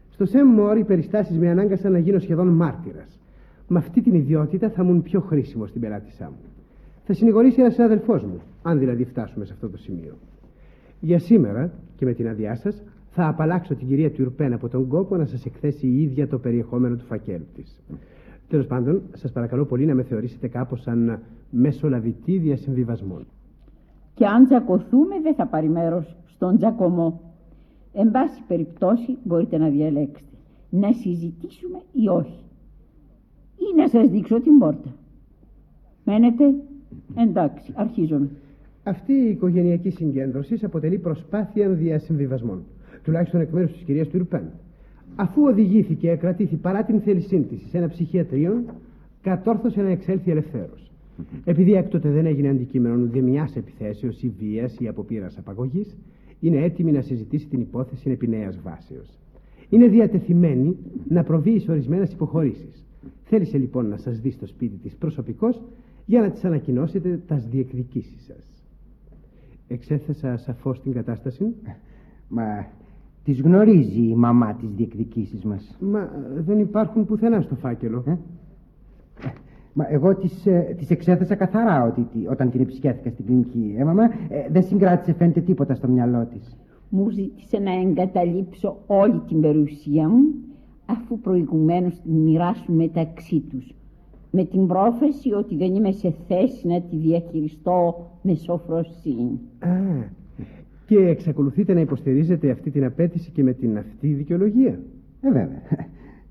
Στο Σεμ Μόρ οι περιστάσεις με ανάγκασαν να γίνω σχεδόν μάρτυρας. Με αυτή την ιδιότητα θα ήμουν πιο χρήσιμο στην πελάτησά μου. Θα συνηγορήσει ένας συνάδελφό μου, αν δηλαδή φτάσουμε σε αυτό το σημείο. Για σήμερα και με την άδειά σας, θα απαλλάξω την κυρία Τουρπέν από τον κόπο να σας εκθέσει η ίδια το περιεχόμενο του φακέλου της. Τέλος πάντων, σας παρακαλώ πολύ να με θεωρήσετε κάπως σαν μεσολαβητή διασυμβιβασμών. Και αν τζακωθούμε δεν θα πάρει μέρος στον τζακωμό. Εν πάση περιπτώσει μπορείτε να διαλέξετε. Να συζητήσουμε ή όχι. Ή να σας δείξω την πόρτα. Μένετε; Εντάξει, αρχίζομαι. Αυτή η οικογενειακή συγκέντρωση αποτελεί προσπάθεια διασυμβιβασμών. Τουλάχιστον εκ μέρους της κυρίας Τουρπέν. Αφού οδηγήθηκε, κρατήθη παρά την θέλησή της σε ένα ψυχιατρίο, κατόρθωσε να εξέλθει ελευθέρω. Επειδή έκτοτε δεν έγινε αντικείμενο ούτε μιας επιθέσεως ή βίας ή αποπείρα απαγωγής, είναι έτοιμη να συζητήσει την υπόθεση επί νέας βάσεως. Είναι διατεθειμένη να προβεί σε ορισμένες υποχωρήσεις. Θέλησε λοιπόν να σας δει στο σπίτι της προσωπικώς για να τη ανακοινώσετε τας διεκδικήσεις σας. Εξέθεσα σαφώς την κατάσταση. Μα τις γνωρίζει η μαμά τις διεκδικήσεις μας. Μα δεν υπάρχουν πουθενά στο φάκελο. Ε; Μα εγώ τις, ε, τις εξέθεσα καθαρά ότι, τι- όταν την επισκέφθηκα στην κλινική. Ε, μαμά, ε, δεν συγκράτησε φαίνεται τίποτα στο μυαλό της. Μου ζήτησε να εγκαταλείψω όλη την περιουσία μου αφού προηγουμένως την μοιράσουν μεταξύ τους με την πρόφαση ότι δεν είμαι σε θέση να τη διαχειριστώ με σοφροσύνη. Α, και εξακολουθείτε να υποστηρίζετε αυτή την απέτηση και με την αυτή δικαιολογία. Ε, βέβαια.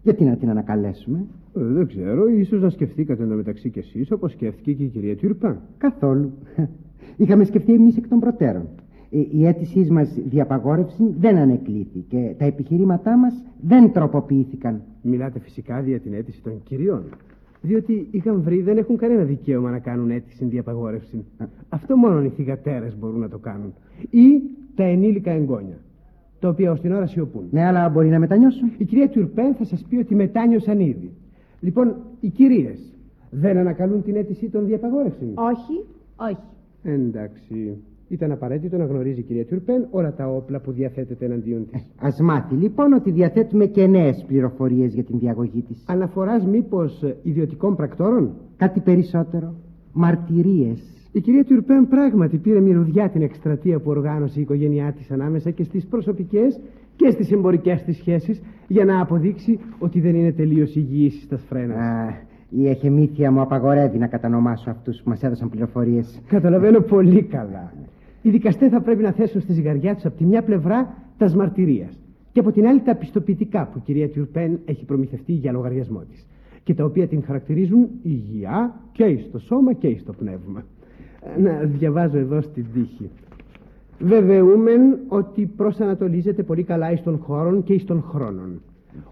Γιατί να την ανακαλέσουμε; Ε, δεν ξέρω, ίσως να σκεφτήκατε εντωμεταξύ κι εσείς όπως σκέφτηκε και η κυρία Τιουρπά. Καθόλου. Είχαμε σκεφτεί εμείς εκ των προτέρων. Ε, Η αίτησή μας διαπαγόρευση δεν ανεκλήθη και τα επιχειρήματά μας δεν τροποποιήθηκαν. Μιλάτε φυσικά για την αίτηση των κυριών. Διότι οι γαμβροί δεν έχουν κανένα δικαίωμα να κάνουν αίτηση διαπαγόρευση. Αυτό μόνο οι θυγατέρες μπορούν να το κάνουν. Ή τα ενήλικα εγγόνια. Τα οποία ως την ώρα σιωπούν. Ναι, αλλά μπορεί να μετανιώσουν. Η κυρία Τουρπέν θα σας πει ότι μετάνιωσαν ήδη. Λοιπόν, οι κυρίες δεν ανακαλούν την αίτηση των διαπαγόρευσεων. Όχι, όχι. Εντάξει. Ήταν απαραίτητο να γνωρίζει η κυρία Τουρπέν όλα τα όπλα που διαθέτεται εναντίον της. Α μάθει λοιπόν ότι διαθέτουμε και νέες πληροφορίες για την διαγωγή της. Αναφοράς μήπως ιδιωτικών πρακτόρων; Κάτι περισσότερο. Μαρτυρίες. Η κυρία Τουρπέν πράγματι πήρε μυρωδιά την εκστρατεία που οργάνωσε η οικογένειά της ανάμεσα και στις προσωπικές και στις εμπορικές της σχέσεις για να αποδείξει ότι δεν είναι τελείως υγιής στα σφρένας. Α, η εχεμήθεια μου απαγορεύει να κατανομάσω αυτούς που μας έδωσαν πληροφορίες. Καταλαβαίνω πολύ καλά. Οι δικαστές θα πρέπει να θέσουν στη ζυγαριά τους από τη μια πλευρά τας μαρτυρίας και από την άλλη τα πιστοποιητικά που η κυρία Τουρπέν έχει προμηθευτεί για λογαριασμό της και τα οποία την χαρακτηρίζουν υγεία και στο σώμα και στο πνεύμα. Ε, Να διαβάζω εδώ στην τύχη. Βεβαιούμεν ότι προσανατολίζεται πολύ καλά εις των χώρων και εις των χρόνων.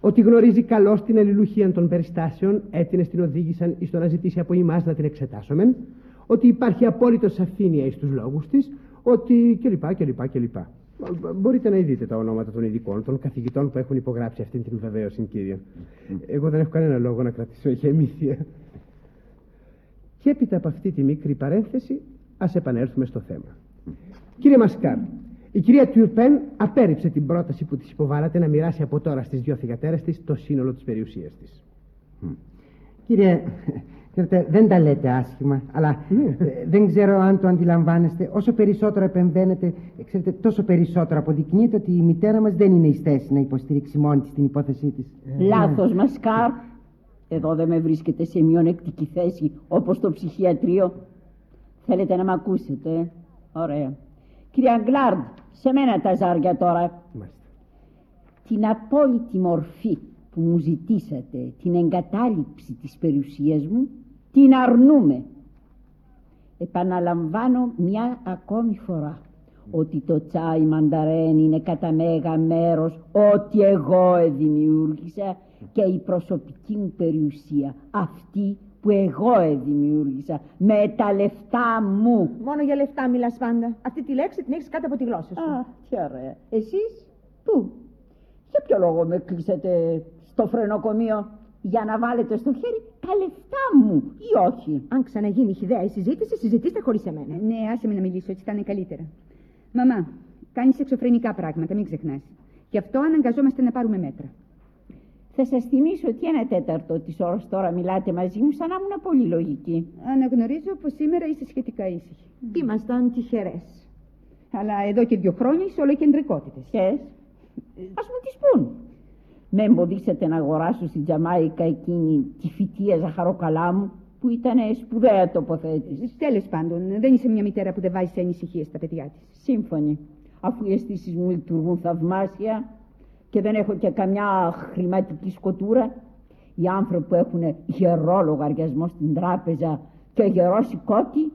Ότι γνωρίζει καλώς την αλληλουχία των περιστάσεων, έτεινε την οδήγησαν εις το να ζητήσει από εμά να την εξετάσουμε, ότι υπάρχει απόλυτο σαφήνεια εις τους λόγους της, ότι κλπ. κλπ, κλπ. Μπορείτε να δείτε τα ονόματα των ειδικών, των καθηγητών που έχουν υπογράψει αυτή την βεβαίωση, κύριε. Εγώ δεν έχω κανένα λόγο να κρατήσω ηχεμήθεια. Και έπειτα από αυτή τη μικρή παρένθεση, ας επανέλθουμε στο θέμα. Κύριε Μασκάρ, η κυρία Τουρπέν απέρριψε την πρόταση που της υποβάλατε να μοιράσει από τώρα στις δυο θυγατέρες της το σύνολο της περιουσίας της. Κύριε, ξέρετε, δεν τα λέτε άσχημα, αλλά ε, δεν ξέρω αν το αντιλαμβάνεστε. Όσο περισσότερο επεμβαίνετε, ε, ξέρετε, τόσο περισσότερο αποδεικνύεται ότι η μητέρα μας δεν είναι ει θέση να υποστηρίξει μόνη της την υπόθεσή της. Λάθος, Μασκάρ. Εδώ δεν με βρίσκεται σε μειονεκτική θέση όπως το ψυχιατρίο. Θέλετε να με ακούσετε. ε; Ωραία. Κύριε Αγκλάρντ, σε μένα τα ζάρια τώρα. Την απόλυτη μορφή που μου ζητήσατε, την εγκατάλειψη της περιουσίας μου, την αρνούμε. Επαναλαμβάνω μια ακόμη φορά ότι το τσάι μανταρέν είναι κατά μέγα μέρος ό,τι εγώ δημιούργησα και η προσωπική μου περιουσία αυτή που εγώ δημιούργησα με τα λεφτά μου. Μόνο για λεφτά μιλάς πάντα. Αυτή τη λέξη την έχεις κάτω από τη γλώσσα σου. Α, τι ωραία. Εσείς, πού, για ποιο λόγο με κλείσατε στο φρενοκομείο; Για να βάλετε στο χέρι τα λεφτά μου ή όχι. Αν ξαναγίνει χιδέα η συζήτηση, συζητήστε χωρίς εμένα. Ναι, άσε με να μιλήσω, έτσι θα είναι καλύτερα. Μαμά, κάνεις εξωφρενικά πράγματα, μην ξεχνάς. Γι' αυτό αναγκαζόμαστε να πάρουμε μέτρα. Θα σας θυμίσω ότι ένα τέταρτο της ώρας τώρα μιλάτε μαζί μου, σαν να ήμουν πολύ λογική. Αναγνωρίζω πως σήμερα είσαι σχετικά ήσυχη. Τι ήμασταν τυχερές. Αλλά εδώ και δύο χρόνια είσαι όλο κεντρικότητες. Ποιε; Α μου τις πούν. Με εμποδίσατε να αγοράσω στην Τζαμάικα εκείνη τη φυτία ζαχαροκαλά μου που ήταν σπουδαία τοποθέτηση. Τέλος πάντων, δεν είσαι μια μητέρα που δεν βάζει σε ανησυχίες στα παιδιά της. Σύμφωνη. Αφού οι αισθήσεις μου λειτουργούν θαυμάσια και δεν έχω και καμιά χρηματική σκοτούρα, οι άνθρωποι που έχουν γερό λογαριασμό στην τράπεζα και γερό σηκώτη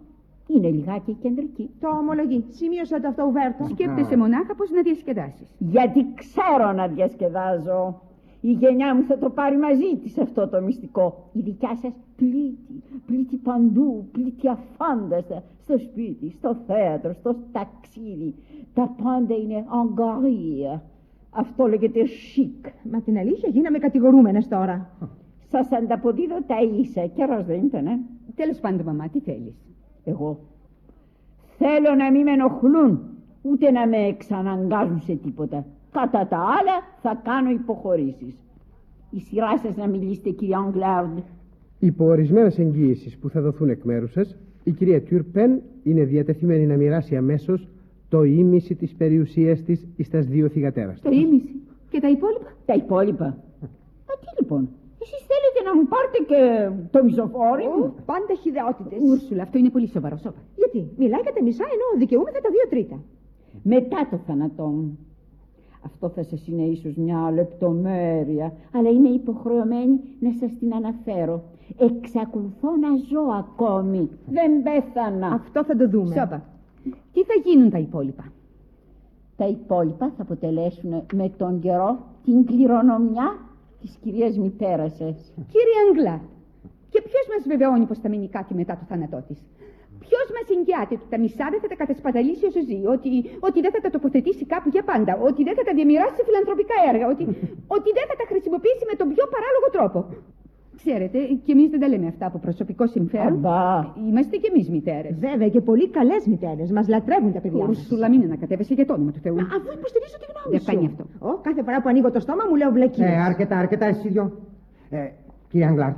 είναι λιγάκι κεντρική. Το ομολογεί. Σημείωσα το αυτό, Ουβέρτο. Σκέπτεσαι μονάχα πώς να διασκεδάσεις. Γιατί ξέρω να διασκεδάζω. Η γενιά μου θα το πάρει μαζί της αυτό το μυστικό. Η δικιά σας πλήττει, πλήττει παντού, πλήττει αφάνταστα. Στο σπίτι, στο θέατρο, στο ταξίδι. Τα πάντα είναι αγκαρία. Αυτό λέγεται chic. Μα την αλήθεια γίναμε κατηγορούμενες τώρα. Σας ανταποδίδω τα ίσα. Καιρός δεν ήταν, ε; Τέλος πάντων, μαμά, τι θέλεις; Εγώ θέλω να μην με ενοχλούν, ούτε να με εξαναγκάζουν σε τίποτα. Κατά τα άλλα θα κάνω υποχωρήσεις. Η σειρά σας να μιλήσετε κύριε Αγγλάρντ. Υπό ορισμένες εγγύησεις που θα δοθούν εκ μέρους σας, η κυρία Τιουρπεν είναι διατεθειμένη να μοιράσει αμέσως το ίμιση της περιουσίας της στα δύο θηγατέρα. Το ίμιση. Και τα υπόλοιπα; Τα υπόλοιπα. Μα τι λοιπόν; Εσείς θέλετε να μου πάρετε και το μισοφόρι μου; Πάντα χιδεότητες. Ούρσουλα, αυτό είναι πολύ σοβαρό. Σώπα. Γιατί, μιλάει για τα μισά ενώ δικαιούμεθα τα δύο τρίτα. Μετά το θάνατό μου. Αυτό θα σας είναι ίσως μια λεπτομέρεια, αλλά είμαι υποχρεωμένη να σας την αναφέρω. Εξακολουθώ να ζω ακόμη. Δεν πέθανα. Αυτό θα το δούμε. Σώπα. Τι θα γίνουν τα υπόλοιπα; Τα υπόλοιπα θα αποτελέσουν με τον καιρό την κληρονομιά της κυρίας μητέρας σας. Κύριε Αγγλά, και ποιος μας βεβαιώνει πως θα μείνει κάτι μετά το θάνατό της; Ποιος μας εγγυάται ότι τα μισά δεν θα τα κατασπαταλήσει όσο ζει, ότι, ότι δεν θα τα τοποθετήσει κάπου για πάντα, ότι δεν θα τα διαμοιράσει σε φιλανθρωπικά έργα, ότι, ότι δεν θα τα χρησιμοποιήσει με τον πιο παράλογο τρόπο. Ξέρετε, και εμείς δεν τα λέμε αυτά από προσωπικό συμφέρον. Αμπά. Είμαστε κι εμείς μητέρες. Βέβαια και πολύ καλές μητέρες. Μας λατρεύουν τα παιδιά μας. Ούρσουλα, μην ανακατεύεσαι για το όνομα του Θεού. Μα, αφού υποστηρίζω τη γνώμη Δεν σου. κάνει αυτό. Ω, κάθε φορά που ανοίγω το στόμα μου λέω βλακίες. Ε, αρκετά, αρκετά, εσείς δυο. Ε, κύριε Αγγλάρτ,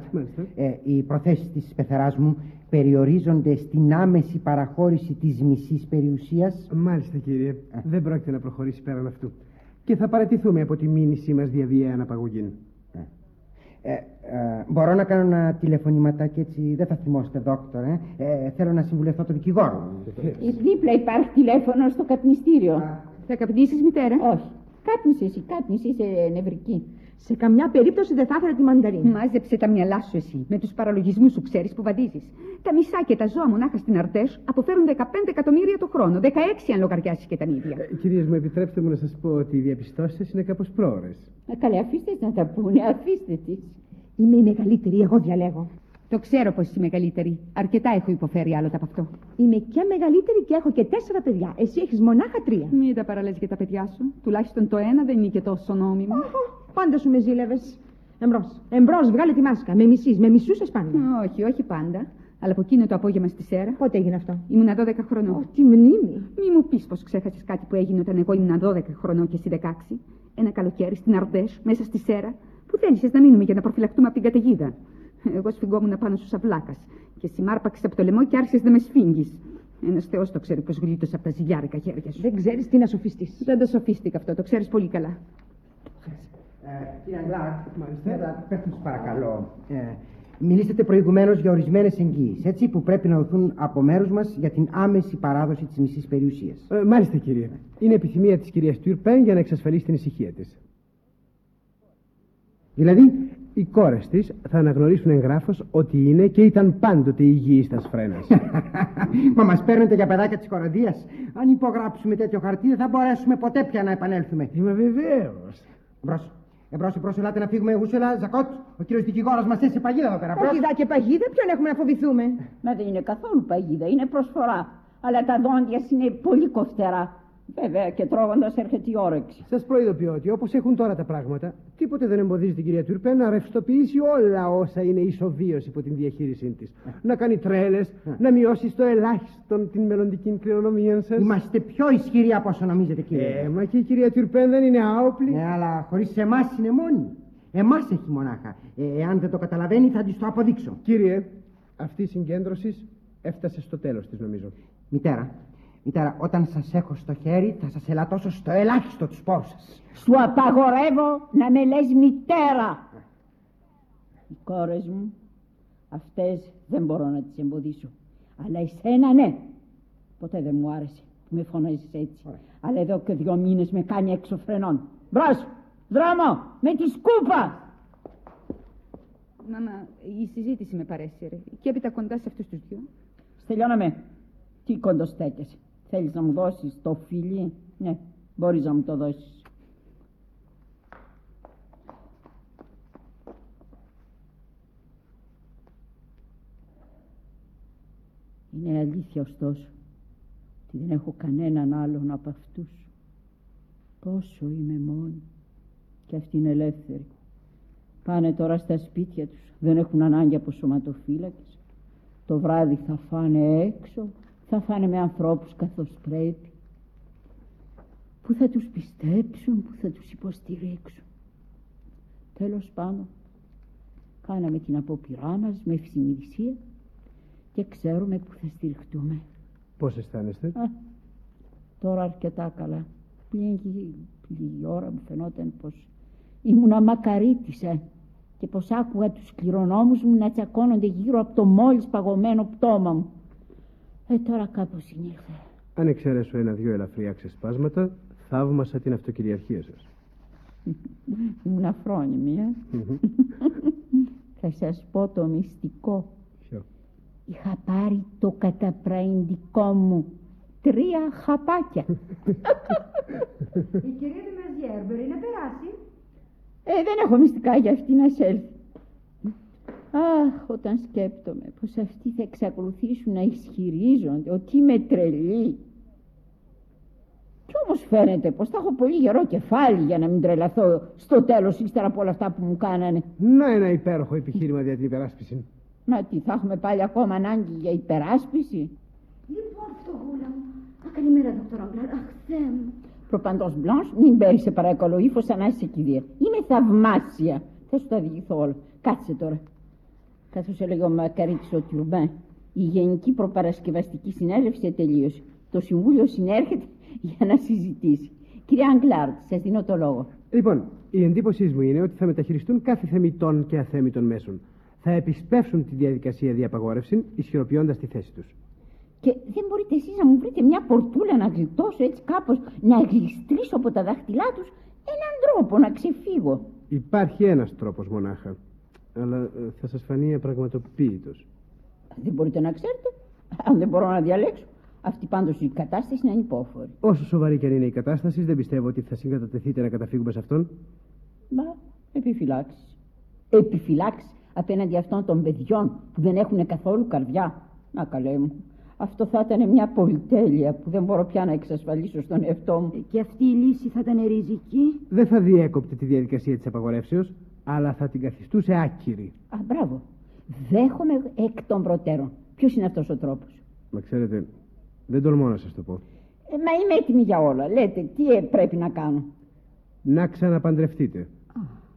ε, οι προθέσεις της πεθεράς μου περιορίζονται στην άμεση παραχώρηση της μισής περιουσίας; Μάλιστα, κύριε. Δεν πρόκειται να προχωρήσει πέραν αυτού. Και θα παρατηθούμε από τη μήνυσή μας διαβιαία αναπαγωγή. Ε, ε, μπορώ να κάνω ένα τηλεφωνηματάκι έτσι, δεν θα θυμώσετε δόκτωρ, ε. Ε, θέλω να συμβουλευτώ τον δικηγόρο μου. Δίπλα υπάρχει τηλέφωνο στο καπνιστήριο. Θα καπνίσεις, μητέρα; Όχι. Κάπνισες εσύ, κάπνισες, είσαι νευρική. Σε καμιά περίπτωση δεν θα ήθελα τη μανταρίνη. Μάζεψε τα μυαλά σου εσύ με τους παραλογισμούς σου, ξέρεις που βαδίζεις. Τα μισά και τα ζώα μονάχα στην Αρτές αποφέρουν 15 εκατομμύρια το χρόνο. 16 αν λογαριάσεις και τα ίδια. Ε, κυρίες μου, επιτρέψτε μου να σας πω ότι οι διαπιστώσεις σας είναι κάπως πρόωρες. Ε, καλέ, αφήστε τις να τα πούνε, αφήστε τις. Είμαι η μεγαλύτερη, εγώ διαλέγω. Το ξέρω πως είσαι μεγαλύτερη. Αρκετά έχω υποφέρει άλλοτε από αυτό. Είμαι και μεγαλύτερη και έχω και τέσσερα παιδιά. Εσύ έχεις μονάχα τρία. Μην τα παραλες για τα παιδιά σου. Τουλάχιστον το ένα δεν είναι και τόσο νόμιμο. Πάντα σου με ζήλευες. Εμπρός. Εμπρός, βγάλε τη μάσκα. Με μισείς, με μισούσε πάντα. Όχι, όχι πάντα. Αλλά από εκείνο το απόγευμα στη Σέρα. Πότε έγινε αυτό; Ήμουν 12 χρονών. Ω, τι μνήμη. Μη μου πεις πως ξέχασες κάτι που έγινε όταν εγώ ήμουν 12 χρονών και εσύ 16. Ένα καλοκαίρι στην Αρντέ, μέσα στη Σέρα, που θέλησε να μείνουμε για να προφυλακτούμε από την καταιγίδα. Εγώ σφιγγόμουν πάνω στους αυλάκας και συμμάρπαξε από το λαιμό και άρχισες να με σφίγγεις. Ένας Θεός το ξέρει πως γλίτωσα από τα ζυγιάρικα χέρια σου. Δεν ξέρεις τι να σοφιστείς. Δεν το σοφίστηκα αυτό, το ξέρεις πολύ καλά. Ε, κύριε Αγγλάρτ, μάλιστα, πέστε σας παρακαλώ. Ε, μιλήσατε προηγουμένως για ορισμένες εγγύησεις, έτσι, που πρέπει να δοθούν από μέρους μας για την άμεση παράδοση της μισής περιουσίας. Ε, μάλιστα, κύριε. Είναι επιθυμία της κυρίας Τουρπέν για να εξασφαλίσει την ησυχία της. Δηλαδή, Οι κόρες της θα αναγνωρίσουν εγγράφος ότι είναι και ήταν πάντοτε υγιεί στα σφρένα. Μα μας παίρνετε για παιδάκια της κοροδία. Αν υπογράψουμε τέτοιο χαρτί, δεν θα μπορέσουμε ποτέ πια να επανέλθουμε. Είμαι βεβαίως. Εμπρό. Εμπρός, εμπρός, ελάτε να φύγουμε. Γούσελα, Ζακότ. Ο κύριος δικηγόρος μας έσε παγίδα εδώ πέρα. Παγίδα και παγίδα, ποιον έχουμε να φοβηθούμε; Μα δεν είναι καθόλου παγίδα, είναι προσφορά. Αλλά τα δόντια είναι πολύ κοφτερά. Βέβαια και τρώγοντας έρχεται η όρεξη. Σας προειδοποιώ ότι όπως έχουν τώρα τα πράγματα, τίποτε δεν εμποδίζει την κυρία Τουρπέ να ρευστοποιήσει όλα όσα είναι ισοβίωση υπό την διαχείρισή της. να κάνει τρέλες, να μειώσει στο ελάχιστον την μελλοντική κληρονομία σας. Είμαστε πιο ισχυροί από όσο νομίζετε, κύριε. Ε, μα και η κυρία Τουρπέ δεν είναι άοπλη. Ναι, αλλά χωρίς εμάς είναι μόνη. Εμάς έχει μονάχα. Ε, εάν δεν το καταλαβαίνει, θα της το αποδείξω. Κύριε, αυτή η συγκέντρωση έφτασε στο τέλος της, νομίζω. Μητέρα, Μητέρα, όταν σας έχω στο χέρι θα σας ελαττώσω στο ελάχιστο τους σπόρους σας. Σου απαγορεύω να με λες μητέρα. Οι κόρες μου, αυτές δεν μπορώ να τις εμποδίσω. Αλλά εσένα ναι. Ποτέ δεν μου άρεσε που με φωνάζεις έτσι. Αλλά εδώ και δυο μήνες με κάνει έξω φρενών. Μπρος, δρόμο, με τη σκούπα. Μάμα, η συζήτηση με παρέσυρε. Και έπειτα κοντά σε αυτούς τους δυο. Στελειώναμε. Τι κοντοστέκεσαι. Θέλεις να μου δώσεις το φίλι. Ναι, μπορείς να μου το δώσεις. Είναι αλήθεια ωστόσο ότι δεν έχω κανέναν άλλον από αυτούς. Πόσο είμαι μόνη και αυτοί είναι ελεύθεροι. Πάνε τώρα στα σπίτια τους, δεν έχουν ανάγκη από σωματοφύλακες. Το βράδυ θα φάνε έξω, θα φάνε με ανθρώπους καθώς πρέπει. Που θα τους πιστέψουν, που θα τους υποστηρίξουν. Τέλος πάντων, κάναμε την απόπειρά μας με ευσυνειδησία και ξέρουμε που θα στηριχτούμε. Πώς αισθάνεστε; Α, τώρα αρκετά καλά. Πριν λίγη ώρα μου φαινόταν πως ήμουν αμακαρίτησα και πως άκουγα τους κληρονόμους μου να τσακώνονται γύρω από το μόλις παγωμένο πτώμα μου. Ε, τώρα κάπως συνήλθε. Αν εξαιρέσω ένα-δυο ελαφριά ξεσπάσματα, θαύμασα την αυτοκυριαρχία σας. Ήμουν αφρόνιμη, ε. Θα σας πω το μυστικό. Ποιο; Είχα πάρει το καταπραϊντικό μου τρία χαπάκια. Η κυρία Δημαζιέρ μπορεί να περάσει; Ε, δεν έχω μυστικά για αυτή να σέλθει. Αχ, όταν σκέπτομαι πως αυτοί θα εξακολουθήσουν να ισχυρίζονται ότι είμαι τρελή. Κι όμως φαίνεται πως θα έχω πολύ γερό κεφάλι για να μην τρελαθώ στο τέλος ύστερα από όλα αυτά που μου κάνανε. Να ένα υπέροχο επιχείρημα για την υπεράσπιση. Μα τι, θα έχουμε πάλι ακόμα ανάγκη για υπεράσπιση; Λοιπόν, φτωχούλα μου. Α, καλημέρα, δόκτωρα Αγγλάρ. Αχ, Θεέ μου. Προπαντός Μπλάνς, μην παίρνεις σε παρακαλώ ύφος σαν να είσαι κηδεία. Είμαι θαυμάσια. Θα σου τα διηγηθώ όλα. Κάτσε τώρα. Καθώς έλεγε ο Μακαρίτης ο Τουρμπάν, η Γενική Προπαρασκευαστική Συνέλευση τελείωσε. Το Συμβούλιο συνέρχεται για να συζητήσει. Κυρία Αγκλάρτ, σας δίνω το λόγο. Λοιπόν, η εντύπωσή μου είναι ότι θα μεταχειριστούν κάθε θεμητών και αθέμητων μέσων. Θα επισπεύσουν τη διαδικασία διαπαγόρευσης, ισχυροποιώντας τη θέση τους. Και δεν μπορείτε εσείς να μου βρείτε μια πορτούλα να γλιτώσω έτσι κάπως, να γλιστρήσω από τα δάχτυλά τους έναν τρόπο να ξεφύγω. Υπάρχει ένας τρόπος μονάχα. Αλλά ε, θα σας φανεί απραγματοποιητό. Δεν μπορείτε να ξέρετε. Αν δεν μπορώ να διαλέξω. Αυτή πάντως η κατάσταση είναι ανυπόφορη. Όσο σοβαρή και αν είναι η κατάσταση, δεν πιστεύω ότι θα συγκατατεθείτε να καταφύγουμε σε αυτόν. Μα, επιφυλάξεις. Επιφυλάξεις απέναντι αυτών των παιδιών που δεν έχουν καθόλου καρδιά. Να καλέ μου. Αυτό θα ήταν μια πολυτέλεια που δεν μπορώ πια να εξασφαλίσω στον εαυτό μου. Και αυτή η λύση θα ήταν ριζική; Δεν θα διέκοπτε τη διαδικασία της απαγορεύσεως, αλλά θα την καθιστούσε άκυρη. Α, μπράβο. Δέχομαι εκ των προτέρων. Ποιος είναι αυτός ο τρόπος; Μα ξέρετε, δεν τολμώ να σας το πω. Ε, μα είμαι έτοιμη για όλα. Λέτε, τι ε, πρέπει να κάνω; Να ξαναπαντρευτείτε.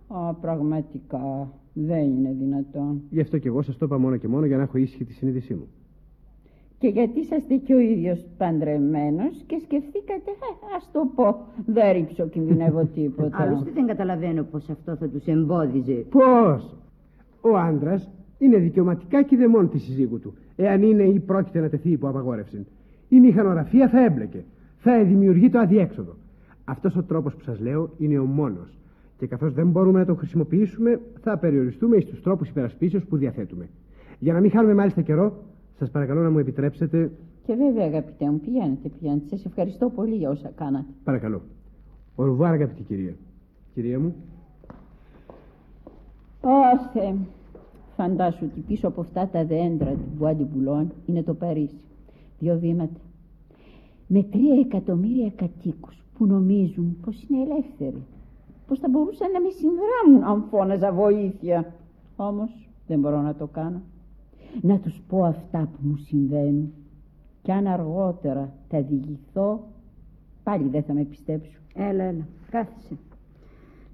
Α, πραγματικά. Δεν είναι δυνατόν. Γι' αυτό και εγώ σας το είπα μόνο και μόνο για να έχω ήσυχη τη συνείδησή μου. Και γιατί είσαστε και ο ίδιος παντρεμένος και σκεφτήκατε, ε, ας το πω, δεν ρίψω κινδυνεύω τίποτα. Άλλωστε δεν καταλαβαίνω πως αυτό θα τους εμπόδιζε. Πώς! Ο άντρας είναι δικαιωματικά κυδεμόν της συζύγου του, εάν είναι ή πρόκειται να τεθεί υπό απαγόρευση. Η μηχανογραφία θα έμπλεκε. Θα δημιουργεί το αδιέξοδο. Αυτός ο τρόπος που σας λέω είναι ο μόνος. Και καθώς δεν μπορούμε να το χρησιμοποιήσουμε, θα περιοριστούμε στου τρόπους υπερασπίσεως που διαθέτουμε. Για να μην χάνουμε μάλιστα καιρό, σας παρακαλώ να μου επιτρέψετε. Και βέβαια, αγαπητέ μου, πηγαίνετε, πηγαίνετε. Σας ευχαριστώ πολύ για όσα κάνατε. Παρακαλώ. Ορβουάρ, αγαπητή κυρία. Κυρία μου. Ωθε, φαντάσου ότι πίσω από αυτά τα δέντρα του Μπουάντι Μπουλόν είναι το Παρίσι. Δύο βήματα. Με τρία εκατομμύρια κατοίκους που νομίζουν πως είναι ελεύθεροι. Πως θα μπορούσαν να με συνδράμουν αν φώναζα βοήθεια. Όμως δεν μπορώ να το κάνω. Να τους πω αυτά που μου συμβαίνουν. Κι αν αργότερα τα διηγηθώ, πάλι δεν θα με πιστέψουν. Έλα, έλα, κάθισε.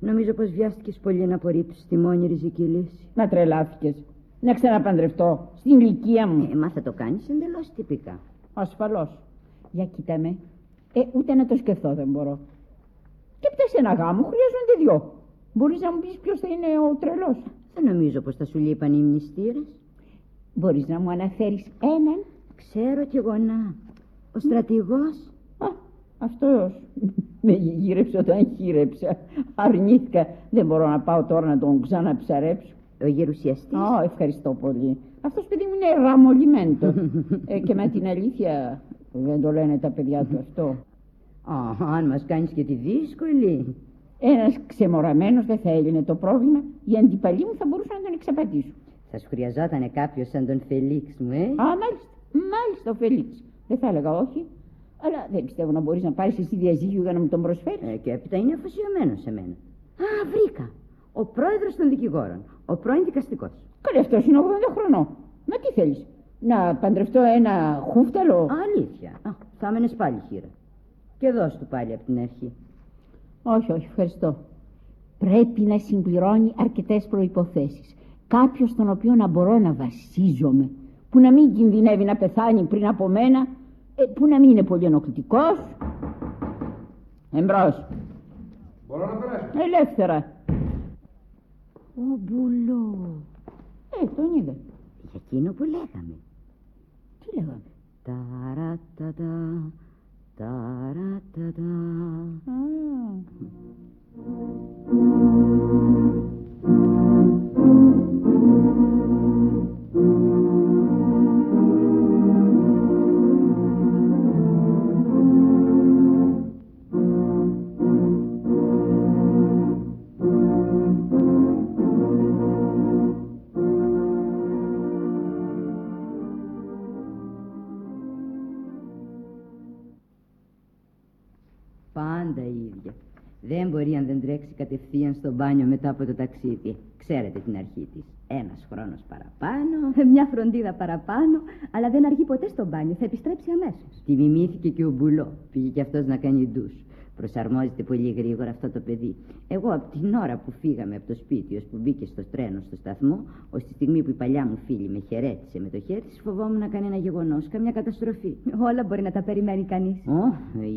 Νομίζω πως βιάστηκες πολύ να απορρίψεις τη μόνη ριζική λύση. Να τρελάθηκες. Να ξαναπαντρευτώ. Στην ηλικία μου. Ε, μα θα το κάνεις εντελώς τυπικά. Ασφαλώς. Για κοίτα με. Ε, ούτε να το σκεφτώ δεν μπορώ. Και πια σε ένα γάμο χρειάζονται δυο. Μπορείς να μου πεις ποιος θα είναι ο τρελός. Δεν νομίζω πως θα σου λείπαν οι μνηστήρες. Μπορείς να μου αναφέρεις έναν; Ξέρω κι εγώ να. Ο στρατηγός. Α, αυτός με γύρεψε όταν γύρεψα. Αρνήθηκα. Δεν μπορώ να πάω τώρα να τον ξαναψαρέψω. Ο γερουσιαστής. Α, ευχαριστώ πολύ. Αυτός παιδί μου είναι ραμολιμέντο. ε, και με την αλήθεια δεν το λένε τα παιδιά του αυτό. Α, αν μας κάνεις και τη δύσκολη. Ένας ξεμοραμένος δεν θα έλυνε το πρόβλημα. Οι αντιπαλοί μου θα μπορούσαν να τον εξαπατήσουν. Θα σου χρειαζόταν κάποιος σαν τον Φελίξ μου, ε; Α, μάλιστα. Μάλιστα ο Φελίξ. Δεν θα έλεγα όχι. Αλλά δεν πιστεύω να μπορείς να πάρεις εσύ διαζύγιο για να μου τον προσφέρεις. Ε, και έπειτα είναι αφοσιωμένος σε μένα. Α, βρήκα. Ο πρόεδρος των δικηγόρων. Ο πρώην δικαστικός. Καλή αυτός είναι 80 χρονών. Μα τι θέλεις, Να παντρευτώ ένα χούφταλο; Αλήθεια. Α, θα έμενε πάλι χείρα. Και δώσ' του πάλι από την αρχή. Όχι, όχι, ευχαριστώ. Πρέπει να συμπληρώνει αρκετές προποθέσει. Κάποιος στον οποίο να μπορώ να βασίζομαι. Που να μην κινδυνεύει να πεθάνει πριν από μένα. Ε, που να μην είναι πολύ ενοχλητικός. Εμπρό. Μπορώ να περάσω. Ελεύθερα. Ο Μπουλό. Ε, τον είδε. Για εκείνο που λέγαμε. Τι λέγαμε; Ταρατατα, ταρατατα. Πάντα Thank you. Δεν μπορεί αν δεν τρέξει κατευθείαν στο μπάνιο μετά από το ταξίδι. Ξέρετε την αρχή της. Ένας χρόνος παραπάνω. Μια φροντίδα παραπάνω, αλλά δεν αργεί ποτέ στο μπάνιο. Θα επιστρέψει αμέσως. Τη μιμήθηκε και ο Μπουλό. Πήγε και αυτός να κάνει ντους. Προσαρμόζεται πολύ γρήγορα αυτό το παιδί. Εγώ από την ώρα που φύγαμε από το σπίτι, ως που μπήκε στο τρένο στο σταθμό, ως τη στιγμή που η παλιά μου φίλη με χαιρέτησε με το χέρι της, φοβόμουν να κάνει ένα γεγονός, καμιά καταστροφή. Όλα μπορεί να τα περιμένει κανείς. Ω,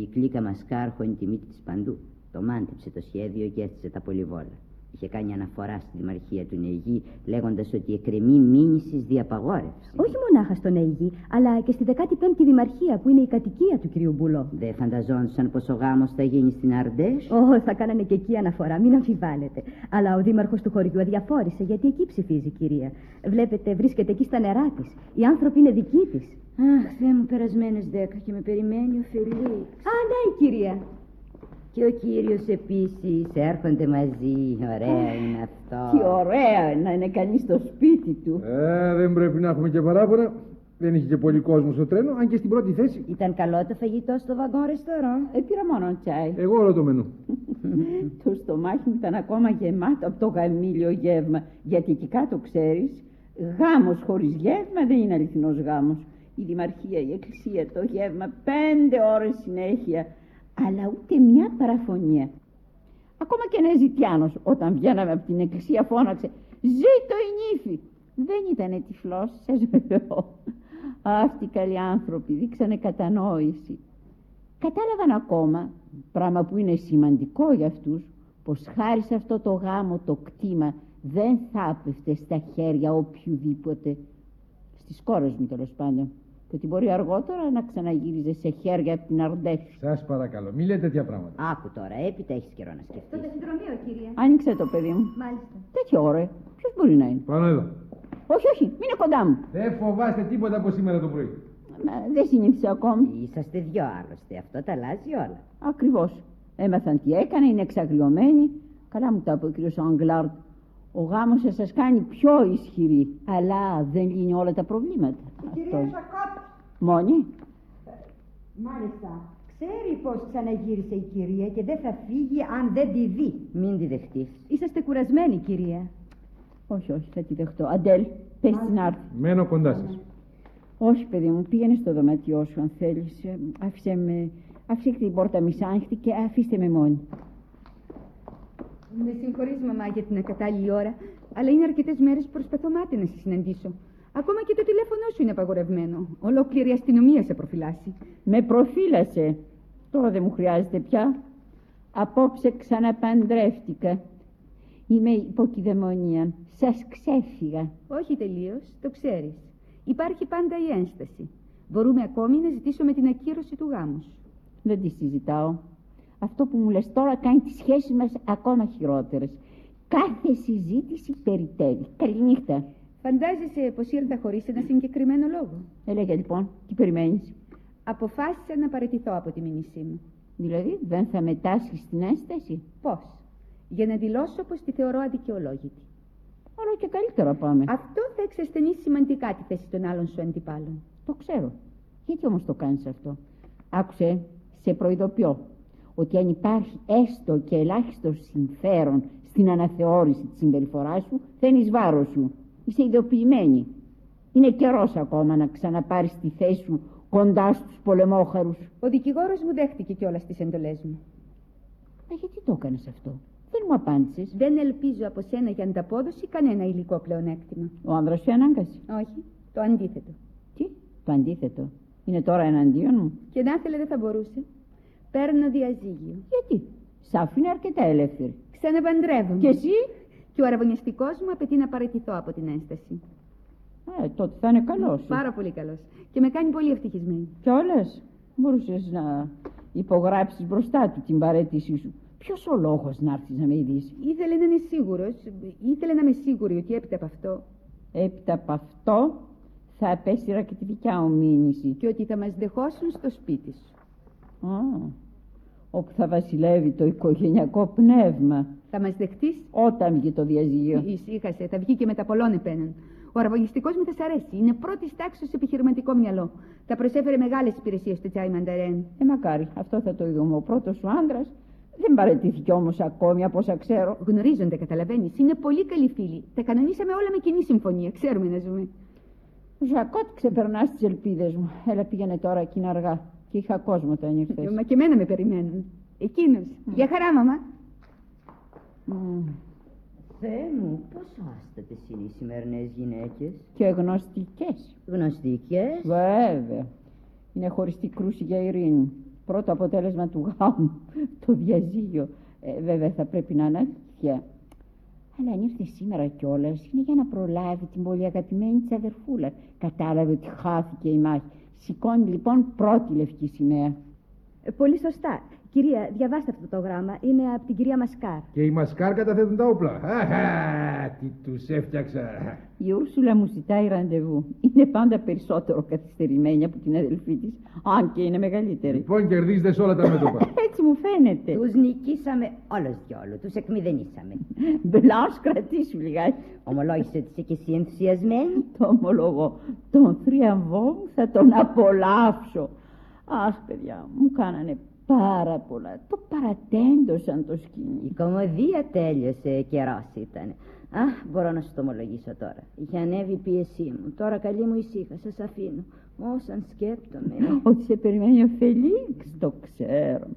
η κλίκα μας κάρχο τη μύτη της παντού. Το μάντεψε το σχέδιο και έστησε τα πολυβόλα. Είχε κάνει αναφορά στη Δημαρχία του Νεϊγή, λέγοντας ότι εκκρεμεί μήνυσης διαπαγόρευσης. Όχι μονάχα στον Νεϊγή, αλλά και στη 15η Δημαρχία, που είναι η κατοικία του κυρίου Μπουλό. Δεν φανταζόντουσαν πως ο γάμος θα γίνει στην Αρντέ. Ω, θα κάνανε και εκεί αναφορά, μην αμφιβάλλετε. Αλλά ο δήμαρχος του χωριού αδιαφόρησε, γιατί εκεί ψηφίζει η κυρία. Βλέπετε, βρίσκεται εκεί στα νερά της. Οι άνθρωποι είναι δικοί της. Αχ, Θεέ μου, περασμένες δέκα και με περιμένει ο Φελίξ. Α, ναι, η κυρία. Και ο κύριος επίσης έρχονται μαζί. Ωραία είναι αυτό. Τι ωραία να είναι κανείς στο σπίτι του. Ε, δεν πρέπει να έχουμε και παράπονα. Δεν είχε και πολύ κόσμο στο τρένο, αν και στην πρώτη θέση. Ήταν καλό το φαγητό στο βαγκόν ρεστορό. Ε, πήρα μόνο τσάι. Εγώ όλο το μενού. το στομάχι μου ήταν ακόμα γεμάτο από το γαμήλιο γεύμα. Γιατί εκεί κάτω ξέρεις, γάμος χωρίς γεύμα δεν είναι αληθινός γάμος. Η Δημαρχία, η Εκκλησία, το γεύμα, πέντε ώρες συνέχεια αλλά ούτε μια παραφωνία. Ακόμα και ένα ζητιάνος όταν βγαίναμε από την εκκλησία φώναξε «Ζήτω η νύφη». Δεν ήταν τυφλός, σας βεβαιώ. Αυτοί οι καλοί άνθρωποι δείξανε κατανόηση. Κατάλαβαν ακόμα, πράγμα που είναι σημαντικό για αυτούς, πως χάρη σε αυτό το γάμο το κτήμα δεν θα άπεφτε στα χέρια οποιοδήποτε. Στις κόρες μου τέλος πάντων. Και ότι μπορεί αργότερα να ξαναγύριζε σε χέρια από την Αρντέφη. Σας παρακαλώ, μην λέτε τέτοια πράγματα. Άκου τώρα, έπειτα έχεις καιρό να σκεφτείς. Το ταχυδρομείο, κυρία. Άνοιξε το παιδί μου. Μάλιστα. Τέτοια ώρα. Ποιος μπορεί να είναι; Πάνω εδώ. Όχι, όχι, μην είναι κοντά μου. Δεν φοβάστε τίποτα από σήμερα το πρωί. Μα, δεν συνήθισε ακόμη. Είσαστε δυο άρρωστοι, αυτό τα αλλάζει όλα. Ακριβώς. Έμαθαν τι έκανε, είναι εξαγριωμένοι. Καλά μου τα είπε ο κ. Αγγλάρτ. Ο γάμος θα σας κάνει πιο ισχυρή, αλλά δεν λύνει όλα τα προβλήματα. Κυρία Αυτός. Ζακόπ, Μόνη. μάλιστα, ξέρει πως ξαναγύρισε η κυρία και δεν θα φύγει αν δεν τη δει. Μην τη δεχτείς. Είσαστε κουρασμένοι, κυρία. Όχι, όχι, θα τη δεχτώ. Αντέλ, πες την να έρθει. Μένω κοντά σας. Όχι, παιδί μου, πήγαινε στο δωμάτιό σου αν θέλεις. Ε, Άφησε με... Άφησε την πόρτα μισάνοιχτη και αφήστε με μόνη. Με συγχωρείς, μαμά, για την ακατάλληλη ώρα, αλλά είναι αρκετές μέρες που προσπαθώ μάτι να σε συναντήσω. Ακόμα και το τηλέφωνό σου είναι απαγορευμένο. Ολόκληρη η αστυνομία σε προφυλάσσει. Με προφύλασε. Τώρα δεν μου χρειάζεται πια. Απόψε ξαναπαντρεύτηκα. Είμαι υποκειδαιμονία. Σας ξέφυγα. Όχι τελείως, το ξέρεις. Υπάρχει πάντα η ένσταση. Μπορούμε ακόμη να ζητήσουμε την ακύρωση του γάμους σου. Δεν τη συζητάω. Αυτό που μου λες τώρα κάνει τις σχέσεις μας ακόμα χειρότερες. Κάθε συζήτηση περιτέλει. Καληνύχτα. Φαντάζεσαι πως ήλθα χωρί ένα συγκεκριμένο λόγο; Έλεγε λοιπόν, τι περιμένεις; Αποφάσισα να παραιτηθώ από τη μήνυσή μου. Δηλαδή δεν θα μετάσχεις στην ένσταση. Πώς; Για να δηλώσω πως τη θεωρώ αδικαιολόγητη. Όλο και καλύτερα πάμε. Αυτό θα εξασθενήσει σημαντικά τη θέση των άλλων σου αντιπάλων. Το ξέρω. Γιατί όμως το κάνεις αυτό; Άκουσε, σε προειδοποιώ ότι αν υπάρχει έστω και ελάχιστο συμφέρον στην αναθεώρηση της συμπεριφοράς σου, θα είναι εις βάρος σου. Είσαι ειδοποιημένη. Είναι καιρός ακόμα να ξαναπάρεις τη θέση σου κοντά στους πολεμόχαρους. Ο δικηγόρος μου δέχτηκε κιόλας τις εντολές μου. Μα γιατί το έκανες αυτό; Δεν μου απάντησες. Δεν ελπίζω από σένα για ανταπόδοση κανένα υλικό πλεονέκτημα. Ο άνδρας σου ανάγκασε. Όχι, το αντίθετο. Τι, το αντίθετο. Είναι τώρα εναντίον μου. Και να ήθελε δεν θα μπορούσε. Παίρνω διαζύγιο. Γιατί; Σ' άφηνε αρκετά ελεύθερη. Ξαναπαντρεύομαι. Και εσύ; Και ο αραβωνιαστικό μου απαιτεί να παραιτηθώ από την ένσταση. Ε, τότε θα είναι καλός. Πάρα πολύ καλός. Και με κάνει πολύ ευτυχισμένη. Κιόλας. Μπορούσες να υπογράψεις μπροστά του την παρέτησή σου. Ποιος ο λόγος να έρθεις να με ειδήσεις; Ήθελε να είναι σίγουρος, ήθελε να είμαι σίγουρη ότι έπειτα από αυτό Έπειτα από αυτό θα απέσυρα και τη δικιά μου μήνυση. και ότι θα μας δεχόσουν στο σπίτι σου. Α, όπου θα βασιλεύει το οικογενειακό πνεύμα. Θα μας δεχτείς; Όταν βγει το διαζύγιο. Ησύχασε, θα βγει και με τα πολλών επένων. Ο αραβωνιστικό μου θα σ' αρέσει. Είναι πρώτης τάξης σε επιχειρηματικό μυαλό. Θα προσέφερε μεγάλες υπηρεσίες στο τσάι μανταρέν. Ε, μακάρι, αυτό θα το είδουμε. Ο πρώτος σου άντρας δεν παρετήθηκε όμως ακόμη από όσα ξέρω. Γνωρίζονται, καταλαβαίνεις. Είναι πολύ καλοί φίλοι. Τα κανονίσαμε όλα με κοινή συμφωνία. Ξέρουμε να ζούμε. Ζακότ, ξεπερνάς τις ελπίδες μου. Έλα πήγαινε τώρα εκείνα αργά. Και είχα κόσμο όταν ήρθες. Μα και εμένα με περιμένουν. Εκείνος. Για χαρά, μαμά. Μμ. Θεέ μου, πόσο άστατες είναι οι σημερινές γυναίκες. Και γνωστικές. Γνωστικές. Βέβαια. Είναι χωριστή κρούση για ειρήνη. Πρώτο αποτέλεσμα του γάμου. Το διαζύγιο. Ε, βέβαια θα πρέπει να είναι αλήθεια. Αλλά αν ήρθε σήμερα κιόλας είναι για να προλάβει την πολύ αγαπημένη της αδερφούλα. Κατάλαβε ότι χάθηκε η μάχη. Σηκώνει λοιπόν πρώτη λευκή σημαία. Ε, πολύ σωστά. Κυρία, διαβάστε αυτό το γράμμα. Είναι από την κυρία Μασκάρ. Και οι μασκάρ καταθέτουν τα όπλα. Αχα, τι τους έφτιαξα. Η Ούρσουλα μου ζητάει ραντεβού. Είναι πάντα περισσότερο καθυστερημένη από την αδελφή της, αν και είναι μεγαλύτερη. Λοιπόν, κερδίζετε σε όλα τα μέτωπα. Έτσι μου φαίνεται. Τους νικήσαμε όλος διόλου, τους εκμηδενήσαμε. Μπλάους κρατήσου λιγάκι. Ομολόγησε ότι είσαι και εσύ ενθουσιασμένη; Το ομολογώ. Τον θρίαμβό μου θα τον απολαύσω. Αχ, παιδιά, μου κάνανε πάρα πολλά. Το παρατέντωσαν το σκηνή. Η κομμωδία τέλειωσε, καιρός ήταν. Α, μπορώ να σου το ομολογήσω τώρα. Είχε ανέβει η πίεσή μου. Τώρα καλή μου ησύχα, σας αφήνω. Όσαν σκέπτομαι. Ότι σε περιμένει ο Φελίξ, το ξέρω.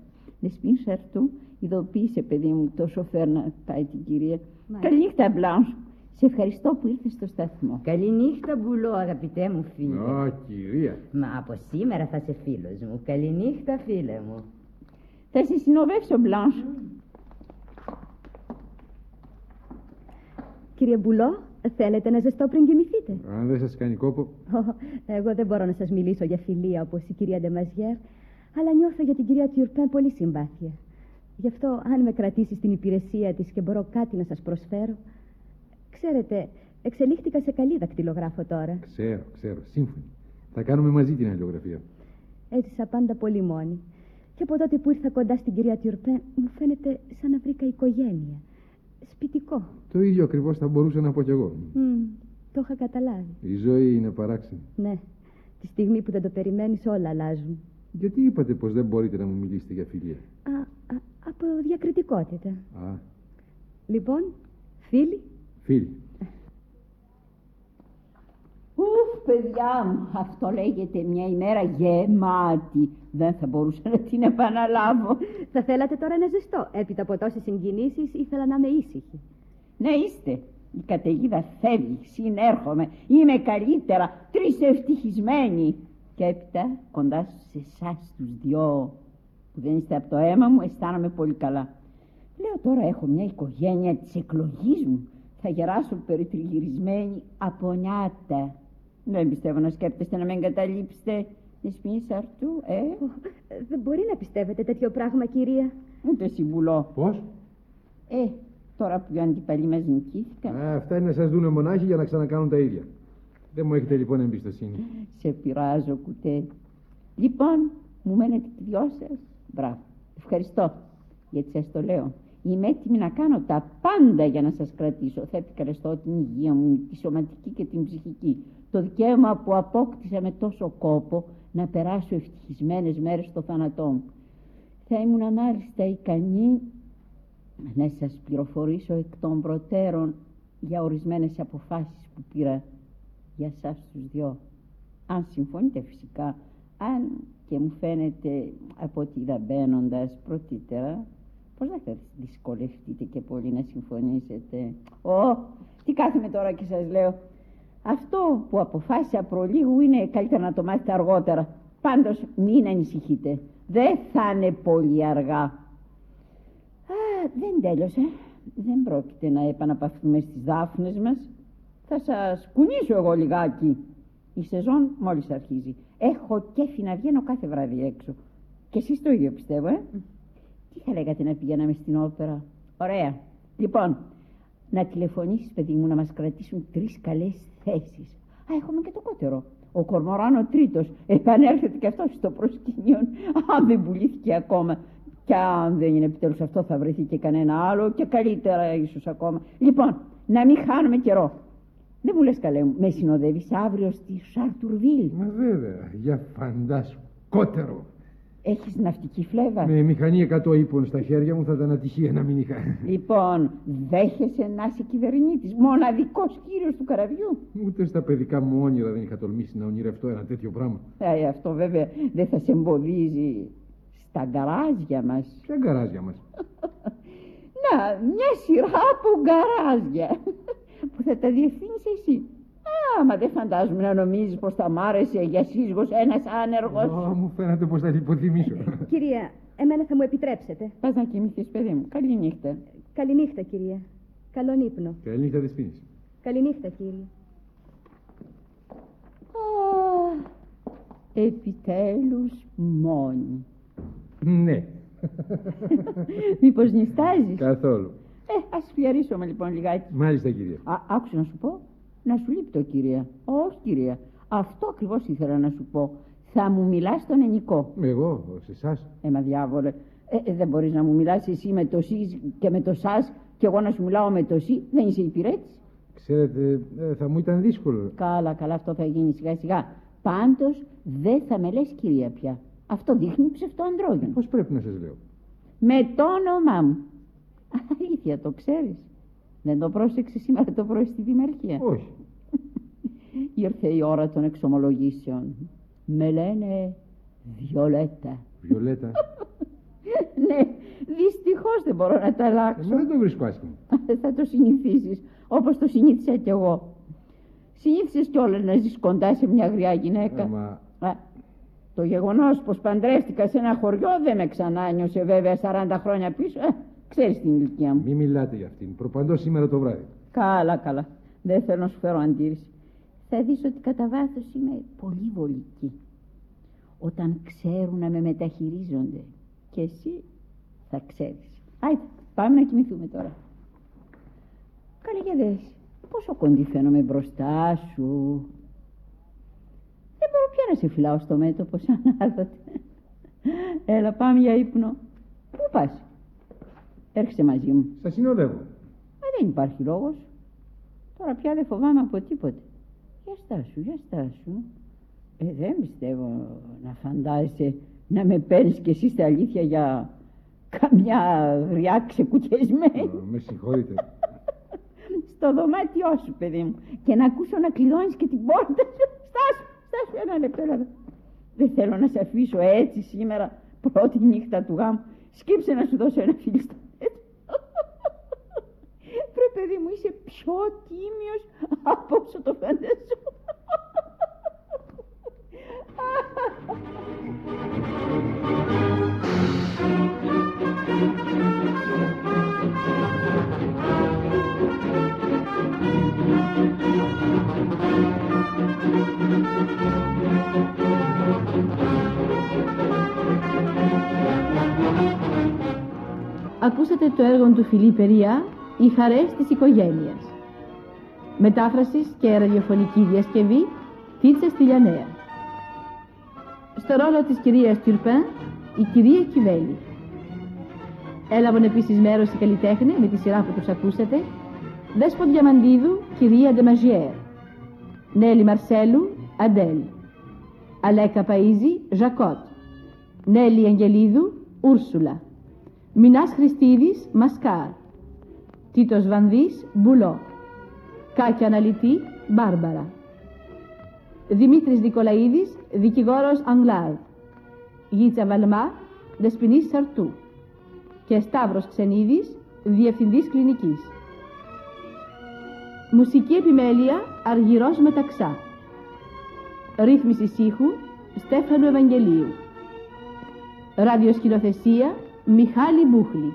Δεσπίν Σαρτού, ειδοποίησε παιδί μου το σοφέρ να πάει την κυρία. Καληνύχτα, Μπλάνς. Σε ευχαριστώ που ήρθες στο σταθμό. Καληνύχτα, Μπουλό, αγαπητέ μου φίλε. Ω, κυρία. Μα από σήμερα θα είσαι φίλος μου. Καληνύχτα, φίλε μου. Θα σε συνοδεύσω, Μπλάνς. Κύριε Μπουλό, Θέλετε ένα ζεστό πριν κοιμηθείτε; Αν δεν σας κάνει κόπο. Ω, Εγώ δεν μπορώ να σας μιλήσω για φιλία όπως η κυρία Ντεμαζιέρ, αλλά νιώθω για την κυρία Τιουρπέν πολύ συμπάθεια. Γι' αυτό, αν με κρατήσεις στην υπηρεσία της και μπορώ κάτι να σας προσφέρω. Ξέρετε, εξελίχθηκα σε καλή δακτυλογράφο τώρα. Ξέρω, ξέρω. Σύμφωνοι. Θα κάνουμε μαζί την αλληλογραφία. Έζησα πάντα πολύ μόνη. Και από τότε που ήρθα κοντά στην κυρία Τιουρπέν, μου φαίνεται σαν να βρήκα οικογένεια. Σπιτικό. Το ίδιο ακριβώς θα μπορούσα να πω κι εγώ. Μμ, το είχα καταλάβει. Η ζωή είναι παράξενη. Ναι. Τη στιγμή που δεν το περιμένεις, όλα αλλάζουν. Γιατί είπατε πως δεν μπορείτε να μου μιλήσετε για φιλία; Α, α, από διακριτικότητα. Α, Λοιπόν, φίλοι, φίλοι. Παιδιά μου, αυτό λέγεται μια ημέρα γεμάτη. Δεν θα μπορούσα να την επαναλάβω. θα θέλατε τώρα ένα ζεστό. Έπειτα από τόσες συγκινήσεις, ήθελα να είμαι ήσυχη. Ναι, είστε. Η καταιγίδα φεύγει, συνέρχομαι. Είμαι καλύτερα, τρεις ευτυχισμένοι. Και έπειτα, κοντά σε εσάς τους δυο που δεν είστε από το αίμα μου, αισθάνομαι πολύ καλά. Λέω τώρα έχω μια οικογένεια της εκλογής μου. Θα γεράσω περιτριγυρισμένη από νιάτα. Δεν πιστεύω να σκέπτεστε να με εγκαταλείψετε. Εσμής αυτού, ε; Δεν μπορεί να πιστεύετε τέτοιο πράγμα, κυρία. Ούτε συμβουλώ. Πώς; Ε, τώρα που οι αντιπαλοί μας νικήθηκαν. Αυτά είναι να σας δούνε μονάχοι για να ξανακάνουν τα ίδια. Δεν μου έχετε λοιπόν εμπιστοσύνη. Σε πειράζω, κουτέ. Λοιπόν, μου μένετε και δυο σας. Μπράβο. Ευχαριστώ. Γιατί σας το λέω. Είμαι έτοιμη να κάνω τα πάντα για να σας κρατήσω. Θα επικαλεστώ την υγεία μου, τη σωματική και την ψυχική. Το δικαίωμα που απόκτησα με τόσο κόπο να περάσω ευτυχισμένες μέρες στο θάνατό μου. Θα ήμουν μάλιστα ικανή να σας πληροφορήσω εκ των προτέρων για ορισμένες αποφάσεις που πήρα για σας τους δυο. Αν συμφωνείτε φυσικά, αν και μου φαίνεται από ό,τι είδα μπαίνοντας πρωτήτερα, πως δεν θα δυσκολευτείτε και πολύ να συμφωνήσετε. Ω, τι κάθομαι τώρα και σας λέω. Αυτό που αποφάσισα προλίγου είναι καλύτερα να το μάθετε αργότερα. Πάντως μην ανησυχείτε. Δεν θα είναι πολύ αργά. Α, δεν τέλειωσε. Δεν πρόκειται να επαναπαυθούμε στις δάφνες μας. Θα σας κουνήσω εγώ λιγάκι. Η σεζόν μόλις αρχίζει. Έχω κέφι να βγαίνω κάθε βράδυ έξω. Και εσείς το ίδιο πιστεύω, ε; Τι θα λέγατε να πηγαίναμε στην όπερα; Ωραία. Λοιπόν, να τηλεφωνήσεις παιδί μου να μας κρατήσουν τρεις καλές θέσεις. Α, έχουμε και το κότερο. Ο Κορμοράνο τρίτος επανέρχεται και αυτός στο προσκήνιο. Αν δεν πουλήθηκε ακόμα. Και αν δεν είναι επιτέλους αυτό θα βρεθεί και κανένα άλλο και καλύτερα ίσως ακόμα. Λοιπόν, να μην χάνουμε καιρό. Δεν μου λες καλέ μου, με συνοδεύεις αύριο στη Σαρτουρβίλ. Μα βέβαια, για φαντάσου. Κότερο. Έχεις ναυτική φλέβα; Με μηχανή 100 ύπων στα χέρια μου θα ήταν ατυχία να μην είχα. Λοιπόν, δέχεσαι να είσαι κυβερνήτης, μοναδικός κύριος του καραβιού; Ούτε στα παιδικά μου όνειρα δεν είχα τολμήσει να ονειρευτώ ένα τέτοιο πράγμα. Ε, αυτό βέβαια δεν θα σε εμποδίζει στα γκαράζια μας. Ποια γκαράζια μας; Να, μια σειρά από γκαράζια που θα τα διευθύνεις εσύ. Α, μα δεν φαντάζομαι να νομίζεις πως θα μ' άρεσε για σύζυγος ένας άνεργος. Ω, μου φαίνεται πως θα λιποθυμίσω. Κυρία, εμένα θα μου επιτρέψετε. Πας να κοιμηθείς παιδί μου. Καλή νύχτα. Καληνύχτα, κυρία. Καλόν ύπνο. Καλή νύχτα δεσποίνης. Καληνύχτα, κύριε. Α, επιτέλους μόνη. Ναι. Μήπως νιστάζεις. Καθόλου. Ε, ας φλιαρίσουμε λοιπόν λιγάκι. Μάλιστα κυρία. Α, άκουσα να σου πω. Να σου λείπει το κυρία. Όχι κυρία. Αυτό ακριβώς ήθελα να σου πω. Θα μου μιλάς στον ενικό. Εγώ, σε εσάς. Ε, μα διάβολε. Ε, ε, δεν μπορείς να μου μιλάς εσύ με το σεις και με το σας και εγώ να σου μιλάω με το σι. Δεν είσαι υπηρέτης. Ξέρετε, ε, θα μου ήταν δύσκολο. Καλά, καλά, αυτό θα γίνει σιγά σιγά. Πάντως δεν θα με λες κυρία πια. Αυτό δείχνει ψευτοαντρόγενο. Πώς πρέπει να σας λέω; Με το όνομά μου. Αλήθεια, το ξέρεις. Δεν το πρόσεξε σήμερα το πρωί στη Δημαρχία. Όχι. Ήρθε η ώρα των εξομολογήσεων. Με λένε Βιολέτα. Βιολέτα. ναι, δυστυχώς δεν μπορώ να τα αλλάξω. Μα δεν το βρίσκω άσχημο. θα το συνηθίσεις, όπως το συνήθισα κι εγώ. Συνήθισες κιόλας να ζεις κοντά σε μια γριά γυναίκα. Ε, μα Α, το γεγονός πως παντρεύτηκα σε ένα χωριό δεν με ξανάνιωσε βέβαια 40 χρόνια πίσω. Ε, ξέρεις την ηλικία μου. Μη μιλάτε για αυτήν. Προπαντώ σήμερα το βράδυ. Καλά, καλά. Δεν θέλω να σου φέρω αντίρρηση. Θα δεις ότι κατά βάθος είμαι πολύ βολική. Όταν ξέρουν να με μεταχειρίζονται. Και εσύ θα ξέρεις. Άιτε, πάμε να κοιμηθούμε τώρα. Καλή για δες. Πόσο κοντή φαίνομαι μπροστά σου. Δεν μπορώ πια να σε φυλάω στο μέτωπο σαν άλλοτε. Έλα πάμε για ύπνο. Πού πας; Έρχεσαι μαζί μου. Σα συνοδεύω. Μα δεν υπάρχει λόγος. Τώρα πια δεν φοβάμαι από τίποτε. Για στάσου, για στάσου. Ε, δεν πιστεύω να φαντάζεσαι να με παίρνεις κι εσύ στα αλήθεια για καμιά γριά ξεκουτιασμένη. Με συγχωρείτε. Στο δωμάτιό σου, παιδί μου. Και να ακούσω να κλειδώνεις και την πόρτα σου. Στάσου, στάσου ένα λεπτό εδώ. Δεν θέλω να σε αφήσω έτσι σήμερα, πρώτη νύχτα του γάμου. Σκύψε να σου δώσω ένα φίλο στο Βρε παιδί μου, είσαι πιο τίμιος από όσο το φανταζόμουν. Ακούσατε το έργο του Φιλίπ Περιά «Οι χαρές της οικογένειας». Μετάφρασης και ραδιοφωνική διασκευή Τίτσα Στυλιανέα. Στο ρόλο της κυρίας Τουρπέν η κυρία Κιβέλη. Έλαβαν επίσης μέρος οι καλλιτέχνε με τη σειρά που τους ακούσατε Δέσπο Διαμαντίδου, κυρία Ντεμαζιέρ. Νέλη Μαρσέλου, Αντέλ. Αλέκα Παΐζη, Ζακότ. Νέλη Αγγελίδου, Ούρσουλα. Μινάς Χριστίδης, Μασκάρ. Τίτος Βανδής, Μπουλό. Κάκια Αναλυτή, Μπάρμπαρα. Δημήτρης Δικολαίδης, δικηγόρος Αγγλάρ. Γίτσα Βαλμά, δεσποινής Σαρτού. Και Σταύρος Ξενίδης, διευθυντής κλινικής. Μουσική επιμέλεια, Αργυρός Μεταξά. Ρύθμιση ήχου, Στέφανου Ευαγγελίου. Ραδιοσκηνοθεσία, Μιχάλη Μπούχλη.